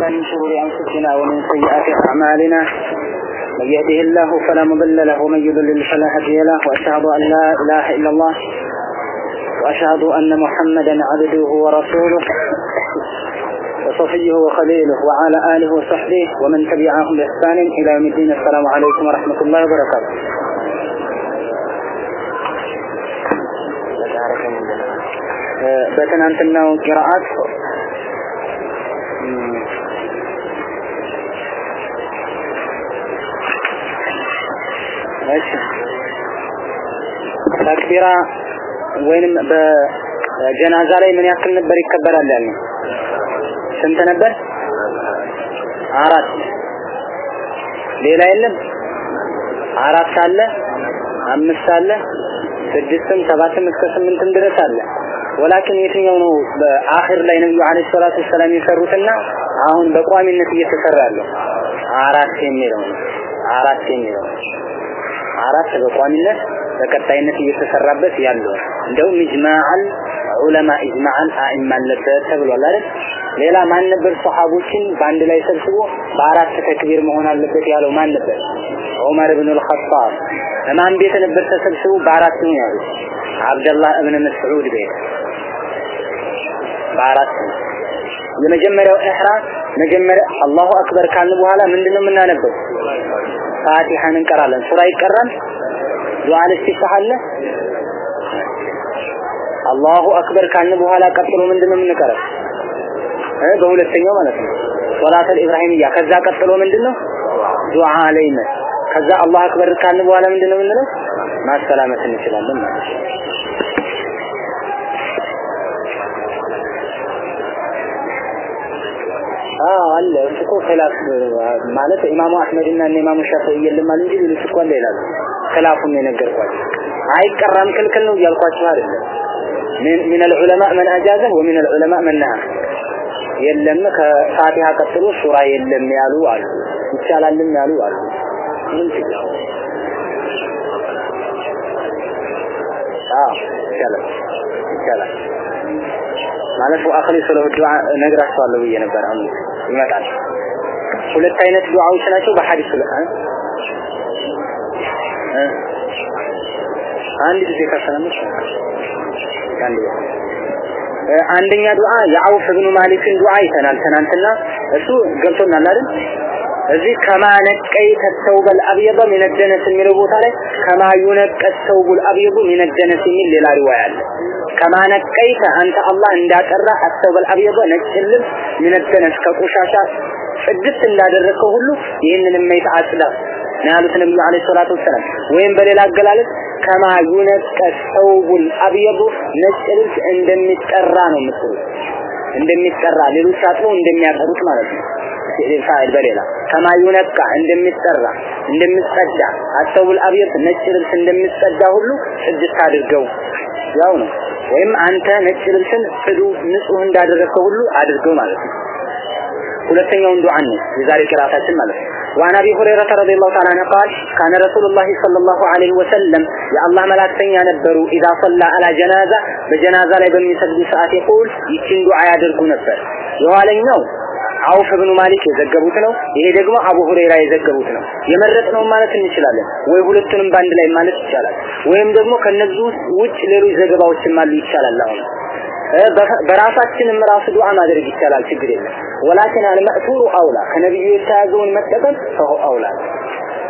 من شرور أنفسنا ومن سيئات أعمالنا من يهده الله فلا مضل له ومن يضلل فلا هادي له وأشهد أن لا إله إلا الله وأشهد أن محمدا عبده ورسوله وصفيه وخليله وعلى آله وصحبه ومن تبعهم بإحسان إلى يوم الدين. السلام عليكم ورحمة الله وبركاته. بتنانتنا آه، قراءات. እሺ ተክቢራ ወይንም በጀናዛ ላይ ምን ያክል ነበር ይከበራል ያለው? ስንት ነበር? አራት። ሌላ የለም? አራት አለ፣ አምስት አለ፣ ስድስትም ሰባትም እስከ ስምንትም ድረስ አለ። ወላኪን የትኛው ነው በአኺር ላይ ነብዩ አለይሂ ሰላቱ ሰላም የሰሩትና አሁን በቋሚነት እየተሰራ? አራት የሚለው አራት የሚለው አራት በቋሚነት በቀጣይነት እየተሰራበት ያለው እንደውም ኢጅማዓል ዑለማ ኢጅማዓል አኢማ አለበት ተብሏል አይደል? ሌላ ማን ነበር ሷሃቦችን በአንድ ላይ ሰብስቦ በአራት ተክቢር መሆን አለበት ያለው ማን ነበር? ዑመር ኢብኑ አልኸጣብ እማም ቤት ነበር ተሰብስቦ በአራት ነው ያሉት። አብደላህ እብን መስዑድ ቤት በአራት የመጀመሪያው ኢህራም መጀመሪያ አላሁ አክበር ካልን በኋላ ምንድነው የምናነበው? ፋቲሐን እንቀራለን። ሱራ ይቀራል። ዱዓ ለስቲፍታህ አለ። አላሁ አክበር ካልን በኋላ ቀጥሎ ምንድነው የምንቀረው? በሁለተኛው ማለት ነው ሶላተል ኢብራሂምያ። ከዛ ቀጥሎ ምንድነው? ዱዓ አለይነ። ከዛ አላሁ አክበር ካልን በኋላ ምንድነው የምንለው? ማሰላመት እንችላለን ማለት ነው። አለ እኮ ኺላፍ ማለት ኢማሙ አህመድ እና ኢማሙ ሻፊዒ የለም እንጂ ሌሎች እኮ አለ ይላሉ። ኺላፉን ነው የነገርኳቸው። አይቀራም ክልክል ነው እያልኳቸው አይደለም። ምን ምን العلماء من اجازه ومن العلماء من نهى የለም ከፋቲሃ ቀጥሎ ሱራ የለም ያሉ አሉ። ይቻላልም ያሉ አሉ። ምን ችግር አዎ ይቻላል ይቻላል ማለት ወአኽሊ ስለ ዱዓ ነግራቸዋለሁ ብዬ ነበር። አሁን ይመጣል። ሁለት አይነት ዱዓዎች ናቸው በሐዲስ ላይ አንድ ጊዜ ከሰለምሽ አንድ አንደኛ ዱዓ የአውፍ ኢብኑ ማሊክን ዱዓ አይተናል ትናንትና። እሱ ገብቶናል አይደል? እዚህ كما نقيت الثوب الأبيض من الدنس የሚለው ቦታ ላይ كما ينقى الثوب الأبيض من الدنس የሚል ሌላ رواية አለ። كما نقيت አንተ አላህ እንዳጠራ الثوب الأبيض ነጭ ልብስ من الدنس ከቆሻሻ ጽድት እንዳደረከው ሁሉ ይህንን ميت አጽዳ ያሉት ነብዩ عليه الصلاة والسلام። ወይም በሌላ አገላለጽ كما ينقى الثوب الأبيض ነጭ ልብስ እንደሚጠራ ነው የምትሉት እንደሚጠራ ሌሎች አጥበው እንደሚያጠሩት ማለት ነው። ፋይል በሌላ كما እንደሚጠራ እንደሚጸዳ الثوب الأبيض ነጭ ልብስ እንደሚጸዳ ሁሉ ጽድት አድርገው ያው ነው። ወይም አንተ ነጭ ልብስን ጽዱ ንጹህ እንዳደረግከው ሁሉ አድርገው ማለት ነው። ሁለተኛውን ዱዓን ነው የዛሬ ቅራታችን ማለት ነው። وعن ابي هريره رضي الله تعالى عنه قال كان رسول الله صلى الله عليه وسلم يا الله ነበሩ اذا صلى على جنازه بجنازه ላይ በሚሰግዱ ሰዓት ይقول ይችን ዱዓ ያደርጉ ነበር የኋለኛው አውፍ ብኑ ማሊክ የዘገቡት ነው። ይሄ ደግሞ አቡ ሁረይራ የዘገቡት ነው። የመረጥነው ማለት እንችላለን ወይ ሁለቱንም ባንድ ላይ ማለት ይቻላል። ወይም ደግሞ ከነዚህ ውጭ ሌሎች ዘገባዎችም አሉ ይቻላል። አሁን በራሳችንም ራሱ ዱዓ ማድረግ ይቻላል፣ ችግር የለም። ወላኪን አልመእቱሩ አውላ ከነብዩ የተያዘውን መጠቀም ፈሁ አውላ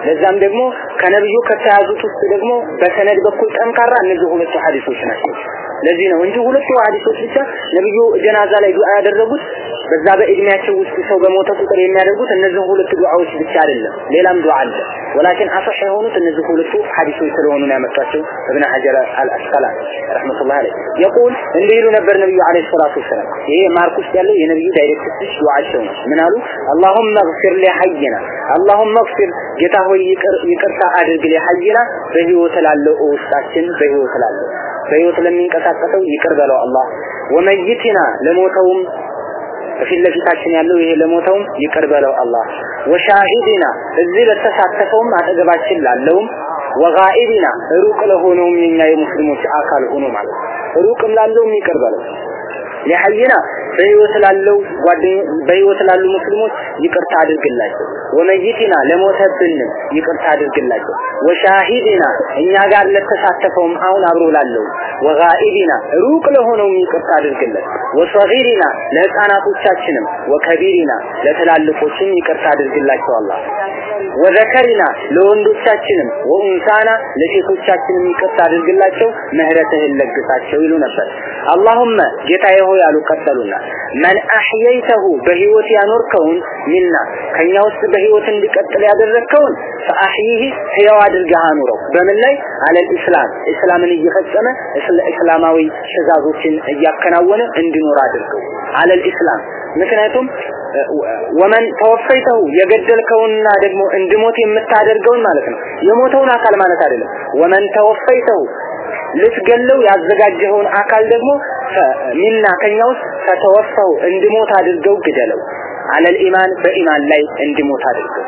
ለዛም ደግሞ ከነብዩ ከተያዙት ውስጥ ደግሞ በሰነድ በኩል ጠንካራ እነዚህ ሁለቱ ሐዲሶች ናቸው። ለዚህ ነው እንጂ ሁለቱ ሐዲሶች ብቻ ነብዩ ጀናዛ ላይ ዱዓ ያደረጉት በዛ በእድሜያቸው ውስጥ ሰው በሞተ ቁጥር የሚያደርጉት እነዚህ ሁለት ዱዓዎች ብቻ አይደለም፣ ሌላም ዱዓ አለ። ወላኪን አሰህ የሆኑት እነዚህ ሁለቱ ሐዲሶች ስለሆኑ ነው ያመጣቸው ኢብነ ሐጀር አልአስቀላኒ رحمة الله عليه يقول እንዲህ ይሉ ነበር ነብዩ عليه الصلاة والسلام። ይሄ mark ውስጥ ያለው የነብዩ direct speech ዱዓቸው ነው። ምን አሉ? اللهم اغفر لحينا اللهم اغفر ጌታ ሆይ ይቅርታ አድርግ لحينا በህይወት ላለው ውስጣችን በህይወት ላለው በህይወት ለሚንቀሳቀሰው ይቅር በለው አላህ። وميتنا ለሞተውም በፊት ለፊታችን ያለው ይሄ ለሞተውም ይቅር በለው አላህ። وشاهدنا እዚህ ለተሳተፈውም አጠገባችን ላለውም ወጋኢቢና ሩቅ ለሆነውም የኛ የሙስሊሞች አካል ሆኖ ማለት ሩቅም ላለውም ይቅር በለው ለሐይና በህይወት ላለው ጓደኛ በህይወት ላሉ ሙስሊሞች ይቅርታ አድርግላቸው። ወመይቲና ለሞተብንም ይቅርታ አድርግላቸው። ወሻሂዲና እኛ ጋር ለተሳተፈውም አሁን አብሮ ላለው። ወጋኢቢና ሩቅ ለሆነው ይቅርታ አድርግለት። ወሰጊሪና ለህፃናቶቻችንም ወከቢሪና ለትላልቆችም ይቅርታ አድርግላቸው አላህ ወዘከሪና ለወንዶቻችንም ወኡንሳና ለሴቶቻችንም ይቅርታ አድርግላቸው ምህረትህን ለግሳቸው ይሉ ነበር። አላሁመ ጌታዬ ሆይ አሉ ቀጠሉና መን አህየይተሁ በህይወት ያኖርከውን ሚና ከኛ ውስጥ በህይወት እንዲቀጥል ያደረግከውን ፈአህይህ ህያው አድርገህ አኑረው። በምን ላይ? አለል ኢስላም። እስላምን እየፈጸመ እስላማዊ ትእዛዞችን እያከናወነ እንዲኖር አድርገው። አለል ኢስላም። ምክንያቱም ወመን ተወፈይተው የገደልከውና ደግሞ እንድሞት የምታደርገውን ማለት ነው። የሞተውን አካል ማለት አይደለም። ወመን ተወፈይተው ልትገለው ያዘጋጀኸውን አካል ደግሞ ሚና ከኛ ውስጥ እንዲሞት አድርገው ግደለው። አለል ኢማን በኢማን ላይ እንዲሞት አድርገው።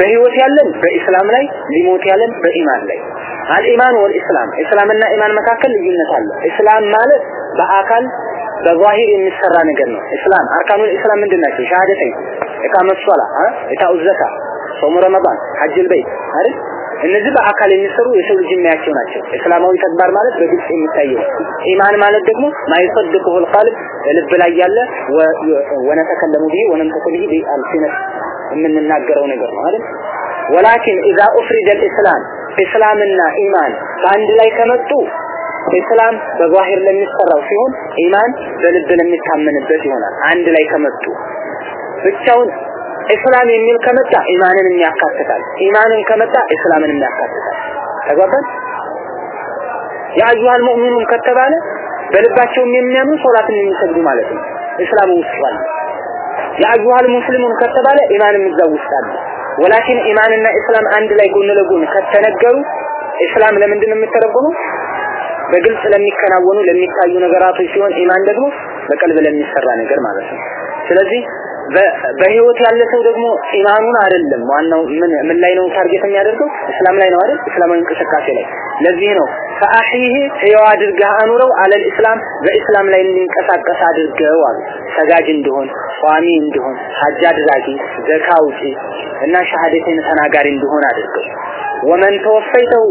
በህይወት ያለን በኢስላም ላይ ሊሞት ያለን በኢማን ላይ። አልኢማን ወልኢስላም። እስላምና ኢማን መካከል ልዩነት አለ። እስላም ማለት በአካል በዛሂር የሚሰራ ነገር ነው። እስላም አርካኑል እስላም ምንድን ናቸው? ኢቃመት ሶላ፣ ኢታኡ ዘካ፣ ሶሙ ረመዳን፣ ሐጅል በይት አይደል? እነዚህ በአካል የሚሰሩ የሰው ልጅ የሚያቸው ናቸው። እስላማዊ ተግባር ማለት በግልጽ የሚታየው፣ ኢማን ማለት ደግሞ ማይሰድቁሁ ልቀልብ ልብ ላይ ያለ ወነተከለሙ ብሂ ወነምተኩ ብሂ ቢአልሲነት የምንናገረው ነገር ነው አይደል? ወላኪን ኢዛ ኡፍሪደ ልእስላም እስላምና ኢማን በአንድ ላይ ከመጡ እስላም በዛሂር ለሚሰራው ሲሆን ኢማን በልብ ለሚታመንበት ይሆናል። አንድ ላይ ከመጡ ብቻውን እስላም የሚል ከመጣ ኢማንን የሚያካትታል። ኢማንን ከመጣ እስላምን የሚያካትታል። ተግባባን ያ አዩሃል ሙእሚኑን ከተባለ በልባቸውም የሚያምኑ ሶላትን የሚሰግዱ ማለት ነው። እስላም ውስጥ አለ يا أيها المسلمون ከተባለ ኢማንም እዛው ውስጥ አለ። ولكن ኢማንና እስላም አንድ ላይ ጎን ለጎን ከተነገሩ እስላም ለምንድን ነው በግልጽ ለሚከናወኑ ለሚታዩ ነገራቶች ሲሆን ኢማን ደግሞ በ قلب ለሚሰራ ነገር ማለት ነው። ስለዚህ በህይወት ያለ ሰው ደግሞ ኢማኑን አይደለም ዋናው ምን ምን ላይ ነው target የሚያደርገው? እስላም ላይ ነው አይደል? እስላማዊ እንቅስቃሴ ላይ። ለዚህ ነው فأحيه ህያው አድርገህ አኑረው አለል እስላም በእስላም ላይ እንዲንቀሳቀስ አድርገው አሉ። ሰጋጅ እንዲሆን ቋሚ እንዲሆን ሀጅ አድራጊ ዘካ ውጪ እና ሸሃደቴን ተናጋሪ እንዲሆን አድርገው። ወመን ተወፈይተው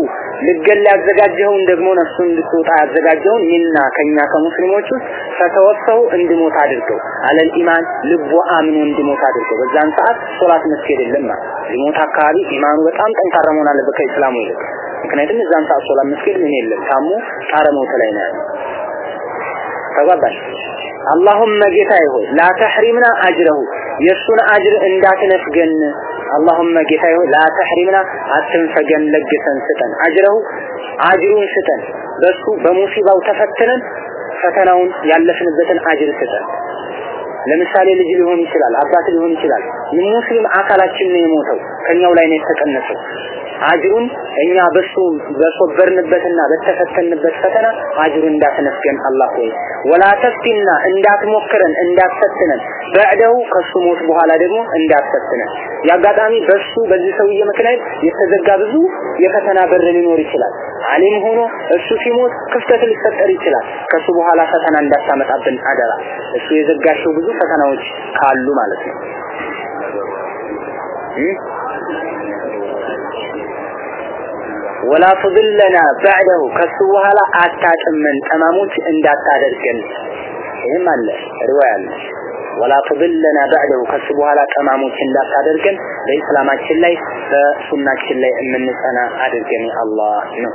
ልገል ያዘጋጀውን ደግሞ ነፍሱ እንድትወጣ ያዘጋጀውን ሚና ከኛ ከሙስሊሞች ውስጥ ከተወፈው እንዲሞት አድርገው አለል ኢማን ልቡ አምኖ እንዲሞት አድርገው። በዛን ሰዓት ሶላት መስገድ የለም ሊሞት አካባቢ ኢማኑ በጣም ጠንካራ መሆን አለበት ከእስላሙ ይልቅ። ምክንያቱም እዛን ሰዓት ሶላት መስገድ ምን የለም። ታሞ ጣረ ሞት ነው ያለው። ተጓባሽ አላሁመ ጌታዬ ሆይ ላ ተሕሪምና አጅረሁ የእሱን አጅር እንዳትነፍገን። አላሁመ ጌታዬ ላ ተሕሪምና አትንፈገን ለግሰን ስጠን። አጅረሁ አጅሩን ስጠን። በሱ በሙሲባው ተፈትነን ፈተናውን ያለፍንበትን አጅር ስጠን ለምሳሌ ልጅ ሊሆን ይችላል አባት ሊሆን ይችላል። ሙስሊም አካላችን ነው የሞተው ከኛው ላይ ነው የተቀነሰው። አጅሩን እኛ በሱ በሶበርንበትና በተፈተንበት ፈተና አጅሩን እንዳትነፍገን አላህ ሆይ። ወላ ተፍቲና እንዳትሞክረን እንዳትፈትነን። በዕደው ከሱ ሞት በኋላ ደግሞ እንዳትፈትነን። ያጋጣሚ በሱ በዚህ ሰውዬ ምክንያት የተዘጋ ብዙ የፈተና በር ሊኖር ይችላል። አሊም ሆኖ እሱ ሲሞት ክፍተት ሊፈጠር ይችላል። ከሱ በኋላ ፈተና እንዳታመጣብን አደራ። እሱ የዘጋቸው ብዙ ፈተናዎች ካሉ ማለት ነው። ወላ ትድለና ባዕደሁ ከሱ በኋላ አታጥመን ጠማሞች እንዳታደርገን። ይህም አለ ሪዋያ አለ። ወላ ትድለና ባዕደሁ ከሱ በኋላ ጠማሞች እንዳታደርገን በኢስላማችን ላይ በሱናችን ላይ የምንጸና አድርገን አላህ ነው።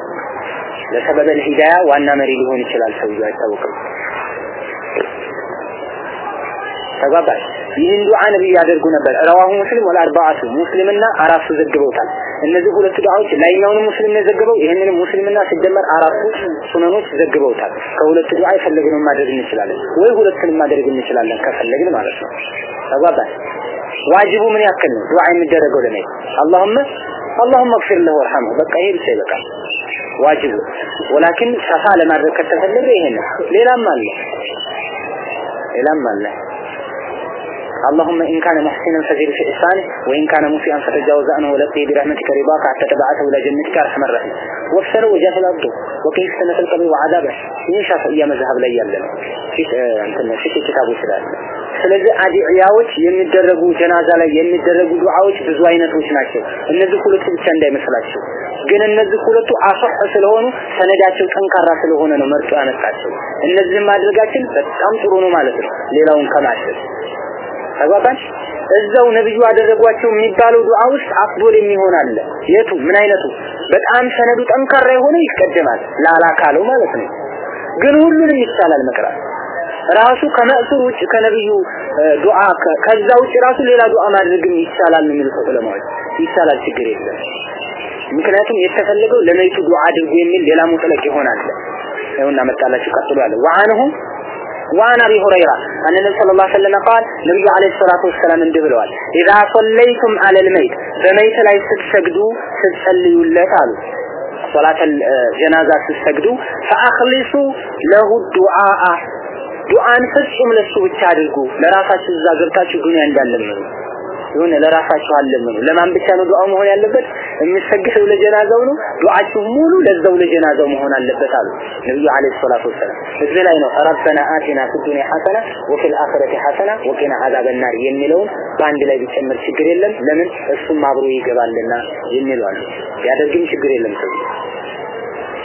ለሰበበል ሂዳያ ዋና መሪ ሊሆን ይችላል ሰውዬው አይታወቅም ተግባባል ይህን ዱዓ ነብይ ያደርጉ ነበር ረዋሁ ሙስሊም ወላ አርባዓቱ ሙስሊምና አራቱ ዘግበውታል እነዚህ ሁለት ዱዓዎች ላይኛውንም ሙስሊም ነው ዘግበው ይህንንም ሙስሊምና ሲደመር አራቱ ሱነኖች ዘግበውታል ከሁለት ዱዓ የፈለግነውን ማድረግ እንችላለን ወይ ሁለቱንም ማድረግ እንችላለን ከፈለግን ማለት ነው ተግባባል ዋጅቡ ምን ያክል ነው ዱዓ የሚደረገው ለኔ اللهم اللهم اغفر له وارحمه በቃ ይሄ ብቻ ይበቃል ዋጅቡ ወላኪን ሰፋ ለማድረግ ከተፈለገ ይሄን ሌላም አለ ሌላም አለ اللهم إن كان محسنا فزد في إحسانه وإن كان مسيئا فتجاوز عنه ولقيه برحمتك رضاك حتى تبعته إلى جنتك أرحم الراحمين وفسره وجاء في الأرض وكيف سنة القبر وعذابه ይህ ሻፍዕያ መዝሀብ ላይ ያለ ነው ፊት እንትን ፊት ኪታቡ ስላለ ስለዚህ አዲዕያዎች የሚደረጉ ጀናዛ ላይ የሚደረጉ ዱዓዎች ብዙ አይነቶች ናቸው እነዚህ ሁለቱ ብቻ እንዳይመስላቸው ግን እነዚህ ሁለቱ አሰህ ስለሆኑ ሰነዳቸው ጠንካራ ስለሆነ ነው መርጦ ያመጣቸው እነዚህም ማድረጋችን በጣም ጥሩ ነው ማለት ነው ሌላውን ከማሸት ተግባባን እዛው ነብዩ አደረጓቸው የሚባለው ዱዓ ውስጥ አፍዶል የሚሆን አለ። የቱ? ምን አይነቱ? በጣም ሰነዱ ጠንካራ የሆነ ይቀደማል። ላላ ካለው ማለት ነው። ግን ሁሉንም ይቻላል መቅራት። ራሱ ከመእሱር ውጭ ከነብዩ ዱዓ ከዛ ውጭ ራሱ ሌላ ዱዓ ማድረግም ይቻላል ነው የሚሉት ዑለማዎች። ይቻላል ችግር የለም። ምክንያቱም የተፈለገው ለመይቱ ዱዓ አድርጉ የሚል ሌላ ሙጥለቅ ይሆናል። ይኸውና መጣላችሁ ቀጥሎ ያለ ወአንሁ وعن ابي هريره ان النبي صلى الله عليه وسلم قال نبي عليه الصلاه والسلام እንዲህ ብለዋል اذا صليتم على الميت በመይት ላይ ስትሰግዱ ስትጸልዩለት አሉ ሶላት ጀናዛ ስትሰግዱ فاخلصوا له الدعاء ዱዓን ፍጹም ለሱ ብቻ አድርጉ ለራሳችሁ እዛ ገብታችሁ ዱንያ እንዳለምኑ የሆነ ለራሳችሁ አለምኑ ለማን ብቻ ነው ዱዓው መሆን ያለበት? የሚሰግደው ለጀናዛው ነው። ዱዓችሁ ሙሉ ለዛው ለጀናዛው መሆን አለበት አሉ ነብዩ አለይሂ ሰላቱ ወሰለም እዚህ ላይ ነው ረበና አቲና ፊ ዱንያ ሐሰና ወፊ ልአኺረቲ ሐሰና ወቂና አዛበ ናር የሚለውን በአንድ ላይ ቢጨምር ችግር የለም። ለምን? እሱም አብሮ ይገባልና የሚሉ አሉ። ያደርግም ችግር የለም። ሰው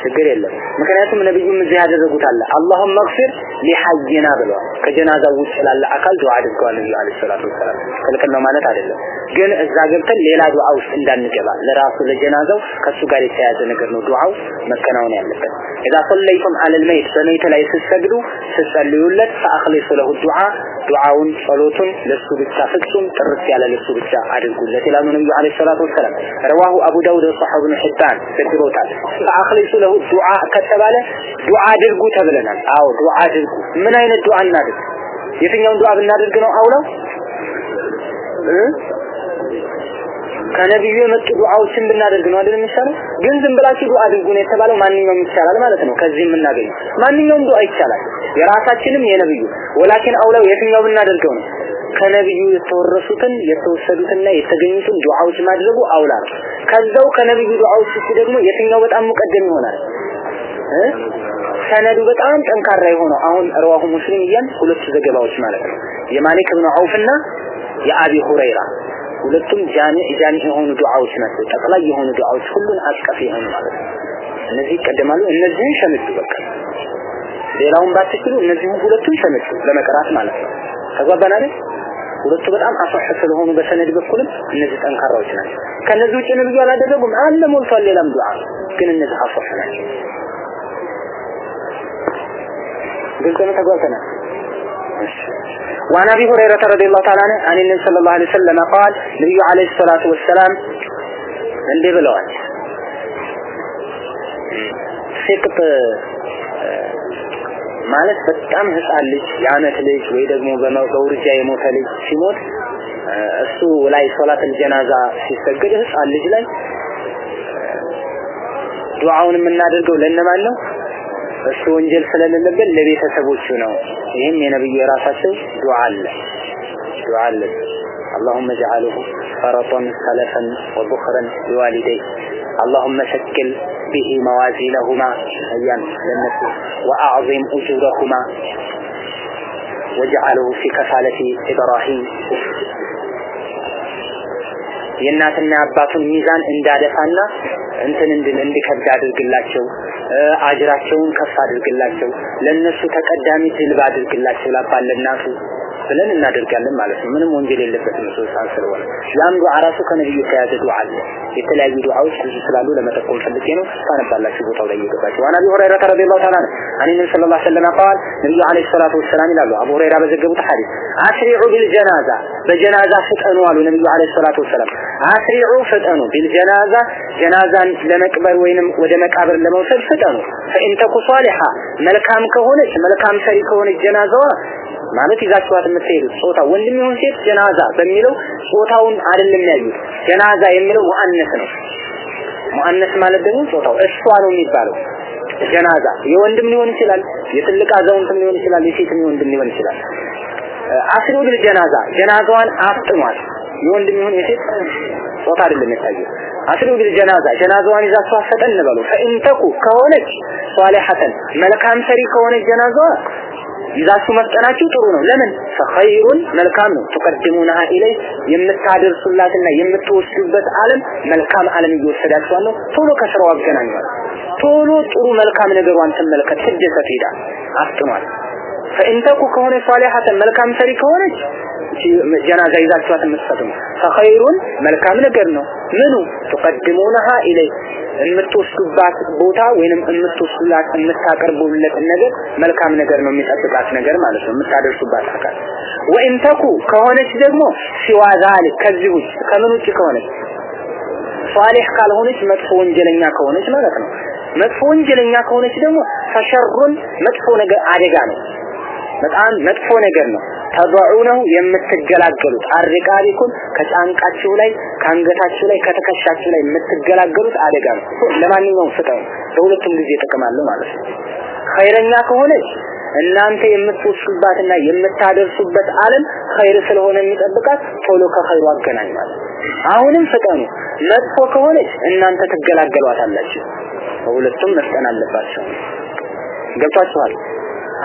ችግር የለም ምክንያቱም ነብዩም እዚህ ያደረጉት አለ አላሁም መግፊር ሊሐይና ብለዋል ከጀናዛው ውጭ ላለ አካል ዱዓ አድርገዋል ነብዩ አለይሂ ሰላቱ ወሰላም ክልክል ነው ማለት አይደለም ግን እዛ ገብተን ሌላ ዱዓ ውስጥ እንዳንገባ ለራሱ ለጀናዛው ከሱ ጋር የተያያዘ ነገር ነው ዱዓው መከናወን ያለበት اذا صليتم على الميت በመይት ላይ ስትሰግዱ ስትጸልዩለት فاخلصوا له الدعاء ዱዓውን ጸሎቱን ለሱ ብቻ ፍጹም ጥርት ያለ ለሱ ብቻ አድርጉለት ይላሉ ነብዩ አለይሂ ሰላቱ ወሰላም رواه ابو داود وصححه ابن حبان ዘግቦታል فاخلصوا له ነው ዱዓ ከተባለ ዱዓ አድርጉ ተብለናል። አዎ ዱዓ አድርጉ። ምን አይነት ዱዓ እናድርግ? የትኛውን ዱዓ ብናደርግ ነው አውለው ከነብዩ የመጡ ዱዓዎችን ብናደርግ ነው አይደል የሚሻለው? ግን ዝም ብላችሁ ዱዓ አድርጉ ነው የተባለው። ማንኛውም ይቻላል ማለት ነው። ከዚህ የምናገኝ ማንኛውም ዱዓ ይቻላል፣ የራሳችንም የነብዩ ወላኪን አውለው የትኛው ብናደርገው ነው ከነብዩ የተወረሱትን የተወሰዱትና የተገኙትን ዱዓዎች ማድረጉ አውላ ነው። ከዛው ከነብዩ ዱዓዎች ውስጥ ደግሞ የትኛው በጣም ሙቀደም ይሆናል? ሰነዱ በጣም ጠንካራ የሆነው አሁን ረዋሁ ሙስሊም እያል ሁለቱ ዘገባዎች ማለት ነው። የማሊክ ብኑ አውፍና የአቢ ሁረይራ። ሁለቱም ጃሚ ጃሚ የሆኑ ዱዓዎች ናቸው። ጠቅላይ የሆኑ ዱዓዎች ሁሉን አቀፍ የሆኑ ማለት ነው። እነዚህ ይቀደማሉ እነዚህን ሸምዱ በቃ። ሌላውን ባትችሉ እነዚህን ሁለቱን ሸምዱ ለመቅራት ማለት ነው። ተግባባን አይደል ሁለቱ በጣም አሷህ ስለሆኑ በሰነድ በኩልም እነዚህ ጠንካራዎች ናቸው ከነዚህ ውጭ ነብዩ አላደረጉም አለ ሞልቷል ሌላም ዱዓ ግን እነዚህ አሷህ ናቸው ግልጽ ነው ተግባብተናል وعن ابي هريره رضي الله تعالى عنه عن النبي صلى الله عليه وسلم قال النبي عليه الصلاه والسلام እንዲህ ብለዋል ሲቅጥ ማለት በጣም ህፃን ልጅ የአመት ልጅ ወይ ደግሞ በውርጃ የሞተ ልጅ ሲሞት እሱ ላይ ሶላተል ጀናዛ ሲሰገድ ህፃን ልጅ ላይ ዱዓውን የምናደርገው ለነማን ነው እሱ ወንጀል ስለሌለበት ለቤተሰቦቹ ነው ይህም የነብዩ የራሳቸው ዱዓ አለ ዱዓ አለ اللهم اجعله فرطا سلفا وبخرا لوالديه اللهم شكل به موازينهما أيام جنة وأعظم أجورهما واجعله في كفالة إبراهيم የእናትና አባቱን ሚዛን እንዳደፋና እንትን እንድን እንዲከብድ አድርግላቸው አጅራቸውን ከፍ አድርግላቸው ለነሱ ተቀዳሚ ድልብ አድርግላቸው ላባለ እናቱ ብለን እናደርጋለን ማለት ነው። ምንም ወንጀል የለበትም ሰው ሳን ስለሆነ። ያም ዱዓ ራሱ ከነብዩ የተያዘ ዱዓ አለ። የተለያዩ ዱዓዎች ብዙ ስላሉ ለመጠቆም ፈልጌ ነው። ታነባላችሁ ቦታው ላይ እየገባችሁ። ዋና አቢ ሁረይራ ረዲየላሁ ተዓላ አን ነብዩ ሰለላሁ ዐለይሂ ወሰለም ቃል ነብዩ ዐለይሂ ሰላቱ ወሰላም ይላሉ። አቡ ሁረይራ በዘገቡት ሐዲስ አስሪዑ ቢልጀናዛ በጀናዛ ፍጠኑ አሉ ነብዩ ዐለይሂ ሰላቱ ወሰላም። አስሪዑ ፍጠኑ ቢልጀናዛ ጀናዛን ለመቅበር ወይንም ወደ መቃብር ለመውሰድ ፍጠኑ። ፈኢን ሷሊሃ መልካም ከሆነች መልካም ሰሪ ከሆነች ጀናዛዋ ማለት ይዛችኋት የምትሄዱት ጾታ ወንድም ይሁን ሴት ጀናዛ በሚለው ጾታውን አይደለም ያዩት። ጀናዛ የሚለው ሙአነስ ነው። ሙአነስ ማለት ደግሞ ጾታው እሷ ነው የሚባለው። ጀናዛ የወንድም ሊሆን ይችላል የትልቅ አዛውንትም ሊሆን ይችላል የሴትም የወንድም ሊሆን ይችላል። አስሩ ጀናዛ ጀናዛዋን አፍጥኗል። የወንድም ይሁን የሴት ጾታ አይደለም የታየው። አስሩ ቢል ጀናዛ ጀናዛዋን ይዛችሁ አፈጠን በሉ። ፈኢንተኩ ከሆነች ሷሊሐተን መልካም ሰሪ ከሆነች ጀናዛዋ ይዛችሁ መፍጠናችሁ ጥሩ ነው። ለምን? ፈኸይሩን መልካም ነው። ተቀድሙናሃ ኢለይ የምታደርሱላትና የምትወስዱበት ዓለም መልካም ዓለም እየወሰዳችኋል ነው። ቶሎ ከስራው አገናኟል ቶሎ ጥሩ መልካም ነገሯን ትመልከት ትደሰት ሄዳ አፍጥኗል። ፈኢንተኩ ከሆነ ሷሊሐተን መልካም ሰሪ ከሆነች ጀናዛ ይዛችኋት የምትፈጥሙ ፈኸይሩን መልካም ነገር ነው። ምኑ? ተቀድሙናሃ ኢለይ የምትወስዱባት ቦታ ወይንም የምትወስዱላት የምታቀርቡለት ነገር መልካም ነገር ነው የሚጠብቃት ነገር ማለት ነው የምታደርሱባት አካል። ወይም ተኩ ከሆነች ደግሞ ሲዋ ዛሊክ ከዚህ ውጭ ከምን ውጭ ከሆነች? ሷሊህ ካልሆነች መጥፎ ወንጀለኛ ከሆነች ማለት ነው። መጥፎ ወንጀለኛ ከሆነች ደግሞ ፈሸሩን መጥፎ ነገር አደጋ ነው። በጣም መጥፎ ነገር ነው ተضعونه የምትገላገሉት አርቃሪኩም ከጫንቃችሁ ላይ ከአንገታችሁ ላይ ከተከሻችሁ ላይ የምትገላገሉት አደጋ ነው። ለማንኛውም ፍጠኑ፣ በሁለቱም ጊዜ ይጠቅማሉ ማለት ነው። ኸይረኛ ከሆነች እናንተ የምትወስዱባትና የምታደርሱበት ዓለም ኸይር ስለሆነ የሚጠብቃት ቶሎ ከኸይሩ አገናኝ ማለት አሁንም ፍጠኑ። መጥፎ ከሆነች እናንተ ትገላገሏታላችሁ። በሁለቱም መፍጠን አለባቸው። ገብቷችኋል?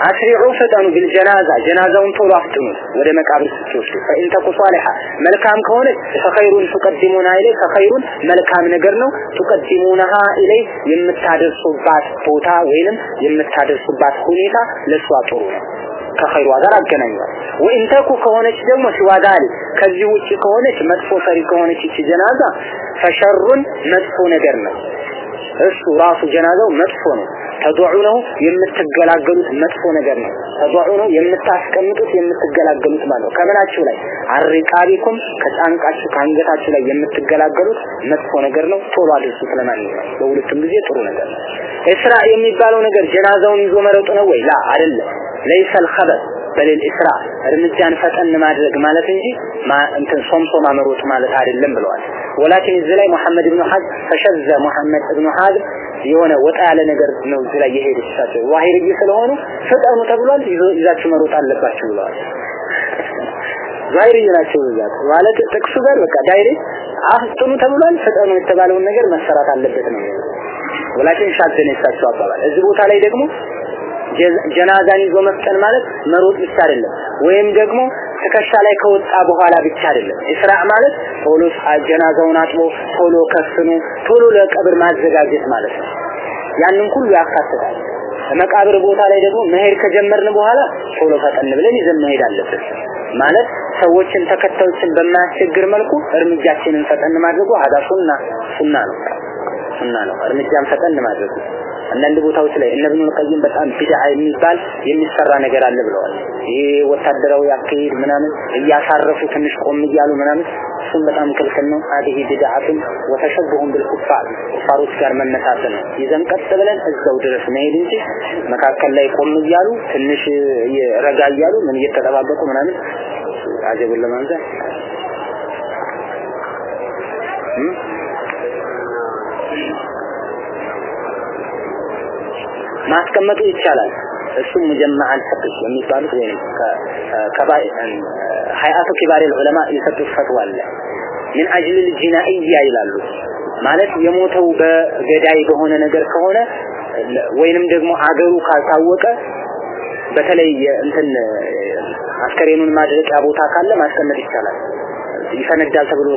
አስሪዑ ፍጠኑ ቢልጀናዛ ጀናዛውን ቶሎ አፍጥኑት ወደ መቃብር ስትወስዱ። ፈኢን ተኩ ሷሊሐ መልካም ከሆነች ፈኸይሩን ቱቀድሙና ኢለይ ፈኸይሩን መልካም ነገር ነው። ቱቀድሙናሃ ኢለይ የምታደርሱባት ቦታ ወይንም የምታደርሱባት ሁኔታ ለሷ ጥሩ ነው። ከኸይሯ ጋር አገናኟል ወኢን ተኩ ከሆነች ደግሞ ሲዋዳል ከዚህ ውጭ ከሆነች መጥፎ ሰሪ ከሆነች ይቺ ጀናዛ ፈሸሩን መጥፎ ነገር ነው እሱ ራሱ ጀናዛው መጥፎ ነው። ተዱዑ ነው የምትገላገሉት መጥፎ ነገር ነው። ተዱዑ ነው የምታስቀምጡት የምትገላገሉት ማለት ነው። ከምናችሁ ላይ አሪቃቢኩም ከጫንቃችሁ ከአንገታችሁ ላይ የምትገላገሉት መጥፎ ነገር ነው። ቶሎ አድርሱት ለማንኛውም በሁለቱም ጊዜ ጥሩ ነገር ነው። እስራ የሚባለው ነገር ጀናዛውን ይዞ መረጡ ነው ወይ? ላ አይደለም። ለይሰል ኸበስ በሌል እርምጃን ፈጠን ማድረግ ማለት እንጂ እንትን ሶምሶማ መሮጥ ማለት አይደለም ብለዋል። ወላኪን እዚህ ላይ መሐመድ ኢብኑ ሐዝም ተሸዘ መሐመድ ኢብኑ ሐዝም የሆነ ወጣ ያለ ነገር ነው እዚህ ላይ የሄዱት እሳቸው ዋሂርይ ስለሆኑ ፈጠኑ ተብሏል፣ ይዛችሁ መሮጥ አለባችሁ ብለዋል። ዛሂርይ ናቸው ብዛት ማለት ጥቅሱ ጋር በቃ direct አፍጥኑ ተብሏል፣ ፍጠኑ የተባለውን ነገር መሰራት አለበት ነው። ወላኪን ሻደን የሳቸው አባባል እዚህ ቦታ ላይ ደግሞ ጀናዛን ይዞ መፍጠን ማለት መሮጥ ብቻ አይደለም። ወይም ደግሞ ትከሻ ላይ ከወጣ በኋላ ብቻ አይደለም። እስራ ማለት ቶሎ ጀናዛውን አጥቦ ቶሎ ከፍኑ ቶሎ ለቀብር ማዘጋጀት ማለት ነው። ያንን ሁሉ ያካትታል። መቃብር ቦታ ላይ ደግሞ መሄድ ከጀመርን በኋላ ቶሎ ፈጠን ብለን ይዘን መሄድ አለብን። ማለት ሰዎችን ተከታዮችን በማያስቸግር መልኩ እርምጃችንን ፈጠን ማድረጉ አዳ ሱና ነው። ሱና ነው። እርምጃን ፈጠን ማድረጉ አንዳንድ ቦታዎች ላይ እነ ኢብኑል ቀይም በጣም ቢድዓ የሚባል የሚሰራ ነገር አለ ብለዋል። ይሄ ወታደራዊ አካሄድ ምናምን እያሳረፉ ትንሽ ቆም እያሉ ምናምን እሱም በጣም ክልክል ነው። አዲህ ቢድዓቱን ወተሸብሁም ቢልኩፋር ኩፋሮች ጋር መመሳሰል ነው። ይዘን ቀጥ ብለን እዛው ድረስ መሄድ እንጂ መካከል ላይ ቆም እያሉ ትንሽ ረጋ እያሉ ምን እየተጠባበቁ ምናምን አጀቡን ለማንዛት Mm-hmm. ማስቀመጡ ይቻላል። እሱም ሙጀማዕ አልፍቅህ የሚባሉት ወይም ከባይ ሀይአቱ ኪባር ዑለማ የሰጡት ፈትዋ አለ። ምን አጅል ልጅናኢያ ይላሉ። ማለት የሞተው በገዳይ በሆነ ነገር ከሆነ ወይንም ደግሞ አገሩ ካልታወቀ በተለይ እንትን አስከሬኑን ማድረቂያ ቦታ ካለ ማስቀመጥ ይቻላል። ይፈነዳል ተብሎ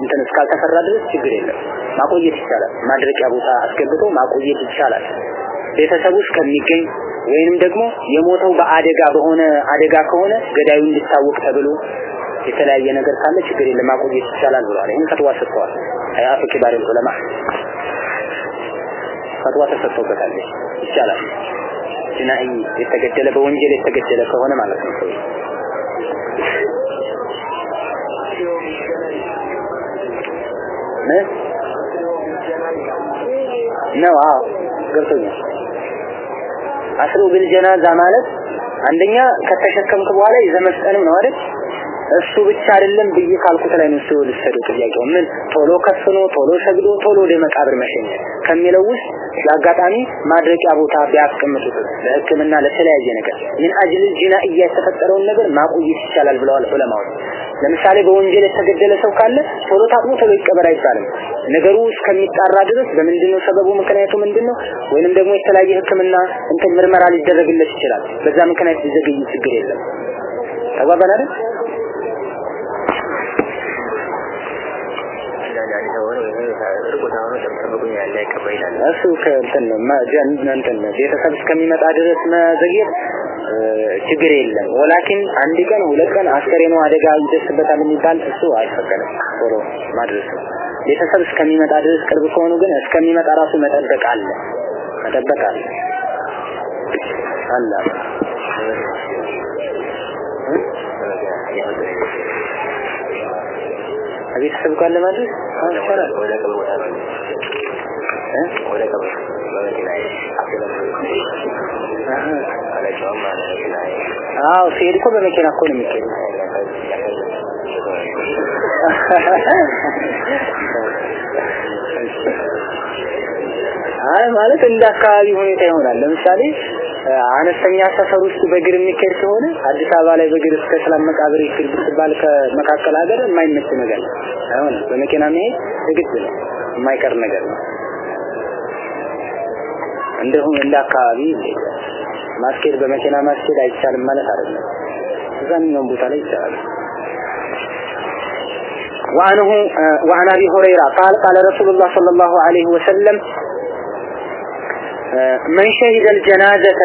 እንትን እስካልተፈራ ድረስ ችግር የለም። ማቆየት ይቻላል። ማድረቂያ ቦታ አስገብቶ ማቆየት ይቻላል ቤተሰብ ውስጥ ከሚገኝ ወይንም ደግሞ የሞተው በአደጋ በሆነ አደጋ ከሆነ ገዳዩ እንዲታወቅ ተብሎ የተለያየ ነገር ካለ ችግር የለም ማቆየት ይቻላል ብለዋል። ይህን ፈትዋ ሰጥተዋል። ሀያቱ ኪባር ዑለማ ፈትዋ ተሰጥቶበታል። ይቻላል። ጅናኢ የተገደለ በወንጀል የተገደለ ከሆነ ማለት ነው ሰው ነው አዎ ገብቶኛል አስሩ ቢልጀናዛ ማለት አንደኛ ከተሸከምክ በኋላ ይዘህ ነው አይደል እሱ ብቻ አይደለም ብዬ ካልኩት ላይ ነው ሰው ልሰደው ጥያቄው ምን ቶሎ ከፍኖ ቶሎ ሰግዶ ቶሎ ወደ መቃብር መሸኘት ከሚለው ውስጥ ለአጋጣሚ ማድረቂያ ቦታ ቢያስቀምጡት ለሕክምና ለተለያየ ነገር ምን አጅል ጂና እያተፈጠረውን ነገር ማቆየት ይቻላል ብለዋል ዑለማዎች። ለምሳሌ በወንጀል የተገደለ ሰው ካለ ቶሎ ታጥቦ ቶሎ ይቀበር አይባልም። ነገሩ እስከሚጣራ ድረስ በምንድነው ሰበቡ ምክንያቱ ምንድነው ወይንም ደግሞ የተለያየ ሕክምና እንትን ምርመራ ሊደረግለት ይችላል። በዛ ምክንያት ሊዘገይ ችግር የለም። ተግባባን አይደል? እሱ ከእንትን እንትን ቤተሰብ እስከሚመጣ ድረስ መዘግየት ችግር የለም። ወላኪን አንድ ቀን ሁለት ቀን አስከሬኑ አደጋ ይደርስበታል የሚባል እሱ አይፈቀድም። ቶሎ ማድረስ ቤተሰብ እስከሚመጣ ድረስ ቅርብ ከሆኑ ግን እስከሚመጣ ራሱ መጠበቅ አለ መጠበቅ አለ አለ ቤተሰብ ጋር ለማድረስ ይቻላል። ወደ ቀብር ቦታ? ወደ ቀብር በመኪና አዎ ሲሄድ እኮ በመኪና እኮ ነው የሚሄደው። አይ ማለት እንደ አካባቢ ሁኔታ ይሆናል። ለምሳሌ አነስተኛ ሰፈር ውስጥ በእግር የሚካሄድ ከሆነ አዲስ አበባ ላይ በእግር እስከ ሰላም መቃብር ይሄድ ብትባል ከመካከል ሀገር የማይመች ነገር ነው። አይሆንም። በመኪና መሄድ ግድ ነው፣ የማይቀር ነገር ነው። እንደሁም እንደ አካባቢ ማስኬድ በመኪና ማስኬድ አይቻልም ማለት አይደለም። እዛኛውም ቦታ ላይ ይቻላል። وعنه وعن ابي هريره قال قال رسول الله صلى الله عليه وسلم መን ሸሂደል ጀናዘተ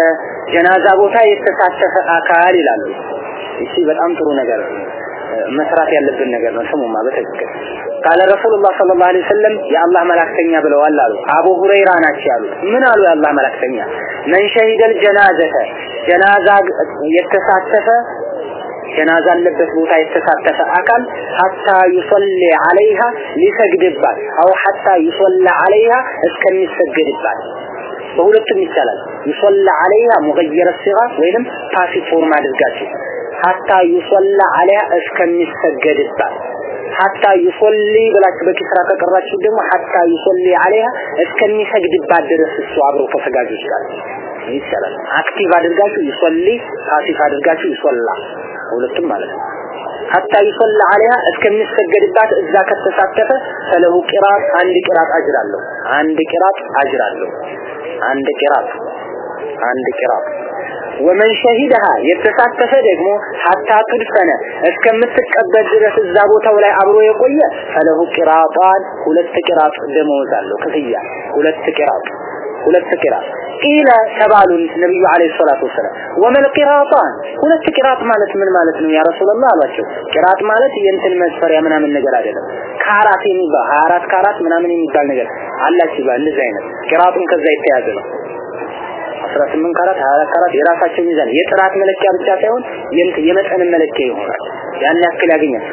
ጀናዛ ቦታ የተሳተፈ አካል ይላሉ። እሺ በጣም ጥሩ ነገር መስራት ያለብን ነገር ነው። ስሙማ በትክክል ቃለ ረሱሉላህ ሰለላሁ ዐለይሂ ወሰለም የአላህ መላእክተኛ ብለዋል አሉ። አቡ ሁረይራ ናቸው ያሉት። ምን አሉ የአላህ መላእክተኛ? መን ሸሂደል ጀናዘተ ጀናዛ የተሳተፈ ጀናዛ አለበት ቦታ የተሳተፈ አካል ሀታ ይሰሊ አለይሃ ሊሰግድባት አው ሀታ ይሶላ አለይሃ እስከሚሰግድባት በሁለቱም ይቻላል ይሶላ አለይሃ ሙገየረ ሲጋ ወይንም passive form አድርጋችሁ ሀታ ይሶላ አለይሃ እስከሚሰገድባት ሀታ ይሶሊ ብላችሁ በኪስራ ከቀራችሁ ደግሞ ሀታ ይሶሊ አለይሃ እስከሚሰግድባት ድረስ እሱ አብሮ ከሰጋጆች ጋር ይቻላል። active አድርጋችሁ ይሶሊ፣ passive አድርጋችሁ ይሶላ፣ ሁለቱም ማለት ነው። ሀታ ይሶላ አለይሃ እስከሚሰገድባት እዛ ከተሳተፈ ፈለሁ ቂራት አንድ ቂራት አጅራለሁ፣ አንድ ቂራት አጅራለሁ። አንድ ቂራጥ አንድ ቂራጥ። ወመን ሸሂደሃ የተሳተፈ ደግሞ ሐታ ትድፈነ እስከምትቀበል ድረስ እዛ ቦታው ላይ አብሮ የቆየ ፈለሁ ቂራጣን ሁለት ቂራጥ ደመወዝ አለው ክፍያ ሁለት ቂራጥ ሁለት ቂራጥ ቂለ ተባሉን ነብዩ አለይሂ ሰላቱ ወሰላም። ወመል ቂራጣን ሁለት ቂራጥ ማለት ምን ማለት ነው? ያ ረሱላህ አሏቸው። ቂራጥ ማለት የእንትን መስፈሪያ ምናምን ነገር አይደለም። ካራት የሚባል 24 ካራት ምናምን የሚባል ነገር አላችሁ ባል እንደዚህ አይነት ቂራጡን ከዛ የተያዘ ነው። 18 ካራት 24 ካራት የራሳቸው ሚዛን። የጥራት መለኪያ ብቻ ሳይሆን የመጠን መለኪያ ይሆናል። ያን ያክል ያገኛል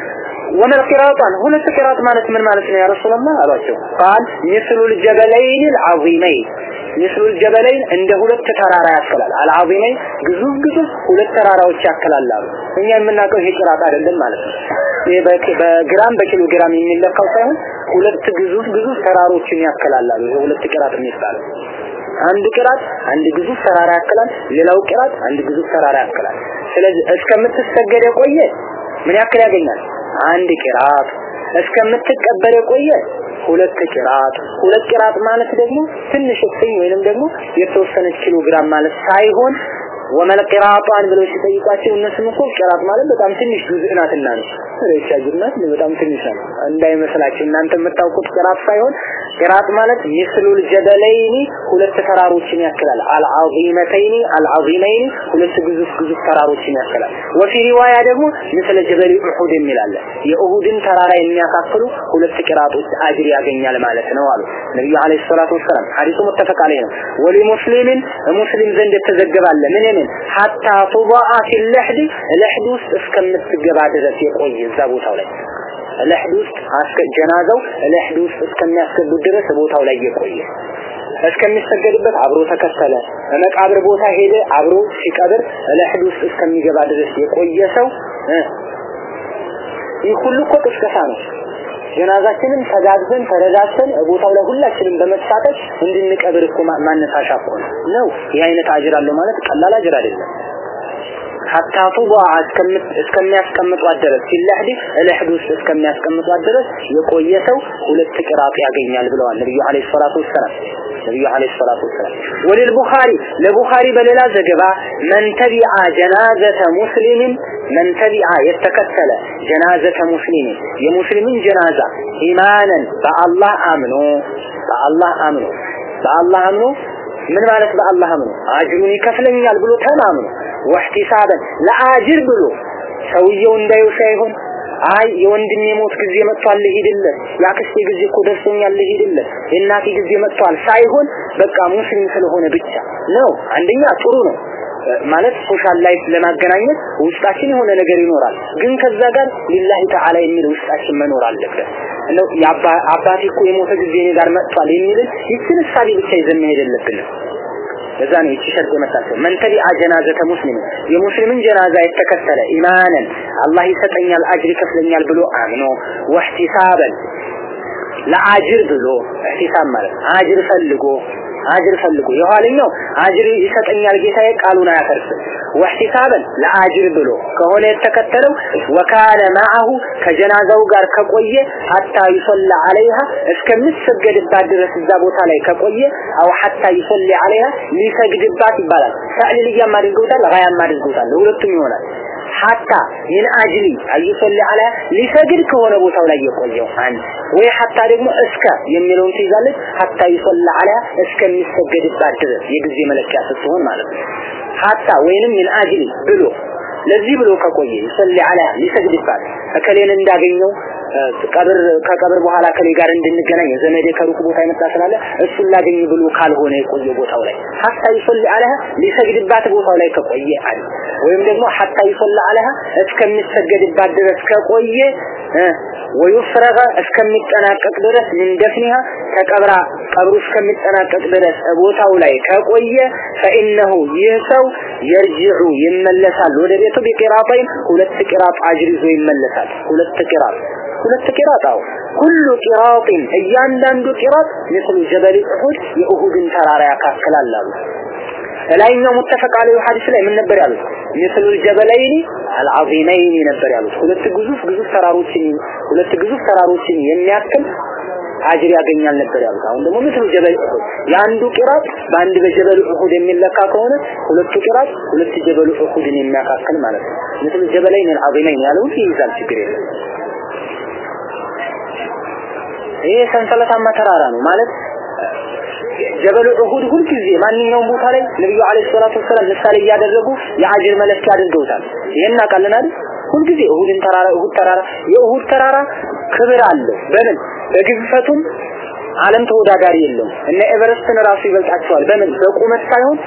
ወመል ቂራጣን ሁለት ቂራጥ ማለት ምን ማለት ነው? ያ ረሱላህ አሏቸው። ቃል ምስሉ ልጀበለይን አልዓዚመይን ምስሉ እንደ ሁለት ተራራ ያክላል አልዓዚመይን ግዙፍ ግዙፍ ሁለት ተራራዎች ያክላል አሉ እኛ የምናውቀው ይሄ ቂራጥ አይደለም ማለት ነው። ይሄ በግራም በኪሎ ግራም የሚለካው ሳይሆን ሁለት ግዙፍ ግዙፍ ተራሮችን ያክላል አሉ ሁለት ቂራጥ የሚባለው አንድ ቅራት አንድ ግዙፍ ተራራ ያክላል፣ ሌላው ቅራት አንድ ግዙፍ ተራራ ያክላል። ስለዚህ እስከምትሰገድ የቆየ ምን ያክል ያገኛል? አንድ ቂራጥ እስከምትቀበል የቆየ ሁለት ቂራጥ ሁለት ቂራጥ ማለት ደግሞ ትንሽ እፍኝ ወይንም ደግሞ የተወሰነች ኪሎ ግራም ማለት ሳይሆን ወመል ቂራጣን ብለው ሲጠይቋቸው እነሱም እኮ ቂራጥ ማለት በጣም ትንሽ ጁዝእ ነው። ረቻ ጅናት በጣም ትንሽ ነው። እንዳይመስላችሁ እናንተ የምታውቁት ቂራጥ ሳይሆን ቂራጥ ማለት ሚስሉል ጀበለይኒ ሁለት ተራሮችን ያክላል። አልዓዚመተይኒ አልዓዚመይኒ ሁለት ግዙፍ ግዙፍ ተራሮችን ያክላል። ወፊ ሪዋያ ደግሞ ምስለ ጀበል ኡሁድ ይላል የኡሁድን ተራራ የሚያካክሉ ሁለት ቂራጦች አጅር ያገኛል ማለት ነው አሉ ነብዩ አለይሂ ሰላቱ ወሰለም ሐዲሱ ሙተፈቅ አለይህ ነው። ወሊ ሙስሊምን ሙስሊም ዘንድ የተዘገባለ ምን ምን? ሐታ ቱዳአ ፊል ለህድ ለህድ ውስጥ እስከምትገባ ድረስ የቆየ እዛ ቦታው ላይ ለህድ ውስጥ ጀናዛው ለህድ ውስጥ እስከሚያስገቡት ድረስ ቦታው ላይ የቆየ። እስከሚሰገድበት አብሮ ተከተለ። መቃብር ቦታ ሄደ አብሮ ሲቀብር ውስጥ እስከሚገባ ድረስ የቆየ ሰው ይህ ሁሉ እኮ ቅስቀሳ ነው። ጀናዛችንን ተጋግዘን ተረዳተን ቦታው ላይ ሁላችንም በመሳተፍ እንድንቀብር እኮ ማነሳሻ እኮ ነው። ነው ይህ አይነት አጅር አለው ማለት ቀላል አጅር አይደለም ሐታ ቱضع እስከሚያስቀምጧት ድረስ ሲለህዲ እልህድ ውስጥ እስከሚያስቀምጧት ድረስ የቆየ ሰው ሁለት ቅራጥ ያገኛል ብለዋል ነብዩ አለይሂ ሰላቱ ወሰላም ነብዩ አለይሂ ሰላቱ ወሰላም ወለል ቡኻሪ ለቡኻሪ በሌላ ዘገባ መን ተቢዓ ጀናዘተ ሙስሊምን መን ተቢዓ የተከተለ ጀናዘተ ሙስሊምን የሙስሊምን ጀናዛ ኢማነን በአላህ አምኖ በአላህ አምኖ በአላህ አምኖ ምን ማለት በአላህ አምኖ አጅሩን ይከፍለኛል ብሎ ተማምኖ ወህቲሳበን ለአጅር ብሎ ሰውየው እንዳየው ሳይሆን አይ የወንድሜ ሞት ጊዜ መጥቷል ልሂድለት፣ የአክስቴ ጊዜ እኮ ደርሶኛል ልሂድለት፣ የእናቴ ጊዜ መጥቷል ሳይሆን በቃ ሙስሊም ስለሆነ ብቻ ነው። አንደኛ ጥሩ ነው ማለት social life ለማገናኘት ውስጣችን የሆነ ነገር ይኖራል። ግን ከዛ ጋር ሊላሂ ተዓላ የሚል ውስጣችን መኖር አለበት። ነው አባቴ እኮ የሞተ ጊዜ እኔ ጋር መጥቷል የሚልን ይችን እሳቤ ብቻ ይዘን መሄድ የለብንም። ለዛ ነው ይቺ ሸርጥ የመጣችው። መን ተቢዓ ጀናዘተ ሙስሊም የሙስሊምን ጀናዛ የተከተለ ኢማንን አላህ ይሰጠኛል አጅር ይከፍለኛል ብሎ አምኖ ወህቲሳበን ለአጅር ብሎ ihtisab ማለት አጅር ፈልጎ አጅር ፈልጎ የኋለኛው አጅር ይሰጠኛል ጌታዬ ቃሉን አያፈርስም። ወህቲሳበን ለአጅር ብሎ ከሆነ የተከተለው ወካነ ማአሁ ከጀናዛው ጋር ከቆየ ሐታ ይሰላ አለይሃ እስከምትሰገድባት ድረስ እዛ ቦታ ላይ ከቆየ አው ሐታ ይሰሊ አለይሃ ሊሰግድባት ይባላል። ተዕሊልያም አድርገውታል ጋያም አድርገውታል ሁለቱም ይሆናል ሐታ ምን አጅሊ አይሰሊ አለ ሊሰግድ ከሆነ ቦታው ላይ የቆየው አንድ ወይ ሐታ ደግሞ እስከ የሚለውን ትይዛለች። ሐታ ይሰላ አለ እስከሚሰገድባት ድረስ የጊዜ መለኪያ ስትሆን ማለት ነው። ሐታ ወይንም ምን አጅሊ ብሎ ለዚህ ብሎ ከቆየ ይሰሊ አለ ሊሰግድባት እከሌን እንዳገኘው ቀብር ከቀብር በኋላ ከኔ ጋር እንድንገናኝ ዘመዴ ከሩቅ ቦታ የመጣ ስላለ እሱን ላገኝ ብሎ ካልሆነ የቆየ ቦታው ላይ ሐታ ይሰል አለህ ሊሰግድባት ቦታው ላይ ከቆየ አለ። ወይም ደግሞ ሐታ ይሰል አለህ እስከሚሰገድባት ድረስ ከቆየ ወይፍረገ እስከሚጠናቀቅ ድረስ ምን ደፍኒሃ ከቀብራ ቀብሩ እስከሚጠናቀቅ ድረስ ቦታው ላይ ከቆየ ፈኢነሁ ይህ ሰው የርጅዑ ይመለሳል። ወደ ቤቱ ቢቂራጣይን ሁለት ቂራጥ አጅር ይዞ ይመለሳል። ሁለት ቂራጥ ሁለት ቂራጥ ሁሉ ቂራጥን እያንዳንዱ ቂራጥ ምስሉ ጀበል ኡሁድ የኡሁድን ተራራ ያካክላል አሉ። ላይኛው ሙተፈቅ አለይሂ ሐዲስ ላይ ምን ነበር ያሉት? ምስሉ ጀበለይኒ አልዓዚመይኒ ነበር ያሉት። ሁለት ግዙፍ ግዙፍ ተራሮችን ሁለት ግዙፍ ተራሮችን የሚያክል አጅር ያገኛል ነበር ያሉት። አሁን ደግሞ ምስሉ ጀበል ኡሁድ የአንዱ ቂራጥ በአንድ በጀበል ኡሁድ የሚለካ ከሆነ ሁለቱ ቂራጥ ሁለት ጀበል ኡሁድን የሚያካክል ማለት ነው። ምስሉ ጀበለይኒ አልዓዚመይኒ ያለውን ይይዛል ችግር የለም ይሄ ሰንሰለታማ ተራራ ነው ማለት ጀበል ኡሁድ ሁልጊዜ ማንኛውም ቦታ ላይ ነብዩ አለይሂ ሰላቱ ወሰለም ምሳሌ እያደረጉ የአጅር መለኪያ አድርገውታል። ይሄን እናውቃለን አይደል? ሁልጊዜ ኡሁድን ተራራ ኡሁድ ተራራ የኡሁድ ተራራ ክብር አለው። በምን በግዝፈቱም ዓለም ተወዳዳሪ የለውም። እነ ኤቨረስትን ራሱ ይበልጣቸዋል። በምን በቁመት ሳይሆን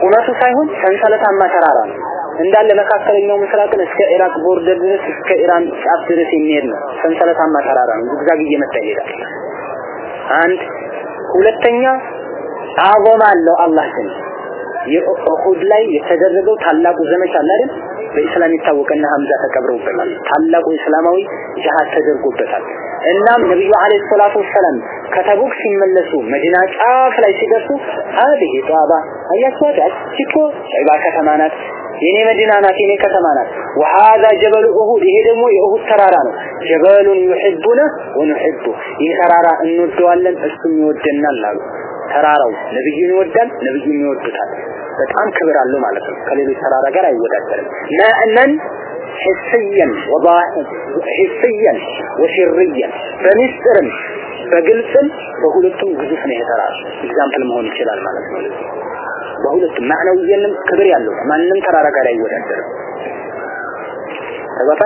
ቁመቱ ሳይሆን ሰንሰለታማ ተራራ ነው። እንዳለ መካከለኛው ምስራቅን እስከ ኢራቅ border ድረስ እስከ ኢራን ጫፍ ድረስ የሚሄድ ነው። ሰንሰለታማ ተራራ ነው። zigzag እየመጣ ይሄዳል። አንድ ሁለተኛ አዘም አለው አላህ ዘንድ የኡሁድ ላይ የተደረገው ታላቁ ዘመቻ አለ አይደል? በእስላም ይታወቀና ሐምዛ ተቀብረውበታል። ታላቁ እስላማዊ ጅሃድ ተደርጎበታል። እናም ነብዩ አለይሂ ሰላቱ ወሰለም ከተቡክ ሲመለሱ መዲና ጫፍ ላይ ሲደርሱ አዲህ ጧባ አያችኋት? እቺ እኮ ከተማ ናት። የኔ መዲና ናት፣ የኔ ከተማ ናት። ወሃዛ ጀበሉ ኡሁድ፣ ይሄ ደግሞ የኡሁድ ተራራ ነው። ጀበሉን ዩሂቡነ ወኑሂቡ፣ ይህ ተራራ እንወደዋለን እሱም ይወደናል አሉ። ተራራው ነብዩን ይወዳል፣ ነብዩን ይወዱታል። በጣም ክብር አለው ማለት ነው። ከሌሎች ተራራ ጋር አይወዳደርም። ማዕነውየን ሒስየን ሒስየን ወሲርየን በሚስጥርም በግልጽም በሁለቱም ግዙፍ ነው የተራራ example መሆን ይችላል ማለት ነው። በሁለቱም ማዕነውየንም ክብር ያለው ማንንም ተራራ ጋር አይወዳደርም። ተባታ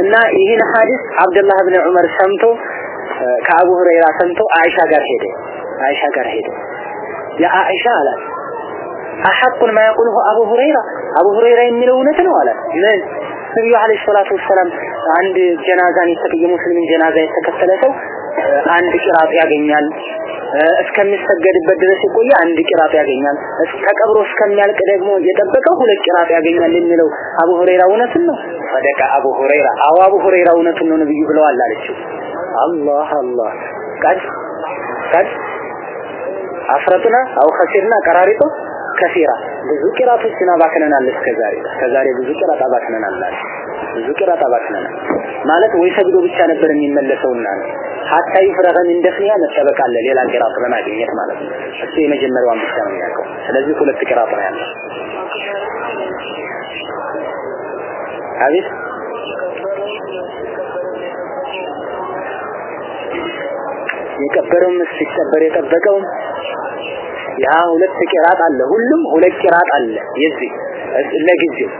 እና ይህን ሐዲስ አብደላህ ብን ዑመር ሰምቶ ከአቡ ሁረይራ ሰምቶ አይሻ ጋር ሄደ። አይሻ ጋር ሄደ። የአይሻ አላት አሐቁን ማ የቁልሁ አቡ ሁረይራ? አቡ ሁረይራ የሚለው እውነት ነው አላት ምን? ነብዩ አለይሂ ሰላቱ ወሰላም አንድ ጀናዛን የሙስሊምን ጀናዛ የተከተለ ሰው አንድ ቅራጥ ያገኛል እስከሚሰገድበት ድረስ የቆየ አንድ ቂራጥ ያገኛል። ተቀብሮ እስከሚያልቅ ደግሞ የጠበቀው ሁለት ቂራጥ ያገኛል የሚለው አቡ ሁረይራ እውነትን ነው። ሰደቃ አቡ ሁረይራ። አዎ አቡ ሁረይራ እውነትን ነው ነብዩ ብለዋል አለችው። አላህ አላህ። ቀድ ቀድ አፍረጥና አው ከሲርና ቀራሪጦ ከሲራ ብዙ ቂራቶችን አባክነናል እስከዛሬ እስከዛሬ ብዙ ቂራጥ አባክነናል አለ ብዙ ቂራጥ አባክነናል። ማለት ወይ ሰግዶ ብቻ ነበር የሚመለሰውና ነው ሀታ ይፍረገ ምን ደፍኒያ መጠበቅ አለ። ሌላ ቂራጥ ለማግኘት ማለት ነው። እሱ የመጀመሪያውን ብቻ ነው የሚያውቀው። ስለዚህ ሁለት ቂራጥ ነው ያለው። አቤት? የቀበረውም ሲቀበር የጠበቀውም ያ ሁለት ቂራጥ አለ። ሁሉም ሁለት ቂራጥ አለ። የዚህ ለጊዜው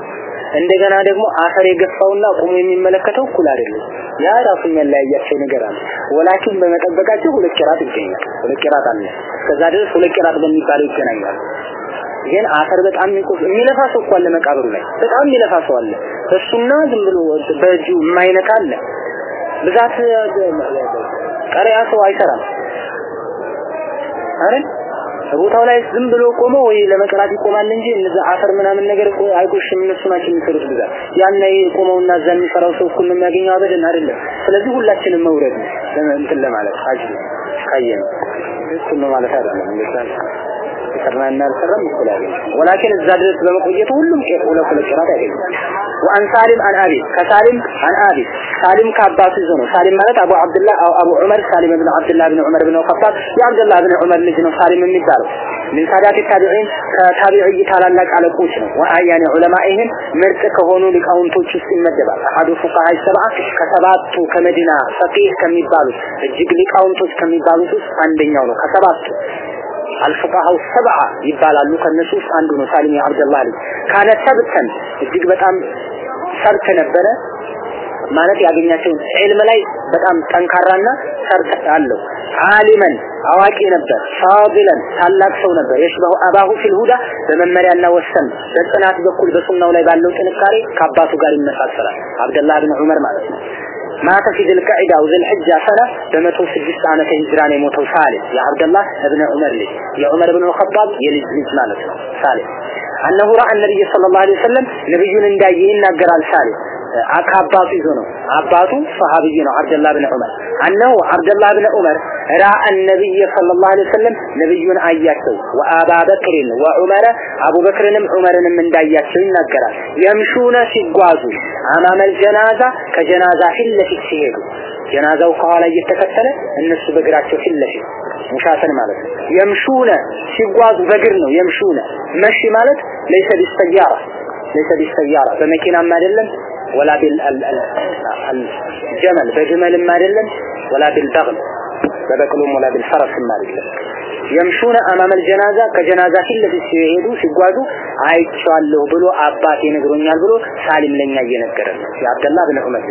እንደገና ደግሞ አፈር የገፋውና ቁሞ የሚመለከተው እኩል አይደለም። ያ ራሱ የሚያለያያቸው ነገር አለ። ወላኪን በመጠበቃቸው ሁለት ቂራጥ ይገኛል። ሁለት ቂራጥ አለ። እስከዛ ድረስ ሁለት ቂራጥ በሚባለው ይገናኛሉ ግን አፈር በጣም የሚለፋ ሰው እኮ አለ መቃብሩ ላይ። በጣም የሚለፋ ሰው አለ። እሱና ዝም ብሎ በእጁ የማይነካ አለ። ብዛት ቀሪያ ሰው አይሰራም። አይደል ቦታው ላይ ዝም ብሎ ቆሞ ወይ ለመቅራት ይቆማል እንጂ እነዛ አፈር ምናምን ነገር አይቆሽም እነሱ ናቸው የሚሰሩት ብዛት። ያን ቆመውና እዛ የሚሰራው ሰው እኩል ነው የሚያገኘው አበደን አይደለም። ስለዚህ ሁላችንም መውረድ ነው እንትን ለማለት አጅሉ ካየን እኩል ነው። ማለት አይደለም ሰራና አልሰራም እኩል አይደለም ወላኪን እዛ ድረስ በመቆየቱ ሁሉም ሼክ ሁለት ሁለት ቅራት ያገኛል وعن سالم عن أبي كسالم عن أبي سالم كعباس زنو سالم مالت أبو عبد الله أو أبو عمر سالم بن عبد الله بن عمر بن الخطاب يا عبد الله بن عمر لجنو سالم من مدارو من سادات التابعين كتابعي ታላላቅ አለቆች ነው ወአያኔ ዑለማኢህም ምርጥ ከሆኑ ሊቃውንቶች ውስጥ ይመደባል አሐዱ ፉቃሃ ሰብዓ ከሰባቱ ከመዲና ፈቂህ ከሚባሉት እጅግ ሊቃውንቶች ከሚባሉት ውስጥ አንደኛው ነው ከሰባቱ አልፉቃሃው ሰብዓ ይባላሉ። ከነሱ ውስጥ አንዱ ነው ሳሊም የአብደላህ ልጅ። ካነ ሰብተን እጅግ በጣም ሰርት ነበረ። ማለት ያገኛቸውን ዒልም ላይ በጣም ጠንካራና ሰርት አለው። ዓሊመን አዋቂ ነበር ፋዲለን ታላቅ ሰው ነበር። የሽበሁ አባሁ ፊል ሁዳ በመመሪያና ወሰን በጽናት በኩል በሱናው ላይ ባለው ጥንካሬ ከአባቱ ጋር ይመሳሰላል። አብደላህ ብን ዑመር ማለት ነው ማተ ፊ ذልቀዒዳ ወዘልሕጃ ሰነ በመቶ ስድስት ዓመተ ሂጅራ ነው የሞተው ሳሌም የአብደላህ እብነ ዑመር ልጅ የዑመር ብን ኸጣብ የልጅ ልጅ ማለት ነው ሳሌም አነሁ ረአ ነቢይ ሰለላሁ ዐለይሂ ወሰለም ነብዩን እንዳየ ይናገራል ሳሌም ከአባቱ ይዞ ነው። አባቱ ሰሃቢይ ነው አብደላህ ብን ዑመር። አነሁ አብደላህ ብን ዑመር ረአ ነቢይ ሰለላሁ ዐለይሂ ወሰለም ነብዩን አያቸው። ወአባ በክርን ወዑመረ አቡበክርንም ዑመርንም እንዳያቸው ይናገራል። የምሹነ ሲጓዙ አማመል ጀናዛ ከጀናዛ ፊት ሲሄዱ ጀናዛው ከኋላ እየተከተለ እነሱ በእግራቸው ፊት ሙሻተን ማለት ነው። የምሹነ ሲጓዙ በእግር ነው። የምሹነ መሺ ማለት ለይሰ ቢሰያራ ለይሰ ቢሰያራ በመኪናም አይደለም ወላ ቢል ጀመል በግመልም አይደለም ወላ ቢልበግል በበቅሎም ወላ ቢልፈረስም አይደለም። የምሹነ አማመል ጀናዛ ከጀናዛ ፊት ለፊት ሲሄዱ ሲጓዙ አይቻለሁ ብሎ አባቴ ነግሮኛል ብሎ ሳሊም ለኛ እየነገረ ነው። የአብደላህ ብን ዑመር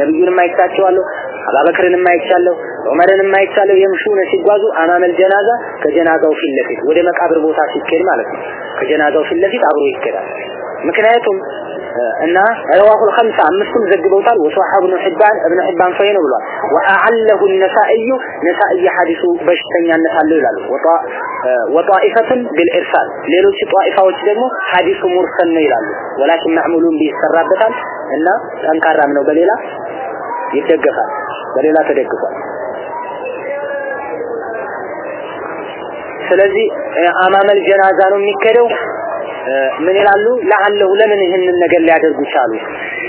ነብዩንም አይቻቸዋለሁ አባበክርንም አይቻለሁ ዑመርንም አይቻለሁ። የምሹነ ሲጓዙ አማመል ጀናዛ ከጀናዛው ፊት ለፊት ወደ መቃብር ቦታ ሲኬድ ማለት ነው። ከጀናዛው ፊት ለፊት አብሮ ይኬዳል። ምክንያቱም እና رواه الخمسة አምስቱም ዘግበውታል وصحاب ابن حبان ابن حبان صحيح ነው ብሏል وأعله النسائي نسائي حديث በሽተኛነት አለው ይላሉ وطائفة بالإرسال ሌሎች ጧኢፋዎች ደግሞ ሐዲሱ ሙርሰል ነው ይላሉ ولكن معمولون ቢሰራበታል እና ጠንካራም ነው በሌላ ይደገፋል በሌላ ተደግፏል ስለዚህ አማመል ጀናዛ ነው የሚከደው ምን ይላሉ? ለአለሁ ለምን ይህንን ነገር ሊያደርጉ ቻሉ?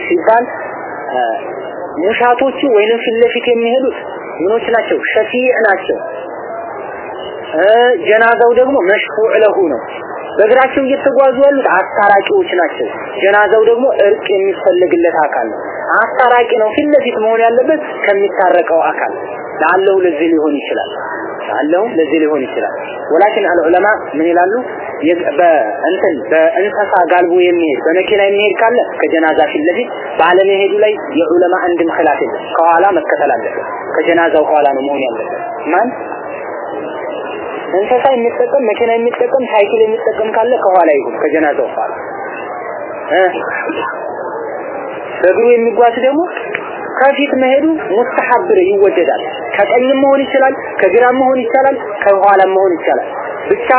ሲባል ሙሻቶቹ ወይንም ፊት የሚሄዱት ምኖች ናቸው? ሸፊዕ ናቸው። ጀናዛው ደግሞ መሽፉዕ ለሁ ነው። በእግራቸው እየተጓዙ ያሉት አስታራቂዎች ናቸው። ጀናዛው ደግሞ እርቅ የሚፈልግለት አካል ነው። አስታራቂ ነው። ፊት መሆን ያለበት ከሚታረቀው አካል። ለአለሁ ለዚህ ሊሆን ይችላል ለአለሁ ለዚህ ሊሆን ይችላል። ወላኪን አልዑለማ ምን ይላሉ? በእንትን በእንሰሳ ጋልቦ የሚሄድ በመኪና የሚሄድ ካለ ከጀናዛ ፊት ለፊት ባለመሄዱ ላይ የዑለማ አንድም ኺላፍ የለም። ከኋላ መከተል አለበት። ከጀናዛው ከኋላ ነው መሆን ያለበት። ማን? እንስሳ የሚጠቀም መኪና የሚጠቀም ሳይክል የሚጠቀም ካለ ከኋላ ይሁን ከጀናዛው ኋላ። በእግሩ የሚጓዝ ደግሞ ከፊት መሄዱ ሙስተሐብር ይወደዳል ከቀኝም መሆን ይችላል ከግራም መሆን ይችላል ከኋላም መሆን ይችላል ብቻ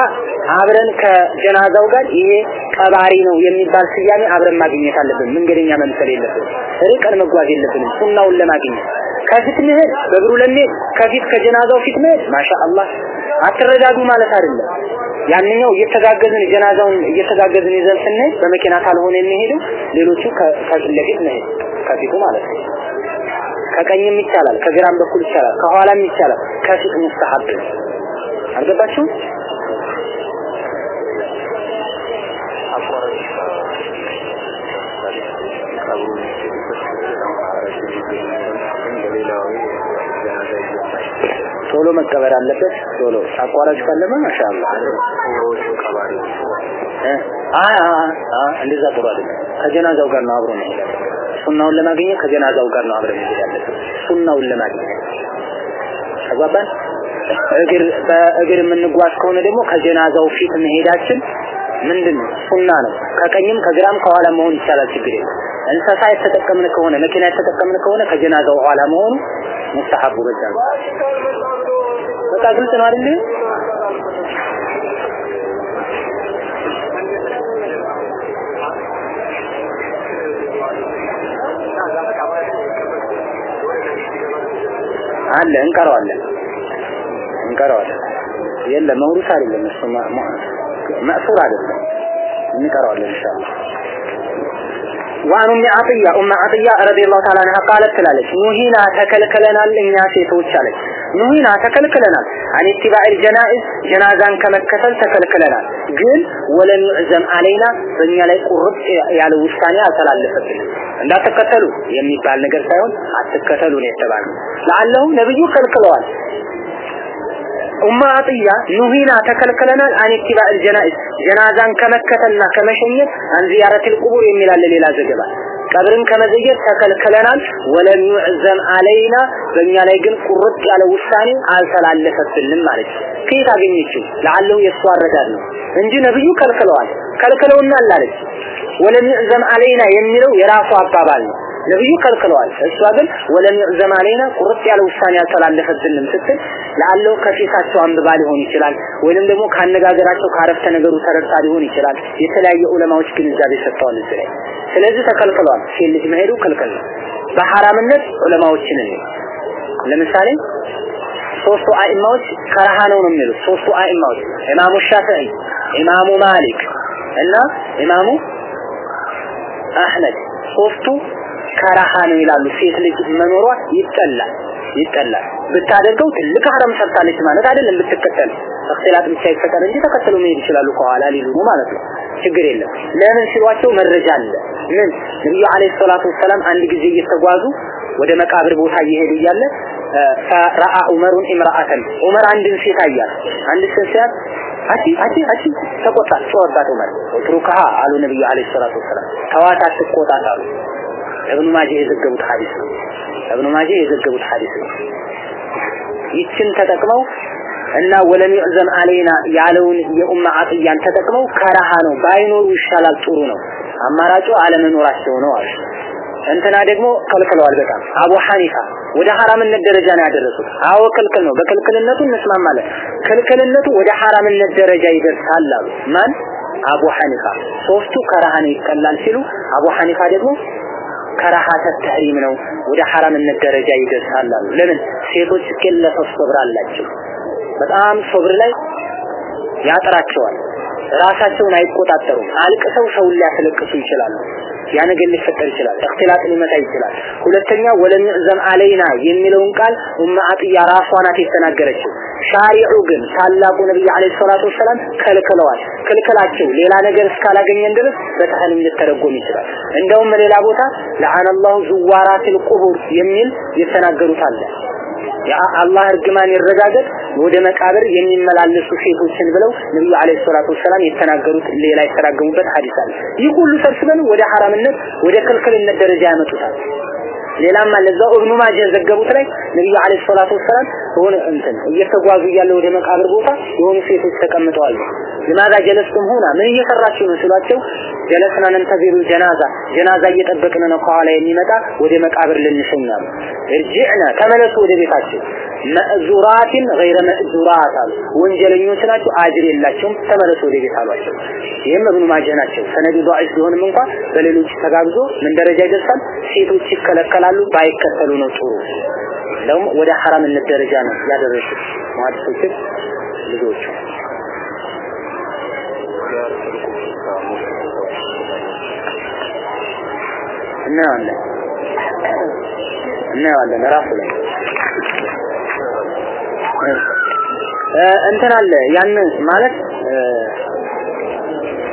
አብረን ከጀናዛው ጋር ይሄ ቀባሪ ነው የሚባል ስያሜ አብረን ማግኘት አለብን። መንገደኛ መምሰል የለብንም ርቀን መጓዝ የለብንም ሱናውን ለማግኘት። ከፊት መሄድ በእግሩ ለመሄድ ከፊት ከጀናዛው ፊት መሄድ ማሻአላህ አትረዳዱ ማለት አይደለም። ያንኛው እየተጋገዝን ጀናዛውን እየተጋገዝን ይዘን ስንሄድ በመኪና ካልሆነ የሚሄደው ሌሎቹ ከፊት ለፊት መሄድ ከፊቱ ማለት ነው ከቀኝም ይቻላል ከግራም በኩል ይቻላል ከኋላም ይቻላል ከፊት ሙስተሐብ ነው። አልገባችሁም? ቶሎ መቀበር አለበት። ቶሎ አቋራጭ ካለማ ማሻአላ እንደዛ ጥሩ አይደለም። ከጀናዛው ጋር ነው አብሮ ያለበት ሱናውን ለማግኘት ከጀናዛው ጋር ነው አብረን ያለበት ሱናውን ለማግኘት። ተግባባን? እግር በእግር የምንጓዝ ከሆነ ደግሞ ከጀናዛው ፊት መሄዳችን ምንድን ነው? ሱና ነው። ከቀኝም ከግራም ከኋላ መሆን ይቻላል ችግር የለም እንስሳ የተጠቀምን ከሆነ መኪና የተጠቀምን ከሆነ ከጀናዛው ኋላ መሆኑ ሙስተሐቡ በዛ ነው። በቃ ግልጽ ነው አይደል አለ እንቀረዋለን። እንቀረዋለን። የለም መውሩስ አይደለም እሱ። መእሱር አይደለም። እንቀረዋለን ኢንሻአላህ وعن أم عطية أم عطية رضي الله تعالى عنها قالت تلالك نهينا تكلكلنا لإن سيتوش عليك نهينا تكلكلنا عن اتباع الجنائز جنازان كمكتل تكلكلنا قل ولن يعزم علينا فنيا لي قرب يعني وستاني أتلالفت لا تكتلوا يمي بالنقر سيون أتكتلوا ليتبعنا لعله نبي كلكلوان ኡማ አጥያ ኑሂና ተከልክለናል አንኪባ አልጀናኢዝ ጀናዛን ከመከተልና ከመሸኘት አን ዚያረቲል ቁቡር የሚላል ሌላ ዘገባ። ቀብርን ከመዘየት ተከልክለናል ወለም ዩዕዘም አለይና በእኛ ላይ ግን ቁርጥ ያለ ውሳኔ አልተላለፈብንም ማለት ከየት አገኘችው? ለአለሁ የእሱ አረዳድ እንጂ ነብዩ ከልክለዋል። ከልክለውናል አለች። ወለም ዩዕዘም አለይና የሚለው የራሱ አባባል ነው። ነብዩ ከልክለዋል። እሷ ግን ወለም ይዕዘም አለይና ቁርጥ ያለ ውሳኔ አልተላለፈብንም ስትል ለአለው ከፊታቸው አንብባ ሊሆን ይችላል ወይንም ደግሞ ካነጋገራቸው ካረፍተ ነገሩ ተረድታ ሊሆን ይችላል። የተለያየ ዑለማዎች ግንዛቤ ሰጥተዋል እዚህ ላይ። ስለዚህ ተከልክሏል። ሴት ልጅ መሄዱ ክልክል ነው። በሐራምነት ዑለማዎችን ለምሳሌ ሶስቱ አኢማዎች ከረሃ ነው ነው የሚሉት። ሶስቱ አኢማዎች ኢማሙ ሻፊዒ ኢማሙ ማሊክ እና ኢማሙ አህመድ ሶስቱ ከረሃ ነው ይላሉ። ሴት ልጅ መኖሯ ይጠላል ይጠላል። ብታደርገው ትልቅ ሐረም ሰርታለች ማለት አይደለም ብትከተል። እክትላጥ ብቻ ይፈጠር እንጂ ተከተሉ መሄድ ይችላሉ ከኋላ ሊሉ ነው ማለት ነው። ችግር የለም። ለምን ሲሏቸው መረጃ አለ። ምን? ነብዩ አለይሂ ሰላቱ ወሰላም አንድ ጊዜ እየተጓዙ ወደ መቃብር ቦታ እየሄዱ እያለ ፈራአ ዑመሩን ኢምራአተን። ዑመር አንድን ሴት አያት። አንድ ሴት ሲያት አቺ አቺ አቺ ተቆጣ ጮኸባት ዑመር። ትሩካሃ አሉ ነብዩ አለይሂ ሰላቱ ወሰላም። ተዋት አትቆጣት አሉ እብኑ ማጀ የዘገቡት ሐዲስ ነው። እብኑ ማጀ የዘገቡት ሐዲስ ነው። ይችን ተጠቅመው እና ወለም ይዕዘም አለይና ያለውን የኡማ አጥያን ተጠቅመው ከራሃ ነው። ባይኖሩ ይሻላል ጥሩ ነው። አማራጩ አለመኖራቸው ነው አሉ። እንትና ደግሞ ከልክለዋል በጣም። አቡ ሐኒፋ ወደ ሐራምነት ደረጃ ነው ያደረሱት። አዎ ክልክል ነው። በክልክልነቱ እንስማማለን። ክልክልነቱ ወደ ሐራምነት ደረጃ ይደርሳል አሉ። ማን? አቡ ሐኒፋ። ሶስቱ ከራሃ ነው ይቀላል ሲሉ አቡ ሐኒፋ ደግሞ ከራሃተ ተህሪም ነው። ወደ ሐራምነት ደረጃ ይደርሳል አሉ። ለምን? ሴቶች ቅለተ ሶብር አላቸው። በጣም ሶብር ላይ ያጠራቸዋል ራሳቸውን አይቆጣጠሩም። አልቅሰው ሰውን ሊያስለቅሱ ይችላሉ። ያ ነገር ሊፈጠር ይችላል። እክትላጥ ሊመጣ ይችላል። ሁለተኛ ወለም ይዕዘም አለይና የሚለውን ቃል ኡማ አጥያ ራሷ የተናገረችው። ሻሪዑ ግን ታላቁ ነብይ አለይሂ ሰላቱ ወሰላም ከልክለዋል። ክልክላቸው ሌላ ነገር እስካላገኘን ድረስ በተህሊም ሊተረጎም ይችላል። እንደውም ሌላ ቦታ ለዓነ ዙዋራቲል ቁቡር የሚል የተናገሩት አለ የአላህ እርግማን ይረጋገጥ ወደ መቃብር የሚመላለሱ ሴቶችን ብለው ነብዩ አለይሂ ሰላቱ ወሰላም የተናገሩት ሌላ የተራገሙበት ሐዲስ አለ። ይህ ሁሉ ሰብስበን ወደ ሐራምነት ወደ ክልክልነት ደረጃ ያመጡታል ሌላም አለ እዛው እብኑ ማጀ ዘገቡት ላይ ነብዩ አለይሂ ሰላቱ ወሰላም ሆነ እንትን እየተጓዙ እያለ ወደ መቃብር ቦታ የሆኑ ሴቶች ተቀምጠዋል لماذا ጀለስቱም ሆና ምን እየሰራችሁ ነው ሲሏቸው ጀለስና ነንተዚሩ ጀናዛ ጀናዛ እየጠበቅን ነው ከኋላ የሚመጣ ወደ መቃብር ልንሸኛሉ እርጅዕና ተመለሱ ወደ ቤታችሁ መእዙራትን ገይረ መእዙራት አሉ ወንጀለኞች ናቸው አጅር የላቸውም ተመለሱ ወደ ቤት አሏቸው ይህም እብኑ ማጀህ ናቸው ሰነዱ ضعيف ቢሆንም እንኳን በሌሎች ተጋብዞ ምን ደረጃ ይደርሳል ሴቶች ይከለከላሉ ባይከተሉ ነው ጥሩ። እንደውም ወደ ሐራምነት ደረጃ ነው ያደረሱት ሙሐዲሶችን ብዙዎቹ እናያለን እናየዋለን ራሱ ላይ። እንትን አለ ያን ማለት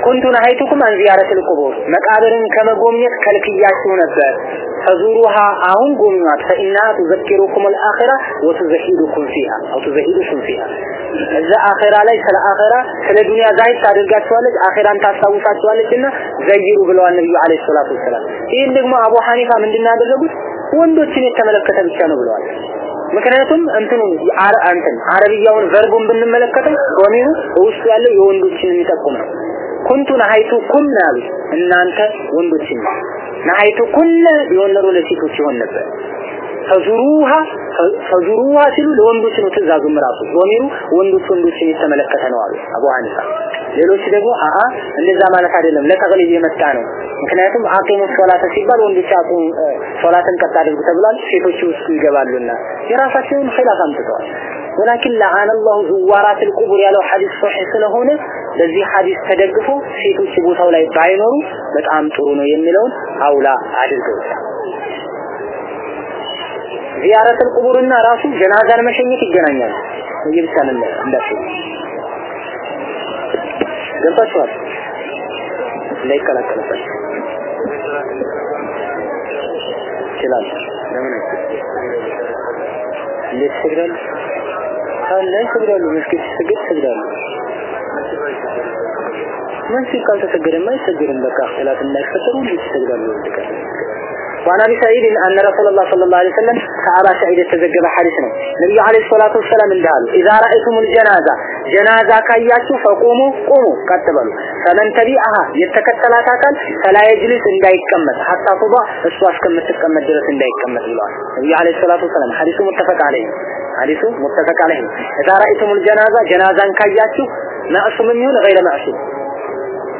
ኩንቱ ነሃይቱኩም አን ዚያረቲል ቁቡር መቃብርን ከመጎብኘት ከልክያችሁ ነበር ፈዙሩሃ አሁን ጎብኟት። ፈኢና ቱዘኪሩኩም አልአኺራ ወቱዘሂዱኩም ፊሃ አው ቱዘሂዱኩም ፊሃ። እዛ አኺራ ላይ ስለ አኺራ ስለ ዱንያ ዛሂድ ታደርጋችኋለች አኺራን ታስታውሳችኋለችና ዘይሩ ብለዋል ነብዩ አለይሂ ሰላቱ ወሰላም። ይህን ደግሞ አቡ ሐኒፋ ምንድን ያደረጉት? ወንዶችን የተመለከተ ብቻ ነው ብለዋል። ምክንያቱም እንትኑ እንትን አረብያውን ቨርቡን ብንመለከተው ዶሚኑ ውስጡ ያለው የወንዶችን የሚጠቁም ነው ኩንቱ ነሀይቱ ኩና አሉ። እናንተ ወንዶችን ነሀይቱ ኩነ የወለዱ ለሴቶች ይሆን ነበር። ፈዙሩሃ ፈዙሩሃ ሲሉ ለወንዶች ነው ትእዛዙም ራሱ ዶሚሩ ወንዶች ወንዶችን የተመለከተ ነው አሉ አቡ ሐኒፋ። ሌሎች ደግሞ አአ እንደዛ ማለት አይደለም ለተቅሊል የመጣ ነው። ምክንያቱም አቂሙ ሶላተ ሲባል ወንዶች አቁሙ ሶላትን ቀጥ አድርጉ ተብሏል። ሴቶች ውስጥ ይገባሉና የራሳቸውን ኺላፍ አምጥተዋል። ወላኪን ለዓነ አላሁ ዙዋራት አልቁቡር ያለው ሐዲስ ሶሒህ ስለሆነ በዚህ ሐዲስ ተደግፎ ሴቶች ቦታው ላይ ባይኖሩ በጣም ጥሩ ነው የሚለውን አውላ አድርገውታል። ዚያረተል ቁቡርና ራሱ ጀናዛን መሸኘት ይገናኛሉ ይብቻ ነው እንዳትሉ። ገብታችኋል? እንዳይቀላቀልባችሁ። ይችላል። ለምን እንዴት ትሰግዳሉ አለ ይሰግዳሉ? መስጊድ ሲሰግድ ይሰግዳሉ መስጊድ ካልተሰገደማ አይሰግድም በቃ እክትላፍ እንዳይፈጠሩ እንዴት ይሰግዳሉ ወድቀን وعن ابي سعيد ان رسول الله صلى الله عليه وسلم كعبا سعيد تزجب حديث ነው ነብዩ አለይሂ ሰላቱ ወሰላም እንዳሉ اذا رايتم الجنازه جنازه ካያችሁ فقوموا قوموا ቀጥ በሉ فمن تبعها የተከተላት አካል فلا يجلس እንዳይቀመጥ حتى تضع እሷ እስከምትቀመጥ ድረስ እንዳይቀመጥ ብለዋል ነብዩ አለይሂ ሰላቱ ወሰላም ሐዲሱ ሙተፈቅ አለይህ ሐዲሱ ሙተፈቅ አለይህ اذا رايتم الجنازه جنازان ካያችሁ ማዕሱም ይሁን غير معصوم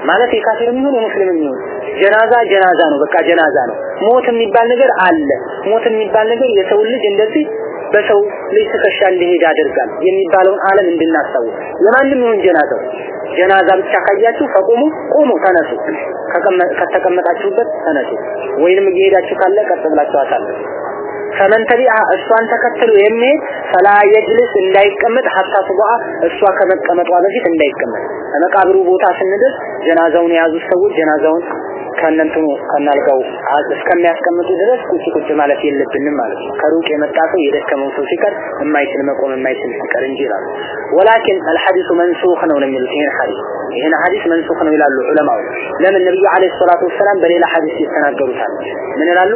ማለት የካፊር የሚሆን የሙስሊም የሚሆን ጀናዛ ጀናዛ ነው በቃ ጀናዛ ነው ሞት የሚባል ነገር አለ ሞት የሚባል ነገር የሰው ልጅ እንደዚህ በሰው ልጅ ትከሻ እንዲሄድ ያደርጋል የሚባለውን ዓለም እንድናስታውስ የማንም ይሁን ጀናዛው ጀናዛ ብቻ ካያችሁ ፈቁሙ ቁሙ ተነሱ ከተቀመጣችሁበት ተነሱ ወይንም እየሄዳችሁ ካለ ቀጥ ብላችሁ አሳልፉ ፈመን ተቢዓ እሷን ተከትሎ የሚሄድ ፈላ የጅልስ እንዳይቀመጥ ሀታ ሱባ እሷ ከመቀመጧ በፊት እንዳይቀመጥ። ከመቃብሩ ቦታ ስንደርስ ጀናዛውን የያዙ ሰዎች ጀናዛውን ከነንትኑ ከናልጋው እስከሚያስቀምጡ ድረስ ቁጭ ቁጭ ማለት የለብንም ማለት ነው። ከሩቅ የመጣ ሰው የደከመው ሰው ሲቀር የማይችል መቆም የማይችል ሲቀር እንጂ ይላሉ። ወላኪን አልሐዲሱ መንሱኽ ነው የሚሉት ይሄን ሐዲስ ይሄን ሐዲስ መንሱኽ ነው ይላሉ ዑለማው። ለምን ነብዩ አለይሂ ሰላቱ ወሰላም በሌላ ሐዲስ ይተናገሩታል። ምን ይላሉ?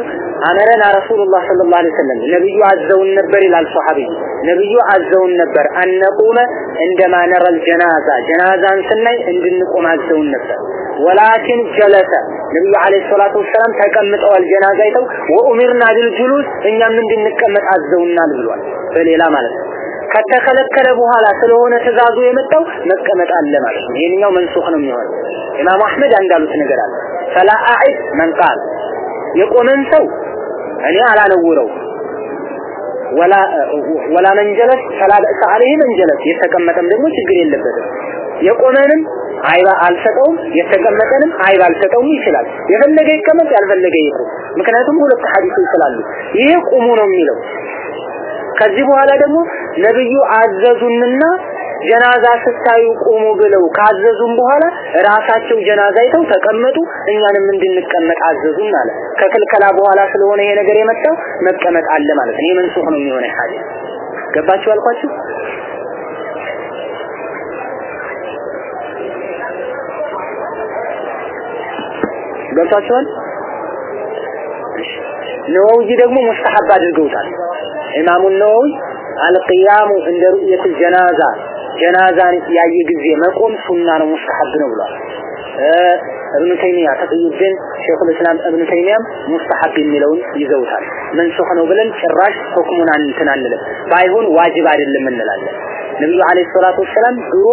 አመረና ረሱሉላህ ሰለላሁ ዐለይሂ ወሰለም ነብዩ አዘውን ነበር ይላል ሷሐቢ። ነብዩ አዘውን ነበር አነቁመ እንደማ ነረል ጀናዛ ጀናዛን ስናይ እንድንቆም አዘውን ነበር። ወላኪን ጀለሰ ነብዩ አለይሂ ሰላቱ ወሰላም ተቀምጠዋል ጀናዛ አይተው ወኡሚርና ቢልጁሉስ እኛም እንድንቀመጥ አዘውናል ብሏል። በሌላ ማለት ነው። ከተከለከለ በኋላ ስለሆነ ትእዛዙ የመጣው መቀመጥ አለ ማለት ነው። ይሄንኛው መንሱኽ ነው የሚሆነው። ኢማም አህመድ እንዳሉት ነገር አለ። ፈላ አዒድ መን ቃል የቆመን ሰው እኔ አላነውረው ወላ ወላ መንጀለስ ፈላ በእስ መንጀለስ የተቀመጠም ደግሞ ችግር የለበትም። የቆመንም አይባ አልሰጠውም የተቀመጠንም አይባ አልሰጠውም ይችላል። የፈለገ ይቀመጥ ያልፈለገ ይቁም ምክንያቱም ሁለት ሐዲሶች ስላሉ ይሄ ቁሙ ነው የሚለው። ከዚህ በኋላ ደግሞ ነብዩ አዘዙንና ጀናዛ ስታዩ ቁሙ ብለው ካዘዙን በኋላ ራሳቸው ጀናዛ አይተው ተቀመጡ እኛንም እንድንቀመጥ አዘዙን አለ። ከክልከላ በኋላ ስለሆነ ይሄ ነገር የመጣው መቀመጥ አለ ማለት ነው። የመንሱህ ነው የሚሆነው ሐዲስ። ገባችሁ አልኳችሁ ገብታችኋል? ነወውይ ደግሞ ሙስተሐብ አድርገውታል። ኢማሙ ነወዊ አልቅያሙ እንደ ሩእየት ጀናዛ ጀናዛን ያየ ጊዜ መቆም ሱና ነው ሙስተሐብ ነው ብሏል። እብኑ ተይሚያ ተቅዩድን ሼኹል እስላም እብኑ ተይሚያም ሙስተሐብ የሚለውን ይዘውታል። መንሱኽ ነው ብለን ጭራሽ ሁክሙን አንልም። ባይሆን ዋጅብ አይደለም እንላለን ነብዩ አለይሂ ሰላቱ ወሰላም ድሮ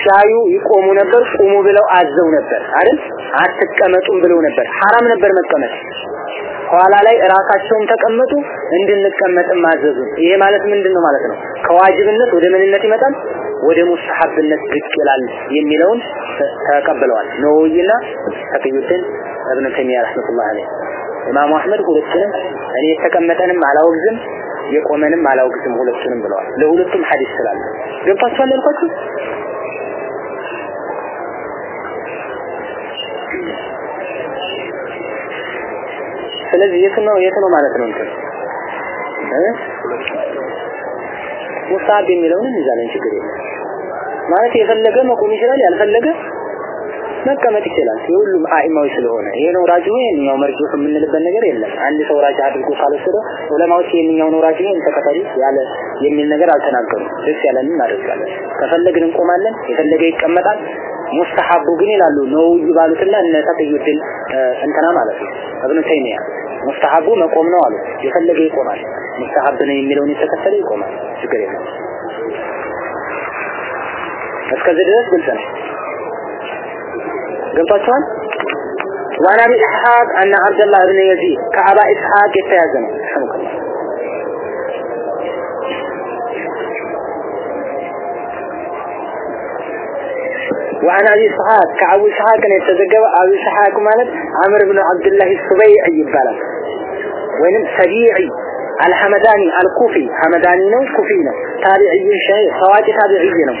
ሲያዩ ይቆሙ ነበር ቁሙ ብለው አዘው ነበር አይደል? አትቀመጡም ብለው ነበር። ሐራም ነበር መቀመጥ። ኋላ ላይ ራሳቸውም ተቀመጡ እንድንቀመጥም አዘዙን ይሄ ማለት ምንድነው ማለት ነው? ከዋጅብነት ወደ ምንነት ይመጣል ወደ ሙስተሐብነት ይላል የሚለውን ተቀብለዋል። ነውይና ተቅዩድን እብነ ተይሚያ ረህመቱላህ ዐለይህ ኢማሙ አህመድ ሁለቱንም እኔ የተቀመጠንም አላወግዝም የቆመንም አላወግዝም ሁለቱንም ብለዋል። ለሁለቱም ሐዲስ ስላለ ገብታችኋል ያልኳችሁ? ስለዚህ የት ነው የት ነው ማለት ነው እንትን? ሙሳብ የሚለውን እንይዛለን ችግር የለም። ማለት የፈለገ መቆም ይችላል ያልፈለገ መቀመጥ ይችላል። የሁሉም አኢማዊ ስለሆነ ይሄ ነው ራጅሁ ይሄኛው መርጁህ የምንልበት ነገር የለም። አንድ ሰው ራጅ አድርጎ ካልወሰደ ዑለማዎች ይሄኛው ነው ራጅሁ ይሄን ያለ የሚል ነገር አልተናገሩም። ደስ ያለንን እናደርጋለን። ከፈለግን እንቆማለን የፈለገ ይቀመጣል። ሙስተሐቡ ግን ይላሉ ነው ይባሉትና እነ ተቅዩድን እንትና ማለት ነው እብኑ ተይሚያ ሙስተሐቡ መቆም ነው አሉ የፈለገ ይቆማል። ሙስተሐብ ነው የሚለውን የተከተለ ይቆማል። ችግር የለም። እስከዚህ ድረስ ግልጽ ነው ገብቷችኋል ዋና ቢ ኢስሐቅ አነ አብደላህ ብን የዚድ ከአባ ኢስሐቅ የተያዘ ነው ረሕመከላህ وعن ابي اسحاق كابو اسحاق ነው የተዘገበ አቡ እስሐቅ ማለት አምር ብን አብዱላህ ሱበይዕ ይባላል ወይንም ሰቢዒ አልሐመዳኒ አልኩፊ ሐመዳኒ ነው ኩፊ ነው ታቢዒ ሸይኽ ታዋቂ ታቢዒ ነው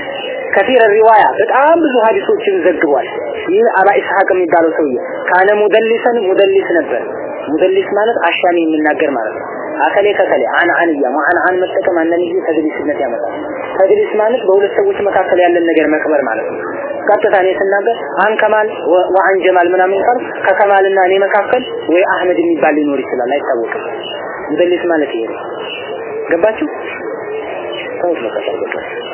ከፊር ሪዋያ በጣም ብዙ ሀዲሶችን ዘግቧል ይህ አባ ኢስሐቅ የሚባለው ሰውዬ ካነ ሙደሊሰን ሙደሊስ ነበር ሙደሊስ ማለት አሻሚ የሚናገር ማለት ነው አከሌ ከከሌ አን አንያ ሙአን አን መጠቀም አንዳንድ ጊዜ ተድሊስነት ያመጣል ተድሊስ ማለት በሁለት ሰዎች መካከል ያለን ነገር መቅበር ማለት ነው ቀጥታ እኔ ስናገር አን ከማል ወአን ጀማል ምናምን ካል ከከማልና እኔ መካከል ወይ አህመድ የሚባል ሊኖር ይችላል አይታወቅም። ሙደሊስ ማለት ይሄ ገባችሁ? መካከል ገባችሁ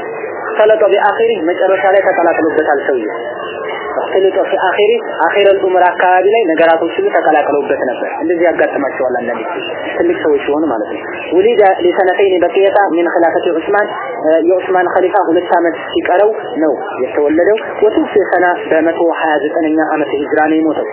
ሰለጠ ቢአኺሪ መጨረሻ ላይ ተቀላቅሎበታል ሰውዬው استلتو في آخره آخر الأمر أكاد لي نجراتو سلطة على قلوب بثنفر الذي أقدم أشوى الله النبي سلط سويشون ما نفسه ولد لسنتين بقية من خلافة عثمان عثمان خليفة ولسامت سيكارو نو يتولدو وتوفي سنة بمتو حاجة أن أمت هجراني موتو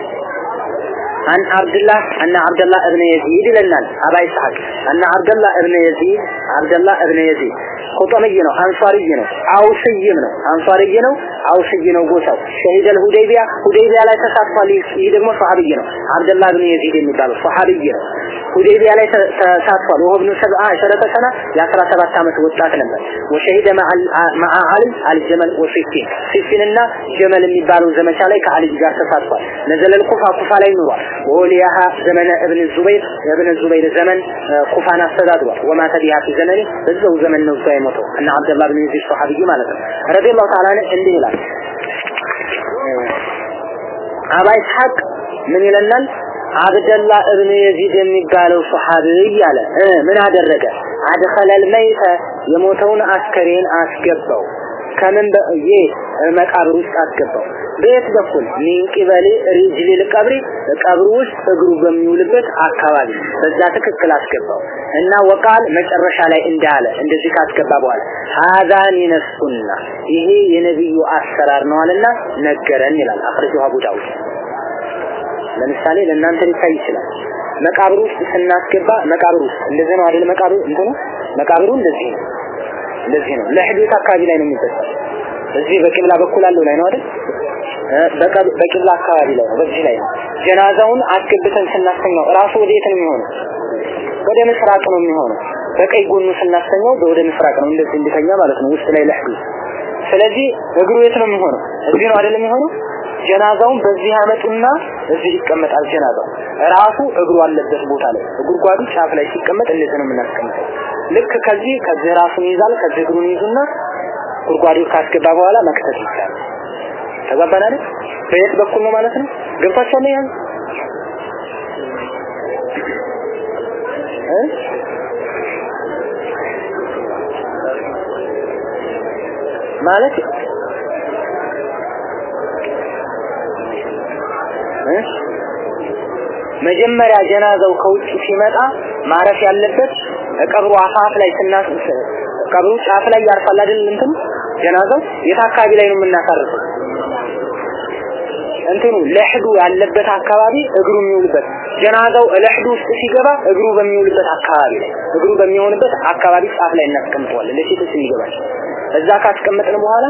عن عبد الله أن عبد الله ابن يزيد لنا أبا يسعد أن عبد الله ابن يزيد عبد الله ابن يزيد ቁጠምይ ነው አንሷርይ ነው አውስይም ነው አንሷርይ ነው አውስይ ነው ጎሳው ሸሂደል ሁደይቢያ ሁደይቢያ ላይ ተሳትፏል። ይህ ደግሞ ሷሐብይ ነው አብደላህ ብን የዚድ የሚባለው ሷሐብይ ነው። ሁደይቢያ ላይ ተሳትፏል። ወሁ ብኑ ሰብዓ ሸረተ ሰና የአስራ ሰባት ዓመት ወጣት ነበር። ወሸሂደ መዓ አሊ አልጀመል ወሲፊን። ሲፊንና ጀመል የሚባለው ዘመቻ ላይ ከአልይ ጋር ተሳትፏል። ነዘለል ኩፋ ኩፋ ላይ ኑሯል። ወሊያሃ ዘመነ እብን ዙበይር የእብን ዙበይር ዘመን ኩፋን አስተዳድሯል። ወማተ ቢሃ ፊ ዘመኒ በዛው ዘመን ነው እዛ የሞተው እና አብደላህ ብን የዚድ ሷሐቢይ ማለት ነው ረዲየላሁ ተዓላ እንዲህ ይላል አባ ኢስሐቅ ምን ይለናል አብደላ እብን የዚድ የሚባለው ሱሐቢይ አለ ምን አደረገ አድኸለል መይተ የሞተውን አስከሬን አስገባው ከምን በየ መቃብር ውስጥ አስገባው በየት በኩል? ሚን ቂበሌ ሪጅሊ ለቀብሪ ቀብሩ ውስጥ እግሩ በሚውልበት አካባቢ። በዛ ትክክል አስገባው። እና ወቃል መጨረሻ ላይ እንዳለ እንደዚህ ካስገባ በኋላ ሀዛ ሚነ ይሄ የነብዩ አሰራር ነው አለና ነገረን ይላል አخرجه አቡ ዳውድ። ለምሳሌ ለእናንተ ሊታይ ይችላል። መቃብር ውስጥ ስናስገባ መቃብር ውስጥ እንደዚህ ነው አይደል? መቃብሩ እንትኑ መቃብሩ እንደዚህ ነው። እንደዚህ ነው። ለህዱት አካባቢ ላይ ነው የሚበሳው እዚህ በቂብላ በኩል አለው ላይ ነው አይደል? በቂብላ አካባቢ ላይ ነው በዚህ ላይ ነው። ጀናዛውን አስገብተን ስናስተኛው ራሱ ወዴት ነው የሚሆነው? ወደ ምስራቅ ነው የሚሆነው። በቀኝ ጎኑ ስናስተኛው ወደ ምስራቅ ነው እንደዚህ እንድተኛ ማለት ነው ውስጥ ላይ ለህዱ። ስለዚህ እግሩ የት ነው የሚሆነው? እዚህ ነው አይደል የሚሆነው? ጀናዛውን በዚህ አመጡና እዚህ ይቀመጣል ጀናዛው። ራሱ እግሩ አለበት ቦታ ላይ ጉድጓዱ ጫፍ ላይ ሲቀመጥ እንደዚህ ነው የምናስቀምጠው። ልክ ከዚህ ከዚህ ራሱን ይዛል ከዚህ እግሩን ይዙና ጉድጓዱ ካስገባ በኋላ መክተት ይቻላል ተጋባን አይደል? በየት በኩል ነው ማለት ነው? ገብታችኋል ያን? ማለት መጀመሪያ ጀናዛው ከውጭ ሲመጣ ማረፍ ያለበት ቀብሩ አፋፍ ላይ ስናስ ቀብሩ ጫፍ ላይ ያርፋል አይደል እንትን? ጀናዛው? የት አካባቢ ላይ ነው የምናሳርፈው እንትኑ ለህዱ ያለበት አካባቢ እግሩ የሚውልበት ጀናዛው ለህዱ ውስጥ ሲገባ እግሩ በሚውልበት አካባቢ ላይ እግሩ በሚሆንበት አካባቢ ጫፍ ላይ እናስቀምጠዋለን ለሴቶች እንዲገባል እዛ ካስቀመጥን በኋላ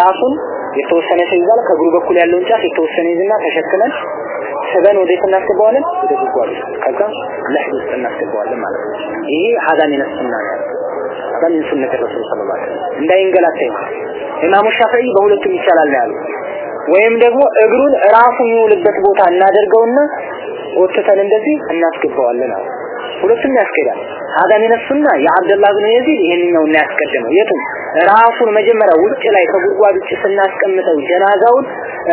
ራሱን የተወሰነ ይይዛል ከእግሩ በኩል ያለውን ጫፍ የተወሰነ ይዝና ተሸክመን ስበን ወዴት እናስገባዋለን ወደ ጉድጓድ ከዛ ለህዱ ውስጥ እናስገባዋለን ማለት ነው ይሄ ሚን ሱና ነው ሰለላሁ ዐለይሂ ወሰለም እንዳይንገላታ ኢማሙ ሻፊዒ በሁለቱም ይቻላል ያሉ ወይም ደግሞ እግሩን ራሱ የሚውልበት ቦታ እናደርገውና ወጥተን እንደዚህ እናስገባዋለን አሉ። ሁለቱም ያስኬዳል። ሀዳ ሚን ሱና የአብደላህ ብን ይሄንኛው እና የቱን? ራሱን መጀመሪያ ውጭ ላይ ከጉድጓድ ውጭ ስናስቀምጠው ጀናዛውን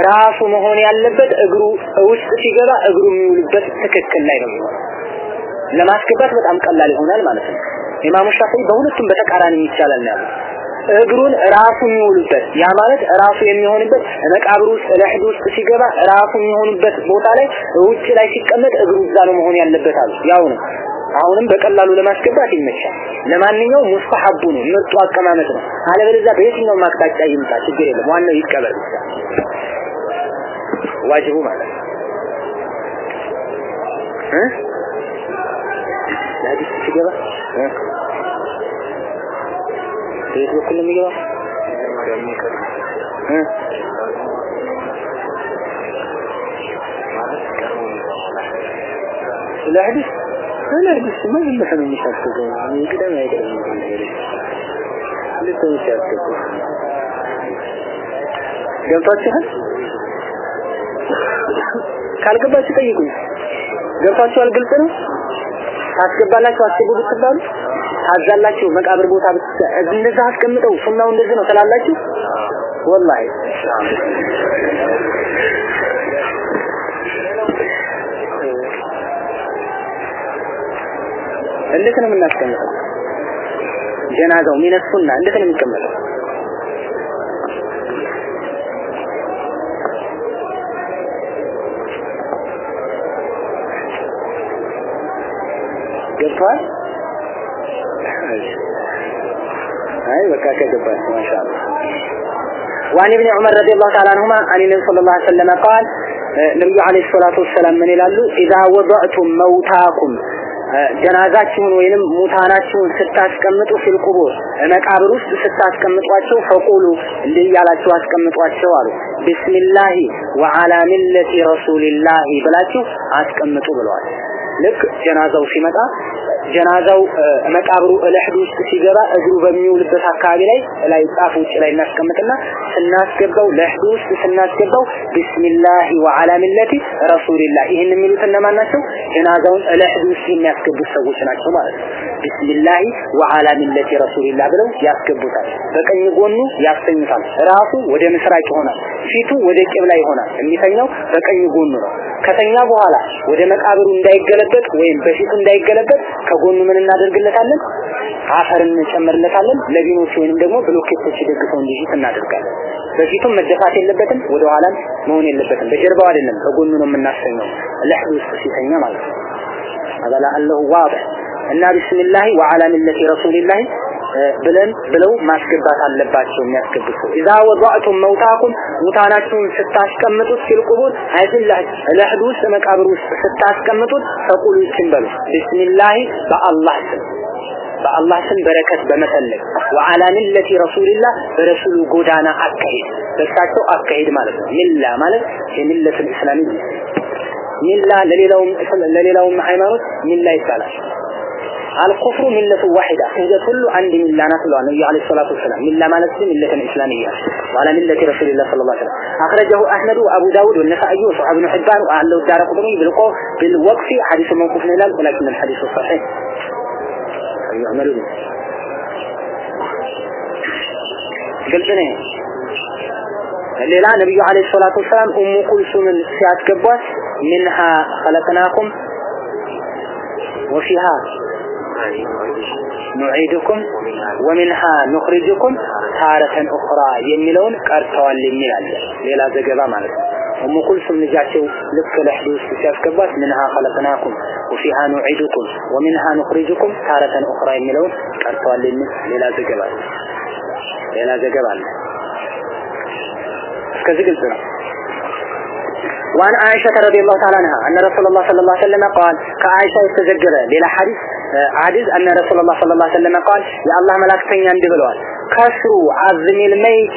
ራሱ መሆን ያለበት እግሩ ውስጥ ሲገባ እግሩ የሚውልበት ትክክል ላይ ነው የሚሆነው። ለማስገባት በጣም ቀላል ይሆናል ማለት ነው። ኢማሙ ሻፊዒ በሁለቱም በተቃራኒ ይቻላል ያሉት እግሩን ራሱ የሚውልበት ያ ማለት ራሱ የሚሆንበት መቃብር ውስጥ ለህድ ውስጥ ሲገባ ራሱ የሚሆንበት ቦታ ላይ ውጭ ላይ ሲቀመጥ እግሩ እዛ ነው መሆን ያለበት አሉ። ያው ነው። አሁንም በቀላሉ ለማስገባት ይመቻል። ለማንኛውም ሙስተሐቡ ነው ምርጡ አቀማመጥ ነው። አለበለዚያ በየትኛውም አቅጣጫ ይምጣ ችግር የለም። ዋናው ይቀበል ብቻ። ዋጅቡ ማለት ነው። ሲገባ በየት በኩል ነው የሚገባው? እ? ለሐዲስ ለሐዲስ ምን እንደሆነ የሚሻስተው ይቅደም አይቀርም ልትሆን ሲያስገቡ ገብቷችኋል? ካልገባችሁ ጠይቁኝ። ገብቷችኋል? ግልጽ ነው? ታስገባላችሁ አስገቡ ብትባሉ ታዛላችሁ መቃብር ቦታ እንደዛ አስቀምጠው ሱናው እንደዚህ ነው ትላላችሁ? ወላሂ። እንዴት ነው የምናስቀምጠው? ጀናዛው ሚነ ሱና እንዴት ነው የሚቀመጠው? ገብቷል አይ በቃ ከገባች ማሻአላ وعن ابن عمر رضي الله تعالى عنهما عن النبي صلى الله عليه وسلم قال ነብዩ አለይሂ ሰላቱ ወሰላም ምን ይላሉ اذا وضعتم موتاكم ጀናዛችሁን ወይንም ሙታናችሁን ስታስቀምጡ ፊል ቁቡር መቃብር ውስጥ ስታስቀምጧቸው ፈቁሉ እንዲህ እያላችሁ አስቀምጧቸው አሉ ቢስሚላሂ ወዓላ ሚለቲ ረሱሊላሂ ብላችሁ አስቀምጡ ብለዋል ልክ ጀናዛው ሲመጣ ጀናዛው መቃብሩ ለህድ ውስጥ ሲገባ እግሩ በሚውልበት አካባቢ ላይ ላይ ጻፍ ውጭ ላይ እናስቀምጥና ስናስገባው ለህድ ውስጥ ስናስገባው ቢስሚላሂ ወዓላ ሚለቲ ረሱሊላህ። ይህን የሚሉት እነማን ናቸው? ጀናዛውን ለህድ ውስጥ የሚያስገቡት ሰዎች ናቸው ማለት ነው። ቢስሚላሂ ወዓላ ሚለቲ ረሱሊላህ ብለው ያስገቡታል። በቀኝ ጎኑ ያስተኙታል ራሱ ወደ ምስራቅ ይሆናል። ፊቱ ወደ ቂብላ ይሆናል። የሚተኛው በቀኝ ጎኑ ነው ከተኛ በኋላ ወደ መቃብሩ እንዳይገለበጥ ወይም በፊቱ እንዳይገለበጥ ከጎኑ ምን እናደርግለታለን? አፈር እንጨምርለታለን። ለቢኖች ወይንም ደግሞ ብሎኬቶች ደግፈው እንዲይዝ እናደርጋለን። በፊቱም መደፋት የለበትም ወደ ኋላም መሆን የለበትም። በጀርባው አይደለም ከጎኑ ነው የምናስተኛው ለህዱ ውስጥ ሲተኛ ማለት ነው። አበላ አለሁ ዋضح እና ቢስሚላሂ ወዓላ ሚለቲ ረሱሊላሂ ብለን ብለው ማስገባት አለባቸው የሚያስገቡት ሰው። اذا وضعتم ሙታናችሁን ስታስቀምጡት ሲልቁቡር አይደላህ ለህዱ ውስጥ መቃብር ውስጥ ስታስቀምጡት ፈቁሉ ይችን ቢስሚላህ በአላህ ስም። በአላህ ስም በረከት በመፈለግ። ወአላ ሚለቲ ረሱልላህ በረሱሉ ጎዳና አካሄድ። በእሳቸው አካሄድ ማለት ነው። ሚላ ማለት የሚለት እስላሚ ሚላ ለሌላውም ሃይማኖት ሚላ ይባላል። الكفر ملة واحدة. هي كل عند ملة نسل عليه الصلاة والسلام. ملة ما نسل ملة إسلامية. وعلى ملة رسول الله صلى الله عليه وسلم. أخرجه أحمد وأبو داود والنسائي وصحاب بن حبان وأعلوا الدار قدمي بالقوة بالوقف. حديث موقف نلال ولكن الحديث الصحيح أي أيوة، عملوا قلتنا الليلة نبي عليه الصلاة والسلام أم كلثوم سيات كبوة منها خلقناكم وفيها ኑዒድኩም ወሚንሃ ኑኽሪጅኩም ታረተን ኡኽራ የሚለውን ቀርተዋል የሚል አለ። ሌላ ዘገባ ማለት ነው። ኡሙ ኩልሱም ልጃቸው ልክ ለሕዲ ውስጥ ሲያስገባት ምንሃ ኸለቅናኩም ወፊሃ ኑዒድኩም ወሚንሃ ኑኽሪጅኩም ታረተን ኡኽራ የሚለውን ቀርተዋል የሚል ሌላ ዘገባ አለ። ግልጽ ነው። وعن عائشة رضي الله تعالى عنها أن رسول الله صلى الله عليه وسلم قال كعائشة يتذكر ليلة حديث حديث أن رسول الله صلى الله عليه وسلم قال يا الله ملاكتين عند بلوال ከስሩ አዝሚል መይቲ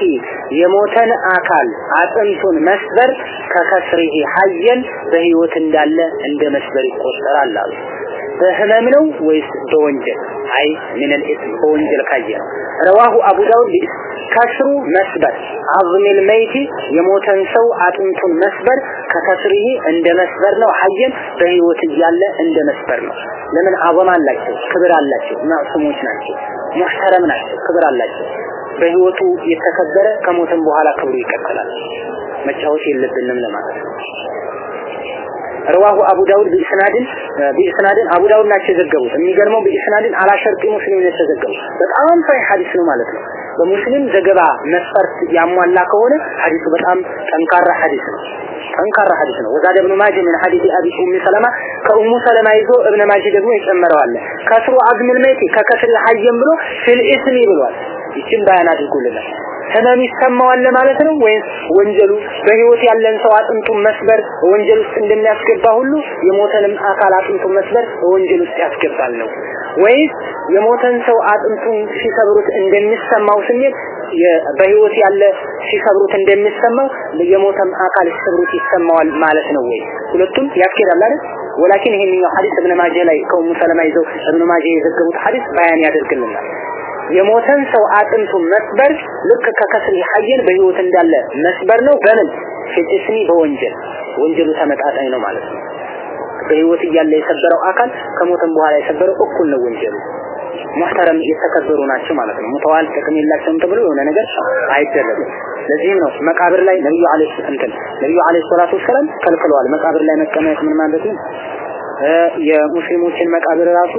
የሞተን አካል አጥንቱን መስበር ከከስሪሂ ሐየን በህይወት እንዳለ እንደ መስበር ይቆጠራል አሉ። በህመም ነው ወይስ በወንጀል? አይ ምን الاسم በወንጀል ካየ ነው። ረዋሁ አቡ ዳውድ ከስሩ መስበር አዝሚል መይቲ የሞተን ሰው አጥንቱን መስበር ከከስሪሂ እንደ መስበር ነው። ሐየን በህይወት እያለ እንደ መስበር ነው። ለምን አዘማ አላቸው፣ ክብር አላቸው፣ ማዕሱሞች ናቸው፣ ሙህተረም ናቸው፣ ክብር አላቸው። በህይወቱ የተከበረ ከሞተም በኋላ ክብሩ ይቀጥላል። መጫወት የለብንም ለማለት ነው። ረዋሁ አቡ ዳውድ ቢስናድን ቢስናድን አቡ ዳውድ ናቸው የዘገቡት። የሚገርመው ቢስናድን አላ ሸርጢ ሙስሊም ነው የተዘገቡት። በጣም ሳይ ሐዲስ ነው ማለት ነው። በሙስሊም ዘገባ መስፈርት ያሟላ ከሆነ ሐዲሱ በጣም ጠንካራ ሐዲስ ነው። ጠንካራ ሐዲስ ነው። ወዛደ ኢብኑ ማጅህ ምን ሐዲስ አቢ ኡሚ ሰለማ ከኡሙ ሰለማ ይዞ እብነ ማጅህ ደግሞ አለ። ከስሩ አዝሚል መይቲ ከከስር ሐየም ብሎ ፊል ብሏል። ይችን ባያን አድርጉልናል። ህመም ይሰማዋል ማለት ነው ወይስ ወንጀሉ በህይወት ያለን ሰው አጥንቱን መስበር ወንጀል ውስጥ እንደሚያስገባ ሁሉ የሞተንም አካል አጥንቱን መስበር ወንጀል ውስጥ ያስገባል ነው? ወይስ የሞተን ሰው አጥንቱን ሲሰብሩት እንደሚሰማው ስሜት በህይወት ያለ ሲሰብሩት እንደሚሰማው የሞተም አካል ሲሰብሩት ይሰማዋል ማለት ነው ወይ? ሁለቱም ያስኬዳል አይደል? ወላኪን ይሄንኛው ሐዲስ እብነ ማጀህ ላይ ከኡሙ ሰለማ ይዘው እብነ ማጀህ የዘገቡት ሐዲስ ባያን ያደርግልናል የሞተን ሰው አጥንቱን መስበር ልክ ከከስሪ ሐየን በህይወት እንዳለ መስበር ነው። በምን? ፊትስኒ በወንጀል። ወንጀሉ ተመጣጣኝ ነው ማለት ነው። በህይወት እያለ የሰበረው አካል ከሞተን በኋላ የሰበረው እኩል ነው ወንጀሉ። ሙህተረም የተከበሩ ናቸው ማለት ነው። ሙተዋል ጥቅም የላቸውም ተብሎ የሆነ ነገር አይደረግም። ለዚህም ነው መቃብር ላይ ነብዩ አለይሂ እንትን ነብዩ አለይሂ ሰላቱ ወሰለም ከልክለዋል። መቃብር ላይ መቀመጥ ምን ማለት ነው የሙስሊሞችን መቃብር ራሱ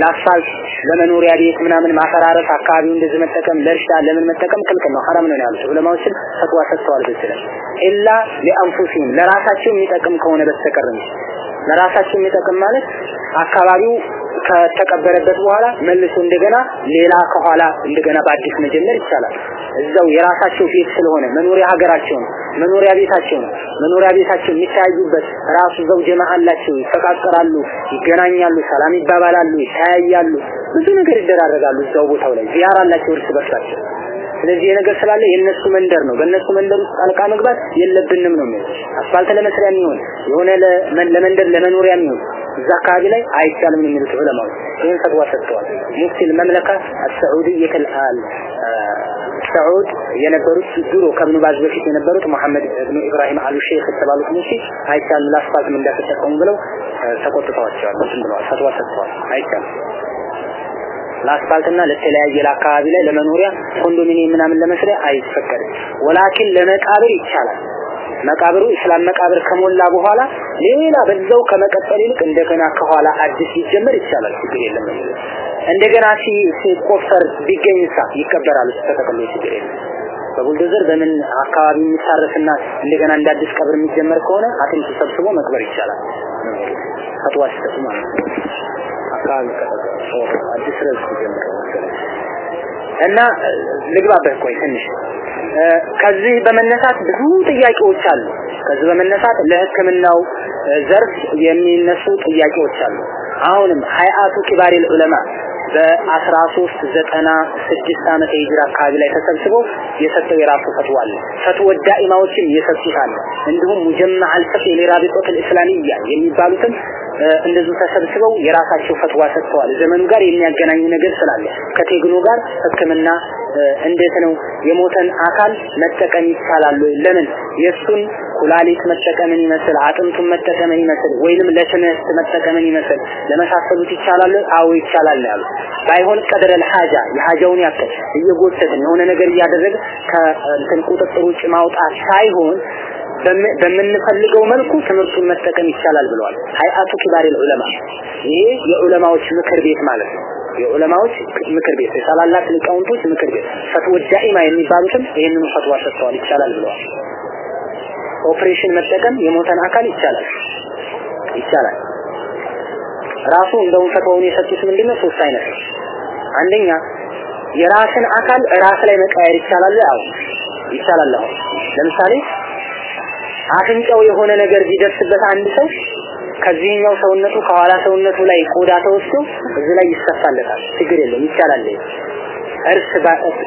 ለአስፋልት ለመኖሪያ ቤት ምናምን ማፈራረስ አካባቢው እንደዚህ መጠቀም ለእርሻ ለምን መጠቀም ክልክል ነው። ሐራም ነው ያሉት ዑለማዎችን ፈትዋ ሰጥተዋል ላይ። ኢላ ሊአንፉሲሂም ለራሳቸው የሚጠቅም ከሆነ በስተቀር ነው። ለራሳቸው የሚጠቅም ማለት አካባቢው ከተቀበረበት በኋላ መልሶ እንደገና ሌላ ከኋላ እንደገና በአዲስ መጀመር ይቻላል እዛው የራሳቸው ቤት ስለሆነ መኖሪያ ሀገራቸው ነው፣ መኖሪያ ቤታቸው ነው። መኖሪያ ቤታቸው የሚታያዩበት ራሱ ዘው ጀማ አላቸው፣ ይፈቃቀራሉ፣ ይገናኛሉ፣ ሰላም ይባባላሉ፣ ይታያያሉ፣ ብዙ ነገር ይደራረጋሉ እዛው ቦታው ላይ ዚያራ አላቸው እርስ በርሳቸው። ስለዚህ ነገር ስላለ የነሱ መንደር ነው። በእነሱ መንደር ውስጥ ጣልቃ መግባት የለብንም ነው የሚለው። አስፋልት ለመስሪያ የሚሆን የሆነ ለመንደር ለመኖሪያ የሚሆን እዛ አካባቢ ላይ አይቻልም የሚሉት ዑለማዎች። ይህን ፈትዋ ሰጥተዋል ሙፍቲ ልመምለካ አሰዑድየት ልአል ሰዑድ የነበሩት ድሮ ከብኑ ባዝ በፊት የነበሩት መሐመድ ኢብኑ ኢብራሂም አሉ ሼክ የተባሉት ሙፍቲ አይቻልም ለአስፋልት እንዳትጠቀሙ ብለው ተቆጥተዋቸዋል እንትን ብለዋል ፈትዋ ሰጥተዋል። አይቻልም። ለአስፋልትና ለተለያየ ለአካባቢ ላይ ለመኖሪያ ኮንዶሚኒየም ምናምን ለመስሪያ አይፈቀድም። ወላኪን ለመቃብር ይቻላል መቃብሩ እስላም መቃብር ከሞላ በኋላ ሌላ በዛው ከመቀጠል ይልቅ እንደገና ከኋላ አዲስ ይጀመር ይቻላል። ችግር የለም። እንደገና ሲቆፈር ቢገኝሳ ይቀበራል ተጠቅሎ ችግር የለም። በቡልዶዘር በምን አካባቢ የሚታረስና እንደገና እንደ አዲስ ቀብር የሚጀመር ከሆነ አጥንት ሰብስቦ መቅበር ይቻላል። ማለት ነው። አካባቢ አዲስ ረዝ ጀምሮ እና ልግባበት ቆይ ትንሽ ከዚህ በመነሳት ብዙ ጥያቄዎች አሉ። ከዚህ በመነሳት ለህክምናው ዘርፍ የሚነሱ ጥያቄዎች አሉ። አሁንም ሀይአቱ ኪባሪል ዑለማ በ1396 ዓመተ ሂጅራ አካባቢ ላይ ተሰብስቦ የሰጠው የራሱ ፈትዋ አለ። ፈትወ ዳኢማዎችን የሰጡት እንዲሁም ሙጀመዕ አልፍቅህ ሊራቢጦት ልእስላሚያ የሚባሉትን እንደዚህ ተሰብስበው የራሳቸው ፈትዋ ሰጥተዋል። ዘመኑ ጋር የሚያገናኝ ነገር ስላለ ከቴክኖ ጋር ህክምና እንዴት ነው የሞተን አካል መጠቀም ይቻላል ወይ? ለምን የእሱን ኩላሊት መጠቀምን ይመስል አጥንቱን መጠቀምን ይመስል ወይንም ለትምህርት መጠቀምን ይመስል ለመሳሰሉት ይቻላል? አዎ ይቻላል ያሉ ባይሆን ቀደረ ለሐጃ የሐጃውን ያክል እየጎተትን የሆነ ነገር እያደረገ ከእንትን ቁጥጥር ውጭ ማውጣት ሳይሆን በምንፈልገው መልኩ ትምህርቱን መጠቀም ይቻላል ብለዋል። ሀይአቱ ኪባር ዑለማ ይሄ የዑለማዎች ምክር ቤት ማለት ነው። የዑለማዎች ምክር ቤት የታላላቅ ሊቃውንቶች ምክር ቤት። ፈትወ ዳኢማ የሚባሉትም ይህንኑ ፈትዋ ሰጥተዋል ይቻላል ብለዋል። ኦፕሬሽን መጠቀም የሞተን አካል ይቻላል። ይቻላል። ራሱ እንደውም ፈትዋውን የሰጡት ምንድነው? ሶስት አይነት ነው። አንደኛ የራስን አካል ራስ ላይ መቀየር ይቻላል። አዎ ይቻላል አሁን። ለምሳሌ አፍንጫው የሆነ ነገር ቢደርስበት አንድ ሰው ከዚህኛው ሰውነቱ ከኋላ ሰውነቱ ላይ ቆዳ ተወስዶ እዚህ ላይ ይሰፋለታል። ችግር የለም ይቻላል። እርስ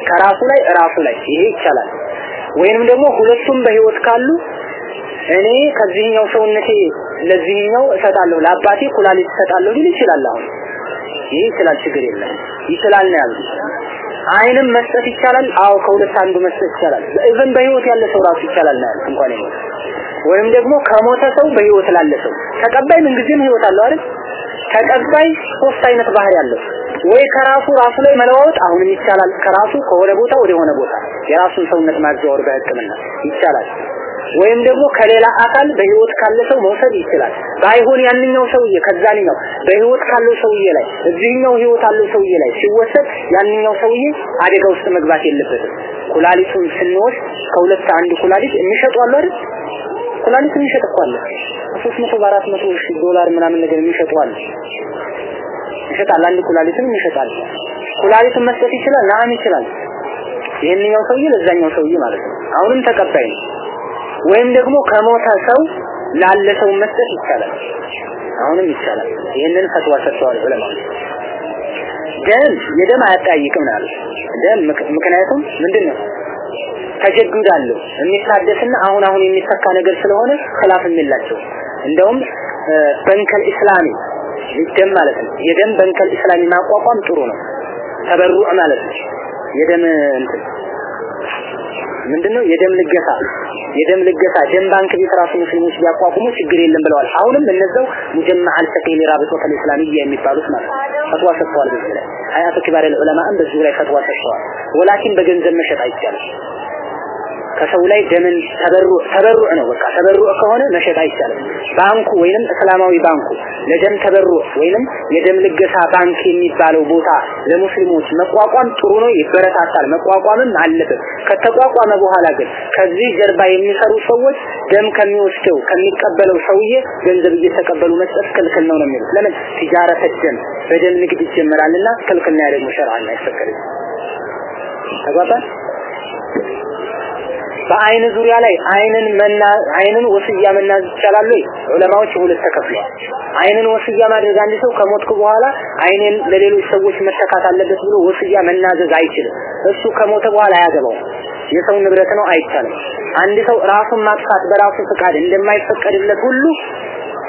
ከራሱ ላይ ራሱ ላይ ይሄ ይቻላል። ወይንም ደግሞ ሁለቱም በህይወት ካሉ እኔ ከዚህኛው ሰውነቴ ለዚህኛው እሰጣለሁ ለአባቴ ኩላሊት እሰጣለሁ ሊል ይችላል። አሁን ይሄ ይችላል ችግር የለም። ይችላል ነው ያሉት አይንም መስጠት ይቻላል? አዎ ከሁለት አንዱ መስጠት ይቻላል። even በህይወት ያለ ሰው ራሱ ይቻላል ያሉት እንኳን ይሞት ወይም ደግሞ ከሞተ ሰው በህይወት ላለ ሰው። ተቀባይ ምን ጊዜም ህይወት አለው አይደል? ተቀባይ ሶስት አይነት ባህሪ ያለው ወይ ከራሱ ራሱ ላይ መለዋወጥ አሁንም ይቻላል። ከራሱ ከሆነ ቦታ ወደ ሆነ ቦታ የራሱን ሰውነት ማዘዋወር በህክምና ይቻላል ወይም ደግሞ ከሌላ አካል በህይወት ካለ ሰው መውሰድ ይችላል። ባይሆን ያንኛው ሰውዬ ከዛኛው በህይወት ካለው ሰውዬ ላይ እዚህኛው ህይወት አለው ሰውዬ ላይ ሲወሰድ ያንኛው ሰውዬ አደጋ ውስጥ መግባት የለበትም። ኩላሊቱን ስንወስድ ከሁለት አንድ ኩላሊት አሉ አይደል? ኩላሊት አለ። 300 በ400 ሺህ ዶላር ምናምን ነገር አለ ይሸጣል። አንድ ኩላሊትን ይሸጣል። ኩላሊትን መስጠት ይችላል ናም ይችላል። ይሄንኛው ሰውዬ ለዛኛው ሰውዬ ማለት ነው። አሁንም ተቀባይ ነው ወይም ደግሞ ከሞተ ሰው ላለ ሰው መስጠት ይቻላል። አሁንም ይቻላል። ይህንን ፈትዋ ሰጥተዋል ዑለማዎች። ደም የደም አያጠያይቅም ናል ደም ምክንያቱም ምንድነው? ነው ተጀዱድ የሚታደስና አሁን አሁን የሚተካ ነገር ስለሆነ ኸላፍ የሚላቸው እንደውም በንከል ኢስላሚ ደም ማለት ነው። የደም በንከል ኢስላሚ ማቋቋም ጥሩ ነው። ተበሩዕ ማለት ነው። የደም እንትን ምንድነው የደም ልገሳ የደም ልገሳ ደም ባንክ ቤት ራሱ ሙስሊሞች ቢያቋቁሙ ችግር የለም ብለዋል። አሁንም እነዛው ሙጀማ አልሰቂል ራብጦት አልእስላሚያ የሚባሉት ማለት ፈትዋ ሰጥተዋል። በዚህ ላይ ሀያቱ ኪባር ዑለማም በዚህ ላይ ፈትዋ ሰጥተዋል። ወላኪን በገንዘብ መሸጥ አይቻልም። ከሰው ላይ ደምን ተበሩ ተበሩ ነው በቃ። ተበሩ ከሆነ መሸጥ አይቻልም። ባንኩ ወይንም እስላማዊ ባንኩ ለደም ተበሩ ወይንም የደም ልገሳ ባንክ የሚባለው ቦታ ለሙስሊሞች መቋቋም ጥሩ ነው ይበረታታል። መቋቋምም አለበት። ከተቋቋመ በኋላ ግን ከዚህ ጀርባ የሚሰሩ ሰዎች ደም ከሚወስደው ከሚቀበለው ሰውዬ ገንዘብ እየተቀበሉ መስጠት ክልክል ነው ነው የሚሉት። ለምን? ትጃረተ ደም በደም ንግድ ይጀምራልና ክልክል ነው ደግሞ ሸርዓን አይፈቀድም። ተጓባን በአይን ዙሪያ ላይ አይንን መና አይንን ወስያ መናዝ ይቻላል ወይ? ዑለማዎች ሁለት ተከፍለዋል። አይንን ወስያ ማድረግ አንድ ሰው ከሞትኩ በኋላ አይኔን ለሌሎች ሰዎች መተካት አለበት ብሎ ወስያ መናዘዝ አይችልም። እሱ ከሞተ በኋላ አያገባውም። የሰው ንብረት ነው አይቻልም። አንድ ሰው ራሱን ማጥፋት በራሱ ፍቃድ እንደማይፈቀድለት ሁሉ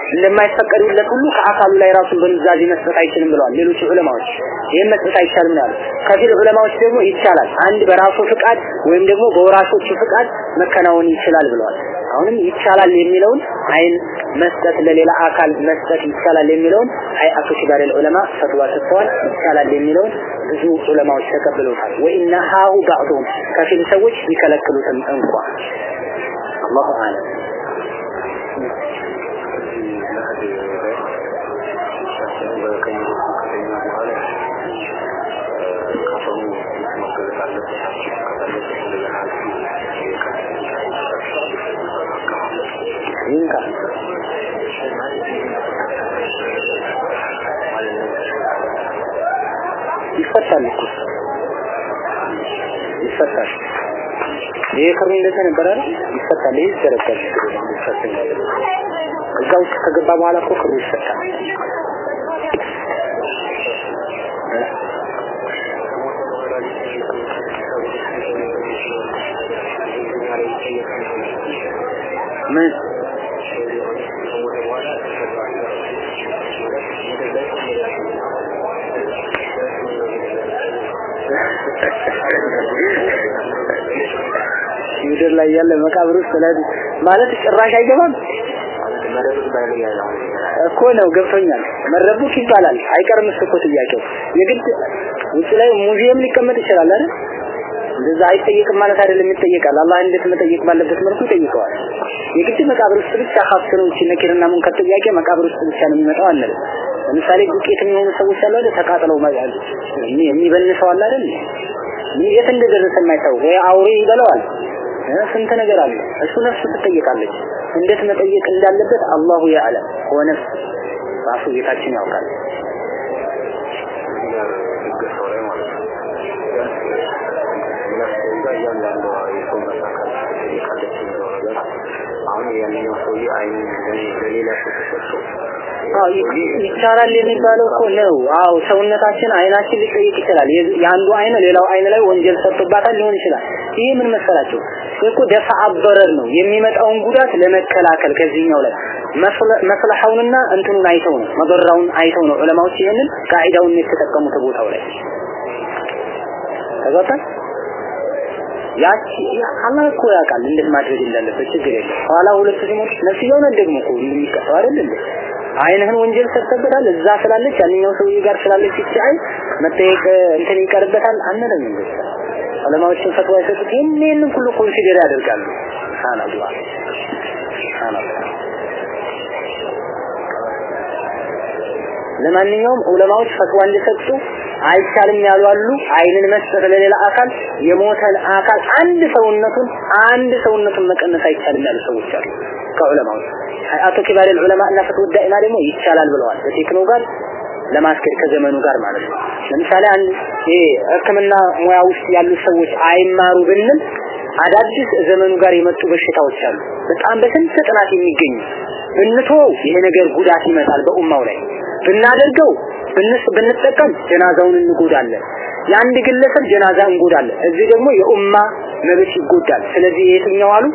እንደማይፈቀድለት ሁሉ ከአካሉ ላይ ራሱን በንዛዜ መስጠት አይችልም ብለዋል ሌሎች ዑለማዎች። ይህን መስጠት አይቻልም ነው ከፊል ዑለማዎች ደግሞ ይቻላል። አንድ በራሱ ፍቃድ ወይም ደግሞ በወራሾቹ ፍቃድ መከናወን ይችላል ብለዋል። አሁንም ይቻላል የሚለውን አይን መስጠት ለሌላ አካል መስጠት ይቻላል የሚለውን ሀይአቱ ኪባር ዑለማ ፈትዋ ሰጥተዋል። ይቻላል የሚለውን ብዙ ዑለማዎች ተቀብለውታል። ወኢና ሀሁ ባዕዱም ከፊል ሰዎች ቢከለክሉትም እንኳ አላሁ አለም ይንካ ይፈታል እኮ ይፈታል ይሄ ክሩ እንደተነበረ ይፈታል ይሄ ይዘረጋል። እዛ ውስጥ ከገባ በኋላ እኮ ክሩ ይፈታል ምን ምድር ላይ ያለ መቃብር ውስጥ ማለት ጭራሽ አይገባም? እኮ ነው ገብቶኛል። መረቡክ ይባላል። አይቀርም እኮ ጥያቄው። የግድ ውጭ ላይ ሙዚየም ሊቀመጥ ይችላል አይደል? እንደዛ አይጠየቅም ማለት አይደለም ይጠየቃል። አላህ እንዴት መጠየቅ ባለበት መልኩ ይጠይቀዋል። የግድ መቃብር ውስጥ ብቻ ሀብት ነው እቺ ነኪርና ሙንከር ጥያቄ መቃብር ውስጥ ብቻ ነው የሚመጣው አንል ለምሳሌ ዱቄት የሚሆኑ ሰዎች አሉ አይደል? ተቃጥለው የሚበንሰው አለ አይደል? የት እንደደረሰ የማይታወቅ። ወይ አውሬ ይበለዋል ስንት ነገር አለ እሱ ነፍሱ ትጠየቃለች እንዴት መጠየቅ እንዳለበት አላሁ ያዕለም ሆነ ራሱ ጌታችን ያውቃል ይቻላል የሚባለው እኮ ነው። አዎ ሰውነታችን አይናችን ሊጠይቅ ይችላል። የአንዱ አይን ሌላው አይን ላይ ወንጀል ሰርቶባታል ሊሆን ይችላል። ይሄ ምን መሰላቸው? እኮ ደፋ አበረር ነው የሚመጣውን ጉዳት ለመከላከል ከዚህኛው ላይ መስለሐውንና እንትኑን አይተው ነው መበራውን አይተው ነው ዑለማዎች ይሄንን ቃዒዳውን የተጠቀሙት ቦታው ላይ ተገባን ያቺ አላህ እኮ ያውቃል እንዴት እንዳለበት ችግር የለም። ኋላ ሁለቱ ሲሞቱ ነፍስያው ነው ደግሞ እኮ እንደሚቀጠው አይደል እንዴ? አይንህን ወንጀል ሰርተበታል እዛ ስላለች ያንኛው ሰውዬ ጋር ስላለች አይን መጠየቅ እንትን ይቀርበታል አንለም እንዴ? ዑለማዎችን ፈትዋ የሰጡት ይህንን ሁሉ consider ያደርጋሉ። ሱብሃንአላህ ለማንኛውም ዑለማዎች ፈትዋ እንደሰጡ አይቻልም ያሉ አሉ። አይንን መስጠት ለሌላ አካል የሞተን አካል አንድ ሰውነቱን አንድ ሰውነቱን መቀነስ አይቻልም ያሉ ሰዎች አሉ ከዑለማዎች። አቶ ኪባር ዑለማ እና ፈትዋ ደግሞ ይቻላል ብለዋል። በቴክኖ ጋር ለማስኬድ ከዘመኑ ጋር ማለት ነው። ለምሳሌ አንድ ይሄ ሙያ ውስጥ ያሉ ሰዎች አይማሩ ብንል አዳዲስ ዘመኑ ጋር የመጡ በሽታዎች አሉ። በጣም በስንት ጥናት የሚገኙ ብንቶ ይሄ ነገር ጉዳት ይመጣል በኡማው ላይ ብናደርገው ብንስ ብንጠቀም ጀናዛውን እንጎዳለን። የአንድ ግለሰብ ጀናዛ እንጎዳለን። እዚህ ደግሞ የኡማ መብት ይጎዳል። ስለዚህ የትኛው አሉ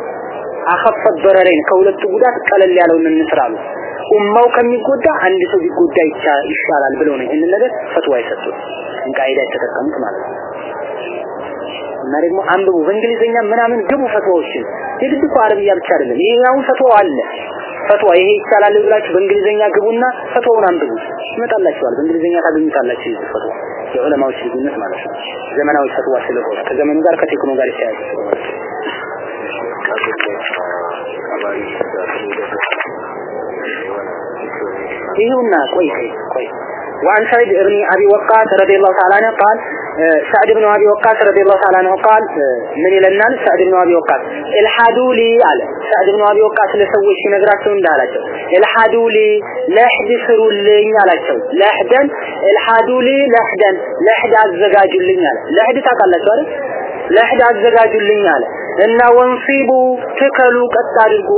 አኸፈ በረረይን ከሁለቱ ጉዳት ቀለል ያለውን እንስራሉ። ኡማው ከሚጎዳ አንድ ሰው ቢጎዳ ይሻላል ብለው ነው ይህንን ነገር ፈትዋ የሰጡት ቃይዳ የተጠቀሙት ማለት ነው። እና ደግሞ አንብቡ በእንግሊዘኛ ምናምን ግቡ ፈትዋዎችን የግድ እኮ አረብያ ብቻ አይደለም። ይሄ ፈትዋ አለ ፈትዋ ይሄ ይቻላል ብላችሁ በእንግሊዘኛ ግቡና ፈትዋውን አንብቡ ይመጣላችኋል። በእንግሊዘኛ ታገኙታላችሁ ይሄ ፈትዋ የዑለማዎች ልዩነት ማለት ነው። ዘመናዊ ፈትዋ ስለሆነ ከዘመኑ ጋር ከቴክኖ ጋር የተያያዘ ስለሆነ ይሄውና ቆይ ቆይ وعن سعيد بن ابي وقاص رضي الله تعالى عنه قال سعد بن ابي وقاص رضي الله تعالى عنه قال ምን ይለናል سعد بن ابي وقاص الحادوا لي አለ سعد بن ابي وقاص ለሰዎች ሲነግራቸው እንዳላቸው الحادوا لي ለህድ ስሩልኝ አላቸው ለህደን الحادوا لي ለህደን ለህድ አዘጋጁልኝ አለ ለህድ ታውቃላችሁ አይደል ለህድ አዘጋጁልኝ አለ እና ወንሲቡ ትከሉ ቀጥ አድርጉ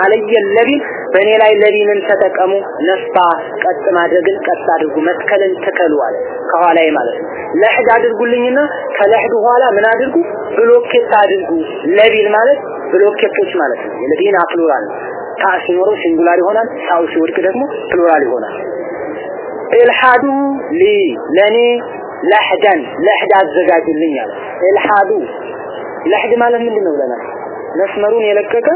አለየ ለቢን በእኔ ላይ ለቢንን ተጠቀሙ ነስባ ቀጥ ማድረግን ቀጥ አድርጉ መትከልን ትከሉ አለ ከኋላዬ ማለት ነው። ለህድ አድርጉልኝና ከለህዱ ኋላ ምን አድርጉ? ብሎኬት አድርጉ ለቢን ማለት ብሎኬቶች ማለት ነው። የለቢን plural ታ singular ይሆናል ታው ሲወድቅ ደግሞ plural ይሆናል። ኢልሃዱ ሊ ለኔ ለህደን ለህድ አዘጋጁልኝ አለ። ኢልሃዱ ለህድ ማለት ምንድን ነው ብለናል? መስመሩን የለቀቀ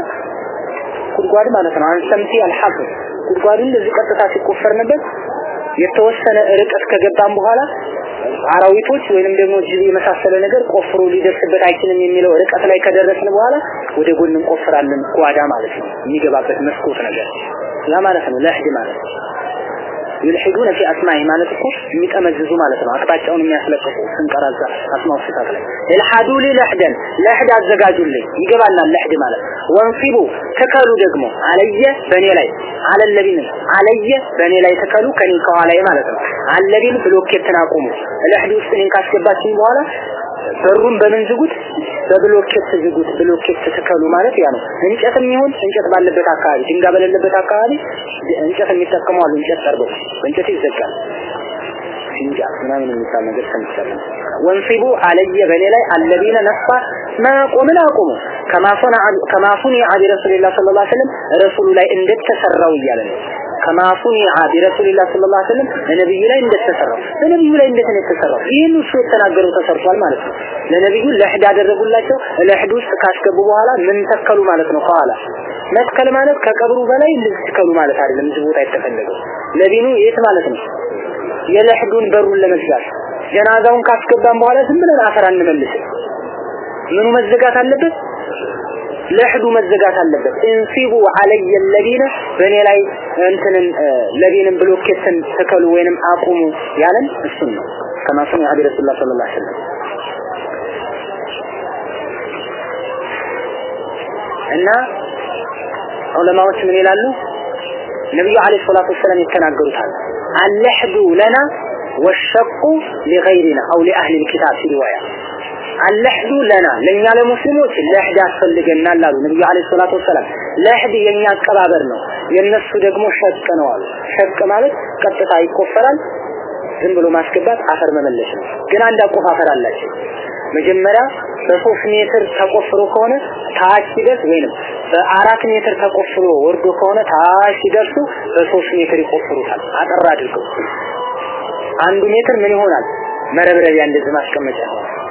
ጉድጓድ ማለት ነው። አንሰምቲ አልሐፍ ጉድጓዱ እንደዚህ ቀጥታ ሲቆፈርንበት የተወሰነ ርቀት ከገባን በኋላ አራዊቶች ወይንም ደግሞ ጅብ የመሳሰለ ነገር ቆፍሮ ሊደርስበት አይችልም የሚለው ርቀት ላይ ከደረስን በኋላ ወደ ጎን እንቆፍራለን። ጓዳ ማለት ነው። የሚገባበት መስኮት ነገር። ያ ማለት ነው ለህድ ማለት ይልሂዱነ ፊ አስማኢ ማለት እኮ የሚጠመዝዙ ማለት ነው። አቅጣጫውን የሚያስለቅቁ ስንቀራዛ አስማው ሲታት ላይ ይልሃዱ ለህደን ለህድ አዘጋጁልኝ ይገባናል። ለህድ ማለት ወንሲቡ ተከሉ ደግሞ አለየ በኔ ላይ አለለቢን አለየ በኔ ላይ ተከሉ ከኔ ከኋላዬ ማለት ነው። አለቢን ብሎኬትን አቁሙ። ለህድ ውስጥ እኔን ካስገባችኝ በኋላ በሩን በምን ዝጉት? በብሎኬት ዝጉት። ብሎኬት ተከሉ ማለት ያ ነው። እንጨትም ይሁን እንጨት ባለበት አካባቢ ድንጋይ በሌለበት አካባቢ እንጨት የሚጠቀሙ አሉ። እንጨት ጠርበው በእንጨት ይዘጋል። እንጃ ምናምን የሚባል ነገር ሰምቻለሁ ወንሲቡ አለየ በኔ ላይ አለቢነ ነፋ ማቆምን አቁሙ ከማሶና ከማሱኒ አቢ ረሱልላህ ሰለላሁ ዐለይሂ ወሰለም ረሱሉ ላይ እንደተሰራው እያለ ነው ከማሱኒ አቢ ረሱልላህ ሰለላሁ ዐለይሂ ወሰለም ለነብዩ ላይ እንደተሰራው ለነብዩ ላይ እንዴት ነው የተሰራው? ይህን እሱ የተናገረው ተሰርቷል ማለት ነው። ለነብዩ ለህድ አደረጉላቸው ለህድ ውስጥ ካስገቡ በኋላ ምን ተከሉ ማለት ነው? ከኋላ መትከል ማለት ከቀብሩ በላይ ተከሉ ማለት አይደለም። እዚህ ቦታ የተፈለገው ለቢኑ የት ማለት ነው? የለህዱን በሩን ለመዝጋት ጀናዛውን ካስገባን በኋላ ዝም ብለን አፈር አንመልስም ምኑ መዘጋት አለበት ለሕዱ መዘጋት አለበት እንሲቡ አለየ الذين በእኔ ላይ እንትንን ለዲንን ብሎኬትን ተከሉ ወይንም አቁሙ ያለን እሱን ነው ከማ ሰሚ ዐቢ ረሱላህ ሰለላሁ ዐለይሂ ወሰለም እና ዑለማዎች ምን ይላሉ ነብዩ አለይሂ ሰላቱ ወሰለም ይተናገሩታል አልሕዱ ለና ወሸቁ ሊገይሪና አው ሊአህሊ ልኪታብ ፊ ሪዋያ አልሕዱ ለና ለኛ ለሙስሊሞች ለሕድ ያስፈልገናል አሉ ነብዩ አለይሂ ሰላቱ ወሰላም። ለሕድ የኛ አቀባበር ነው የነሱ ደግሞ ሸቅ ነው አሉ። ሸቅ ማለት ቀጥታ ይቆፈራል ዝም ብሎ ማስገባት አፈር መመለስ ነው። ግን አንድ አቆፋፈር አላቸው። መጀመሪያ በሶስት ሜትር ተቆፍሮ ከሆነ ታች ሲደርስ ወይንም በአራት ሜትር ተቆፍሮ ወርዶ ከሆነ ታች ሲደርሱ በሶስት ሜትር ይቆፍሩታል። አጠር አድርገው አንዱ ሜትር ምን ይሆናል? መረብረቢያ እንደዚህ ማስቀመጫ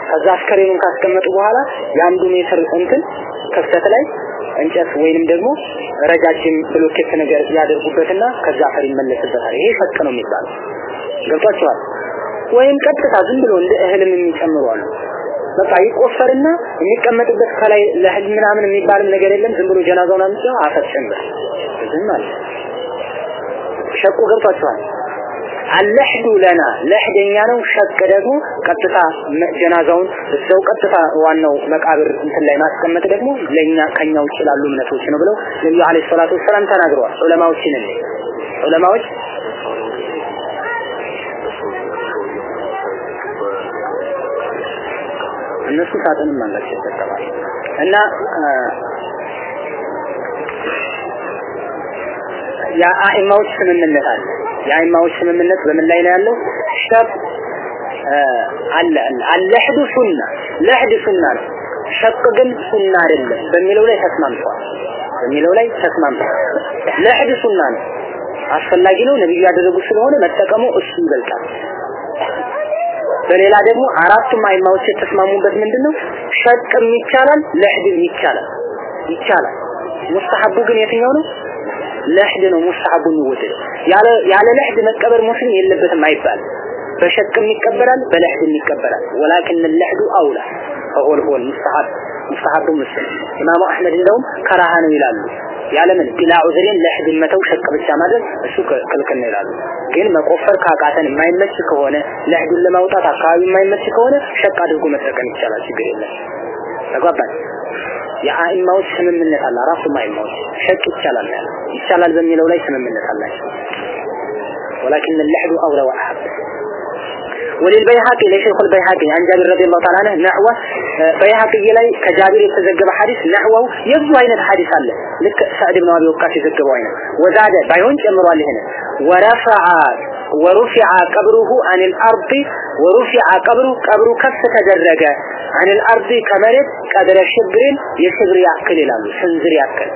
ከዛ አስከሬኑን ካስቀመጡ በኋላ የአንዱ ሜትር እንትን ክፍተት ላይ እንጨት ወይንም ደግሞ ረጃጅም ብሎኬት ነገር ያደርጉበትና ከዛ አፈር ይመለስበታል። ይሄ ሸቅ ነው የሚባለው። ገብቷቸዋል ወይም ቀጥታ ዝም ብሎ እንደ እህልም የሚጨምሩ አሉ። በቃ ይቆፈርና የሚቀመጥበት ከላይ ለህል ምናምን የሚባልም ነገር የለም። ዝም ብሎ ጀናዛውን አምጥተው አፈር ጨምር ዝም አለ ሸቁ ገብቷቸዋል አለህዱ ለና። ለህደኛ ነው ሸቅ ደግሞ ቀጥታ ጀናዛውን እዛው ቀጥታ ዋናው መቃብር እንትን ላይ ማስቀመጥ ደግሞ ለኛ ከኛ ውጭ ላሉ እምነቶች ነው ብለው ነብዩ አለይሂ ሰላቱ ወሰላም ተናግረዋል። ዑለማዎችን ዑለማዎች እነሱ ሳጥንም አላቸው ይጠቀማል። እና የአኢማዎች ስምምነት አለ የአኢማዎች ስምምነት በምን ላይ ነው ያለው? ሸብ አለ አለህዱ ሱና ለህድ ሱና ነው። ሸቅ ግን ሱና አይደለም በሚለው ላይ ተስማምተዋል በሚለው ላይ ተስማምተዋል ለህድ ሱና ነው። አስፈላጊ ነው። ነብዩ ያደረጉት ስለሆነ መጠቀሙ እሱ ይበልጣል። በሌላ ደግሞ አራቱም አይማዎች የተስማሙበት ምንድነው? ሸቅም ይቻላል ለህድም ይቻላል። ይቻላል። ሙስተሐቡ ግን የትኛው ነው ለህድ ነው ሙስተሐቡ የሚወደደው። ያለ ያለ ለህድ መቀበር ሙስሊም የለበትም አይባል በሸቅም ይቀበላል በለህድም ይቀበላል ወላኪን ለህዱ አውላ። ፈሁል ሁል ሙስተሐብ ሙስተሐቡ ሙስሊም። ኢማሙ አህመድ እንደውም ከራሃ ነው ይላሉ። ያለምን ቢላ ዑዝሪን ለህድ መተው ሸቅ ብቻ ማድረግ እሱ ክልክል ይላሉ። ግን መቆፈር ካቃተን የማይመች ከሆነ ለህዱን ለማውጣት አካባቢ የማይመች ከሆነ ሸቅ አድርጎ መጠቀም ይቻላል። ችግር የለም። ተጓባን የአኢማዎች ስምምነት አለ አራቱም አኢማዎች ሸቅ ይቻላል ያለ ይቻላል በሚለው ላይ ስምምነት አላቸው ولكن اللحد أولى وأحب وللبيهقي لشيخ البيهقي عن جابر رضي الله تعالى عنه نحوه بيهقي ላይ ከጃቢር የተዘገበ ሐዲስ ነህወው የብዙ አይነት ሐዲስ አለ ልክ ሰዕድ ብን አቢ ወቃስ የዘገበው አይነት ወዛደ ባይሆን ጨምሯል ይሄን ወረፈዐ ወሩፊዐ ቀብሩሁ አኒል አርዲ ورفع قبره ቀብሩ ከፍ ተደረገ። عن الأرض ከመሬት قدر شبر የሽብር ያክል ይላሉ ስንዝር ያክል።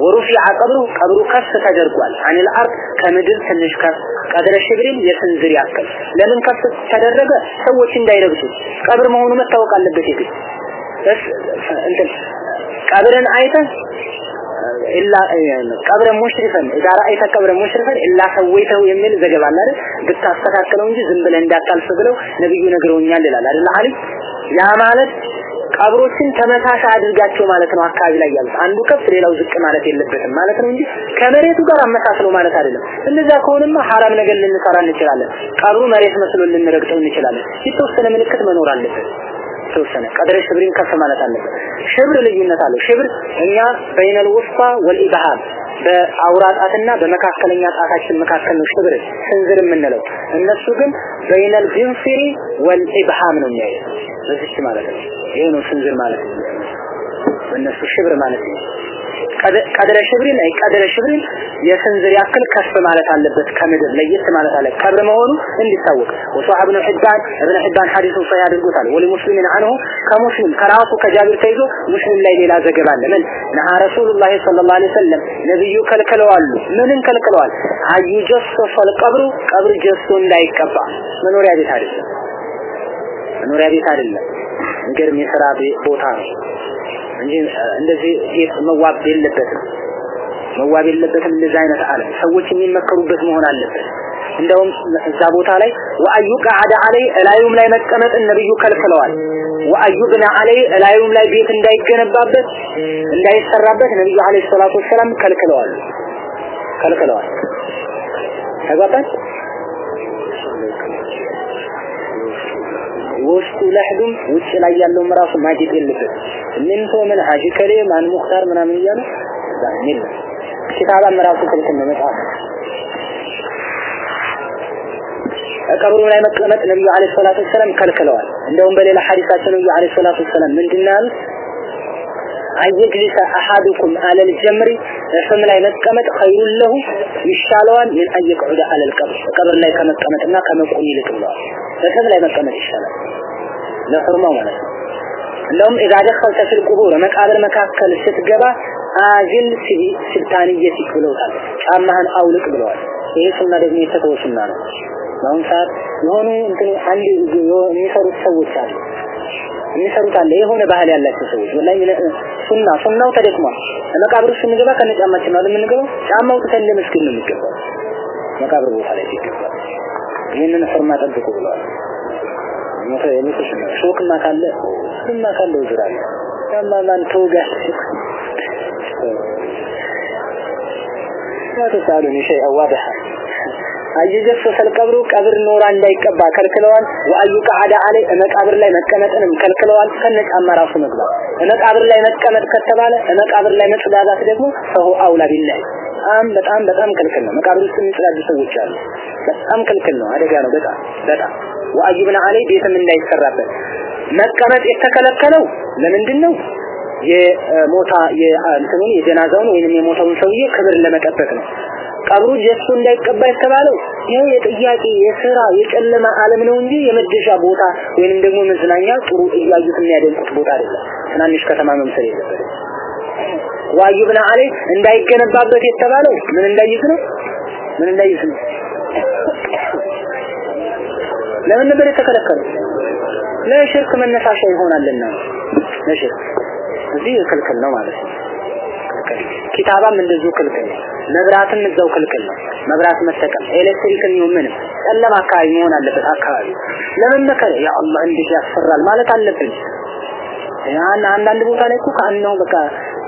ورفع قبره ቀብሩ ከፍ ተደርጓል። عن الأرض ከምድር ትንሽ ከፍ قدر شبر የስንዝር ያክል። ለምን ከፍ ተደረገ? ሰዎች እንዳይረግጡት ቀብር መሆኑ መታወቅ አለበት ይግል ቀብርን አይተህ إلا قبرا مشرفا إذا رأيت قبرا مشرفا إلا سويته የሚል ዘገባ አለ አይደል? ብታስተካክለው እንጂ ዝም ብለህ እንዳታልፍ ብለው ነብዩ ነግረውኛል ይላል አይደል? አሊ ያ ማለት ቀብሮችን ተመሳሳይ አድርጋቸው ማለት ነው አካባቢ ላይ ያሉት። አንዱ ከፍ ሌላው ዝቅ ማለት የለበትም ማለት ነው እንጂ ከመሬቱ ጋር አመሳስለው ማለት አይደለም። እንደዛ ከሆነማ ሐራም ነገር ልንሰራ እንችላለን። ቀብሩ መሬት መስሎ ልንረግጠው እንችላለን። የተወሰነ ምልክት መኖር አለበት ተወሰነ ቀድረ ሽብሪን ከፍ ማለት አለበት። ሽብር ልዩነት አለው። ሽብር እኛ በይነል ውስጣ ወልኢብሃም በአውራ ጣትና በመካከለኛ ጣታችን መካከል ነው ሽብር ስንዝር የምንለው። እነሱ ግን በይነል ጅንሲሪ ወልኢብሃም ነው የሚያየው በዚች ማለት ነው። ይሄ ነው ስንዝር ማለት ነው። በእነሱ ሽብር ማለት ነው ቀድረ ሽብሪን አይ ቀድረ ሽብሪን የስንዝር ያክል ከፍ ማለት አለበት ከምድር ለየት ማለት አለ። ቀብር መሆኑ እንዲታወቅ። ወሷህ ኢብኑ ሒባን ኢብኑ ሒባን ሐዲሱን ሰሂህ አድርጎታል። ወሊ አንሁ ከሙስሊም ከራሱ ከጃቢር ተይዞ ሙስሊም ላይ ሌላ ዘገባ አለ። ምን? ነሃ ረሱሉላህ ሰለላሁ ዐለይሂ ወሰለም ነብዩ ከልክለዋል ምንን ከልክለዋል? አዩ ጀሰፈል ቀብሩ ቀብር ጀሶ እንዳይቀባ። መኖሪያ ቤት አይደለም። መኖሪያ ቤት አይደለም እንግዲህ የሥራ ቦታ ነው እንጂ እንደዚህ ቤት መዋብ የለበትም መዋብ የለበትም እንደዚህ አይነት ዓለም ሰዎች የሚመከሩበት መሆን አለበት እንደውም እዛ ቦታ ላይ ወአዩ ቀዓደ አለይ እላዩም ላይ መቀመጥን ነብዩ ከልክለዋል። ወአዩ ብነ አለይ እላዩም ላይ ቤት እንዳይገነባበት እንዳይሰራበት ነብዩ አለይሂ ሰላቱ ወሰላም ከልክለዋል ከልክለዋል። ተግባባን? ውስጡ ለህዱም ውጭ ላይ ያለውም ራሱ ማጌጥ የለበት ምን ሰው ምን ሀጂ ከሌ ማን ሙክታር ምናምን እያሉ ዛሚል ኪታባም ራሱ ክልክል ነው መጽሐፍ ቀብሩ ላይ መቀመጥ ነብዩ አለይሂ ሰላቱ ወሰላም ከልክለዋል። እንደውም በሌላ ሐዲሳቸው ነብዩ አለይሂ ሰላቱ ወሰላም ምንድነው ያሉት? አየጅሊሰ አሐዱኩም አለል ጀምሪ እፍም ላይ መቀመጥ ኸይሩን ለሁ ይሻለዋል ምን አየቅዑደ አለል ቀብር ቀብር ላይ ከመቀመጥና ከመቆም ይልቅ ብለዋል። እፍም ላይ መቀመጥ ይሻላል ለሑርማው ማለት ነው። እንደውም ኢዛ ደኸልተ ፊል ቁቡር መቃብር መካከል ስትገባ አዝል ስልጣንየት ብለውታል። ጫማህን አውልቅ ብለዋል። ይሄ ሱና ደግሞ የተተወ ሱና ነው። በአሁኑ ሰዓት የሆኑ እንትን አንድ የሚሰሩት ሰዎች አሉ የሚሰሩት አለ የሆነ ባህል ያላቸው ሰዎች ወላሂ ሱና ሱናው ተደክሟል። መቃብር ውስጥ ስንገባ ከነጫማችን ነው የምንገባው። ጫማ አውጥተን ለመስጊድ ነው የሚገባው። መቃብር ቦታ ላይ ሲገባ ይህንን ፍርማ ጠብቁ ብለዋል። ሞተ የሞተሽ ነው ሾክማ ካለ ሾክማ ካለ ይዝራል ያማ ማን ተውጋሽ لا تسألني شيئا واضحا አየጀሰሰ ቀብሩ ቀብር ኖራ እንዳይቀባ ከልክለዋል። ወአዩ አለይ መቃብር ላይ መቀመጥንም ከልክለዋል። ከነጫማ ራሱ መግባት መቃብር ላይ መቀመጥ ከተባለ መቃብር ላይ መጽዳዳት ደግሞ ሰው አውላ ቢላይ በጣም በጣም በጣም ክልክል ነው። መቃብር ውስጥ የሚጽዳዱ ሰዎች አሉ። በጣም ክልክል ነው። አደጋ ነው። በጣም በጣም ወአዩ ብን አለይ ቤትም እንዳይሰራበት መቀመጥ የተከለከለው ለምንድን ነው? የሞታ የእንትኑን የጀናዛውን ወይንም የሞተውን ሰውዬ ክብር ለመጠበቅ ነው። ቀብሩ ጀሱ እንዳይቀባ የተባለው ይሄ የጥያቄ የስራ የጨለማ ዓለም ነው እንጂ የመደሻ ቦታ ወይንም ደግሞ መዝናኛ ጥሩ እያዩት የሚያደንቁት ቦታ አይደለም። ትናንሽ ከተማ መምሰል የለበትም። ዋዩ ብን አለይ እንዳይገነባበት የተባለው ምን እንዳይዝ ነው? ምን እንዳይዝ ነው? ለምን ነበር የተከለከለው? ለሽርክ መነሳሻ ይሆናልና ለሽርክ እዚህ ክልክል ነው ማለት ነው። ኪታባም እንደዚሁ ክልክል። መብራትም እዛው ክልክል መብራት መጠቀም ኤሌክትሪክን ይሁን ምንም። አካባቢ መሆን አለበት አካባቢ ለመመከር ያ አላህ እንዴት ያስፈራል ማለት አለብን። ያን አንዳንድ ቦታ ላይ እኮ ከአንደው በቃ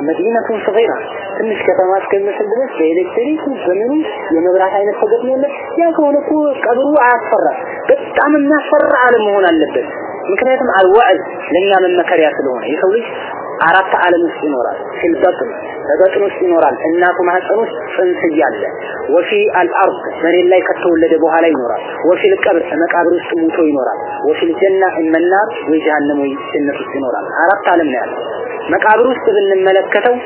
መዲነቱን ሰገራ ትንሽ ከተማ እስከሚመስል ድረስ በኤሌክትሪክ በምኑ የመብራት አይነት ተገጥሞለት ያ ከሆነ እኮ ቀብሩ አያስፈራ በጣም የሚያስፈራ ዓለም መሆን አለበት። ምክንያቱም አልዋዕዝ ለኛ መመከሪያ ስለሆነ የሰው ልጅ አራት ዓለም ውስጥ ይኖራል። ፊል በጥን በበጥን ውስጥ ይኖራል። እናቱ ማህፀን ውስጥ ጽንስ እያለ ወፊ አልአርድ መሬት ላይ ከተወለደ በኋላ ይኖራል። ወፊ ልቀብር መቃብር ውስጥ ሙቶ ይኖራል። ወፊ ልጀና እመናር ወይ ጀሃነም ወይ ጀነት ውስጥ ይኖራል። አራት ዓለም ነው ያለው። መቃብር ውስጥ ብንመለከተው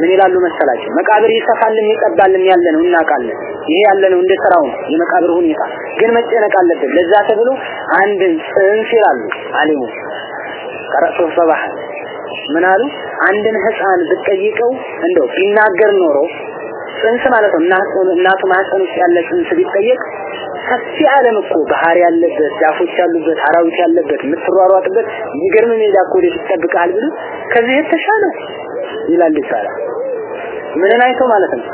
ምን ይላሉ መሰላቸው? መቃብር ይሰፋልም ይጠባልም ያለ ነው እናውቃለን። ይሄ ያለ ነው እንደ ስራው ነው የመቃብር ሁኔታ። ግን መጨነቅ አለብን። ለዛ ተብሎ አንድን ጽንስ ይላሉ አሊሙ ቀረጡ ሰባህ ምን አሉ? አንድን ህፃን ብትጠይቀው እንደው ቢናገር ኖሮ ጽንስ ማለት ነው እናቱ ማህፀን ውስጥ ያለ ጽንስ ቢጠየቅ ሰፊ ዓለም እኮ ባህር ያለበት ዛፎች ያሉበት አራዊት ያለበት የምትሯሯጥበት የሚገርም ሜዳ እኮ ወደፊት ይጠብቃል ብሎ ከዚህ የተሻለ ይላል ይባላል። ምንን አይቶ ማለት ነው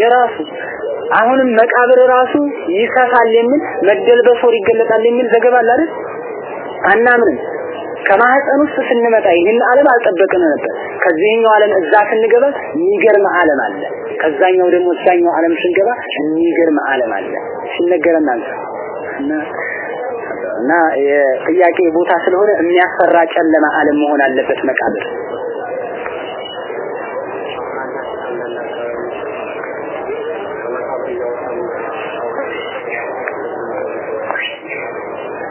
የራሱ አሁንም መቃብር ራሱ ይሰፋል የሚል መደልበሶር ይገለጣል የሚል ዘገባ አለ አይደል? አናምንም። ከማህፀን ውስጥ ስንመጣ ይህን ዓለም አልጠበቅን ነበር። ከዚህኛው ዓለም እዛ ስንገባ የሚገርም ዓለም አለ። ከዛኛው ደግሞ እዛኛው ዓለም ስንገባ የሚገርም ዓለም አለ። ሲነገረን እና የጥያቄ ቦታ ስለሆነ የሚያስፈራ ጨለማ ዓለም መሆን አለበት መቃብር።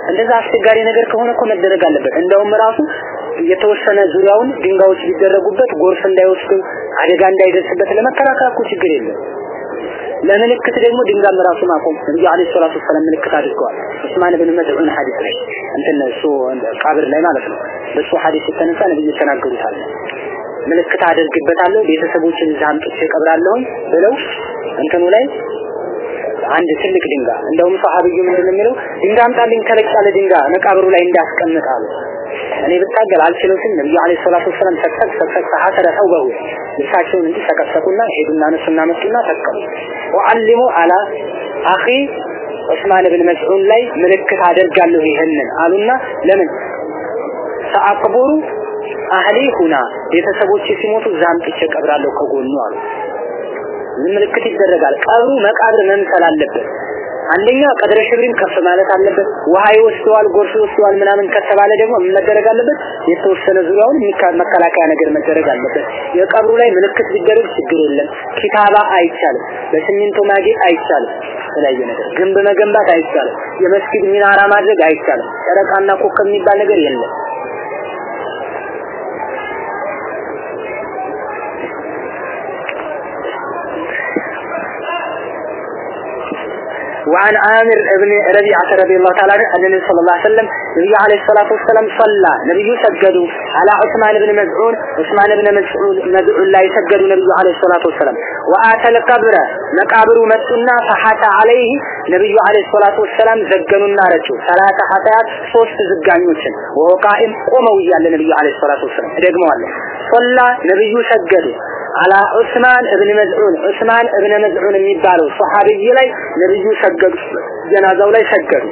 እንደዛ አስቸጋሪ ነገር ከሆነ እኮ መደረግ አለበት። እንደውም ራሱ የተወሰነ ዙሪያውን ድንጋዮች ቢደረጉበት ጎርፍ እንዳይወስዱ አደጋ እንዳይደርስበት ለመከላከል እኮ ችግር የለም። ለምልክት ደግሞ ድንጋም ራሱ ማቆም ነብዩ አለይሂ ሰላቱ ወሰለም ምልክት አድርገዋል። ዑስማን ብን መስዑድ ሐዲስ ላይ እንትን እሱ ቃብር ላይ ማለት ነው። በሱ ሐዲስ የተነሳ ነብዩ ተናገሩታል። ምልክት አደርግበታለሁ ቤተሰቦችን እዛ አምጥቼ ቀብራለሁ ብለው እንትኑ ላይ አንድ ትልቅ ድንጋይ። እንደውም ሰሃቢዩ ምንድን ነው የሚለው? ድንጋይ አምጣልኝ ተለቅ ያለ ድንጋይ መቃብሩ ላይ እንዳስቀምጥ እኔ ብታገል አልችለውም ነብዩ አለይሂ ሰላቱ ወሰለም ሰከክ ሰከክ ሐሰረ ተውበሁ ልብሳቸውን እንዲህ ሰቀሰቁና ሄዱና እነሱና መጡና ተቀሙ ወአልሙ አላ አኺ ዑስማን ብን መስዑድ ላይ ምልክት አደርጋለሁ ይሄንን አሉና ለምን? ሰአቅቡሩ አህሊ ሁና ቤተሰቦች ሲሞቱ ዛምጥቼ ቀብራለሁ ከጎኑ አሉ ምን ምልክት ይደረጋል። ቀብሩ መቃብር መምሰል አለበት። አንደኛ ቀድረ ሽብሪን ከፍ ማለት አለበት። ውሃ ይወስደዋል ጎርፍ ይወስደዋል ምናምን ከተባለ ደግሞ ምን መደረግ አለበት? የተወሰነ ዙሪያውን መከላከያ ነገር መደረግ አለበት። የቀብሩ ላይ ምልክት ቢደረግ ችግር የለም። ኪታባ አይቻልም። በሲሚንቶ ማጌጥ አይቻልም። የተለያየ ነገር ግንብ መገንባት አይቻልም። የመስጊድ ሚናራ ማድረግ አይቻልም። ጨረቃና ኮከብ የሚባል ነገር የለም وعن عامر ابن ربيعة رضي الله تعالى عنه أن النبي صلى الله عليه وسلم النبي عليه الصلاة والسلام صلى نبي سجدوا على عثمان بن مزعون عثمان بن مزعون مزعون لا يسجدوا النبي عليه الصلاة والسلام وآتى القبر مقابر متنا فحتى عليه نبي عليه الصلاة والسلام زجنوا النار ثلاثة حتيات صوت زجانيوشن وهو قائم قوموا إياه النبي عليه الصلاة والسلام دقموا الله صلى አላ ዑስማን እብን መዝዑን። ዑስማን እብን መዝዑን የሚባለው ሰሐቢይ ላይ ነብዩ ሰገዱ ጀናዛው ላይ ሰገዱ።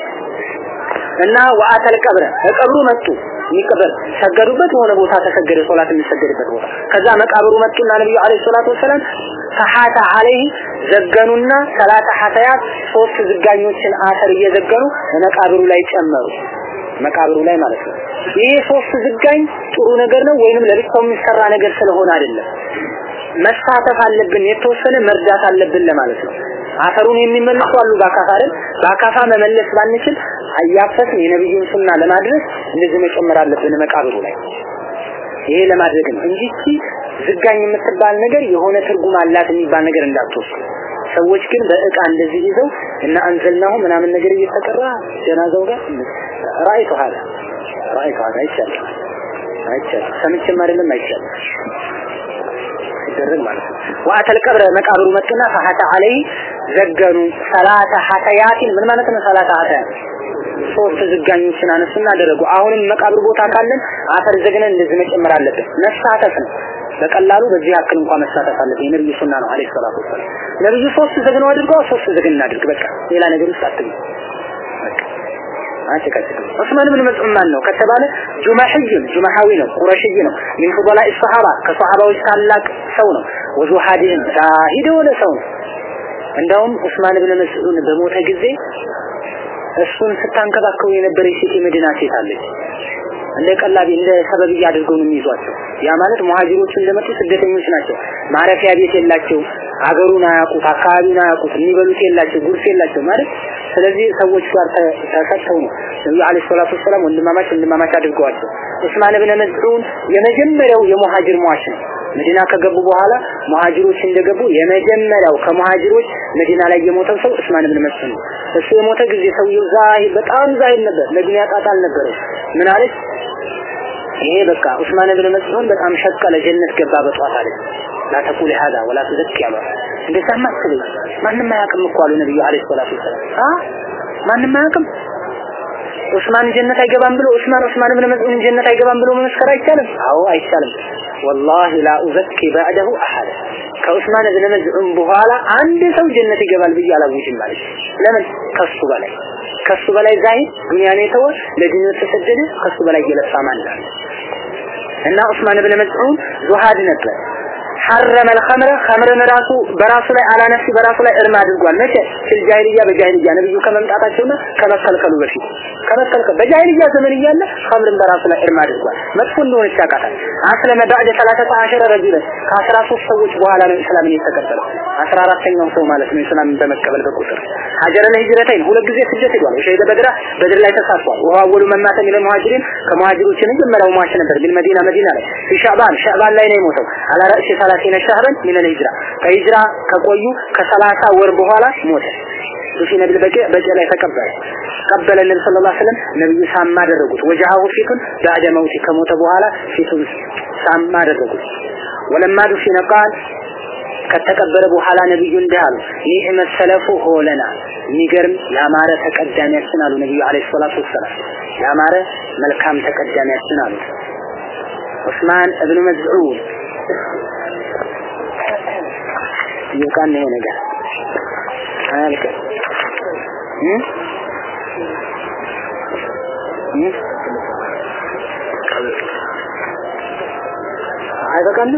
እና ወአተል ቀብረ ከቀብሩ መጡ ይቀበር ሰገዱበት የሆነ ቦታ ተሰገደ ሶላት የሚሰገድበት ቦታ። ከዛ መቃብሩ መጡና ነብዩ አለይሂ ሰላቱ ወሰለም ፈሐታ አለይሂ ዘገኑና ሰላተ ሐተያት ሶስት ዝጋኞችን አተር እየዘገኑ መቃብሩ ላይ ጨመሩ። መቃብሩ ላይ ማለት ነው። ይሄ ሶስት ዝጋኝ ጥሩ ነገር ነው ወይንም ለብቻው የሚሰራ ነገር ስለሆነ አይደለም። መሳተፍ አለብን የተወሰነ መርዳት አለብን ለማለት ነው። አፈሩን የሚመልሱ አሉ በአካፋ አይደል? መመለስ ባንችል አያፈስን የነብዩን ሱና ለማድረስ እንደዚህ መጨመር አለብን መቃብሩ ላይ። ይሄ ለማድረግ ነው እንጂ ዝጋኝ የምትባል ነገር የሆነ ትርጉም አላት የሚባል ነገር እንዳትወስዱ ሰዎች ግን በእቃ እንደዚህ ይዘው እና አንዘልናሁ ምናምን ነገር እየተቀራ ጀናዛው ጋር ራይቱ ሀላ ራይቱ ሀላ አይቻልም። አይቻልም። ሰምቼም አይደለም አይቻልም ይደረግ ማለት ነው። ወአተል ቀብረ መቃብሩ መጡና ፈሐተ አለይ ዘገኑ። ሰላተ ሐተያቲን ምን ማለት ነው? ሰላተ ሐተያት ሶስት ዝጋኞችን አነሱና አደረጉ። አሁንም መቃብር ቦታ ካለን አፈር ዘግነን እንደዚህ መጨመር አለብን። መሳተፍ ነው። በቀላሉ በዚህ ያክል እንኳን መሳተፍ አለብን። የነብዩ ሱና ነው አለይሂ ሰላቱ ወሰለም ነብዩ ሶስት ዘግነው አድርገው ሶስት ዘግን እናድርግ። በቃ ሌላ ነገር ውስጥ አንቺ ቀጥል ዑስማን ብን መጽዑማን ነው ከተባለ ጁማሂይ ጁማሃዊ ነው ቁረሽይ ነው። ሚን ፉዳላኢ ሰሃባ ከሰሃባዎች ታላቅ ሰው ነው። ወዙሃዲን ዛሂድ የሆነ ሰው ነው። እንደውም ዑስማን ብን መስዑን በሞተ ጊዜ እሱን ስታንከባከቡ የነበረ ሴት የመዲና ሴት አለች። እንደ ቀላቢ እንደ ሰበብያ አድርገው ነው የሚይዟቸው። ያ ማለት ሙሃጅሮቹ እንደመጡ ስደተኞች ናቸው። ማረፊያ ቤት የላቸው አገሩን አያውቁት አካባቢውን አያውቁት የሚበሉት የላቸው ጉርስ የላቸው ማለት ስለዚህ ሰዎች ጋር ተሰጥተው ነው ነብዩ አለይሂ ሰላቱ ወሰለም ወንድማማች ወንድማማች አድርገዋቸው ዑስማን ብን መስዑድ የመጀመሪያው የሙሃጅር ሟች ነው መዲና ከገቡ በኋላ ሙሃጅሮች እንደገቡ የመጀመሪያው ከሙሃጅሮች መዲና ላይ የሞተው ሰው ዑስማን ብን መስዑድ ነው እሱ የሞተ ጊዜ ሰውየው ዛሂድ በጣም ዛሂድ ነበር ለዱንያ ጣጣ አልነበረው ምን አለች ይሄ በቃ ዑስማን ብን መስዑድ በጣም ሸቀለ ጀነት ገባ በጧት አለች ላ ተቁል هذا ولا تزكي ያሏ እንደ ሳማስል ማንም እኮ አሉ ነብዩ አለይሂ ሰላቱ ወሰለም አ? ማንም አያውቅም? ዑስማን ጀነት አይገባም ብሎ ዑስማን ዑስማን ብለ መስዑን ጀነት አይገባም ብሎ መመስከር አይቻልም? አዎ አይቻልም። ወላሂ ላ ኡዘኪ ባዕደሁ አሐድ ከዑስማን ብለ መስዑን በኋላ አንድ ሰው ጀነት ይገባል ብዬ አላውጅም ማለት ለምን? ከሱ በላይ። ከሱ በላይ ዛይ ዱንያን የተወ ለዲኑ የተሰደደ ከሱ በላይ የለፋ ማን እና ዑስማን ብለ መስዑን ዙሃድ ነበር። حرم الخمر ኸምርን ራሱ በራሱ ላይ على نفسه በራሱ ላይ እርም አድርጓል። መቼ في الجاهلية በጃሂልያ ነብዩ ከመምጣታቸውና ከመከልከሉ በፊት ከመከልከል በጃሂልያ ዘመን እያለ ኸምርን በራሱ ላይ እርም አድርጓል። መጥፎ እንደሆነ ይሻቃታል። أسلم بعد ثلاثة عشر رجلا ከአስራ ሶስት ሰዎች በኋላ ነው እስላምን የተቀበለው። አስራ አራተኛው ሰው ማለት ነው እስላምን በመቀበል በቁጥር هاجر ሁለት ጊዜ ስደት ሄዷል። شهد بدرا በድር ላይ ተሳትፏል። وأول من مات من المهاجرين ከሙሃጅሮች የመጀመሪያው ሟች ነበር። بالمدينة መዲና ላይ ሻዕባን ሻዕባን ላይ ነው የሞተው አላ ሰላሲነ ሻህረን ሚነል ሂጅራ ከሂጅራ ከቆዩ ከሰላሳ ወር በኋላ ሞተ ሱፊ ነብል በቄ በቄ ላይ ተቀበለ ቀበለ ነብዩ ሰለላሁ ዐለይሂ ወሰለም ነብዩ ሳማ አደረጉት ወጀሃው ፊቱን ባዕደ መውቲ ከሞተ በኋላ ፊቱን ሳማ አደረጉት ወለማ ዱፊነ ቃል ከተቀበለ በኋላ ነብዩ እንዲህ አሉ ይህ መሰለፉ ሆለና የሚገርም ያማረ ተቀዳሚያችን አሉ ነብዩ አለይሂ ሰላቱ ወሰላም ያማረ መልካም ተቀዳሚያችን አሉ ዑስማን እብኑ መዝዑድ ይብቃን ይሄ ነገር አያልቅ አይበቃም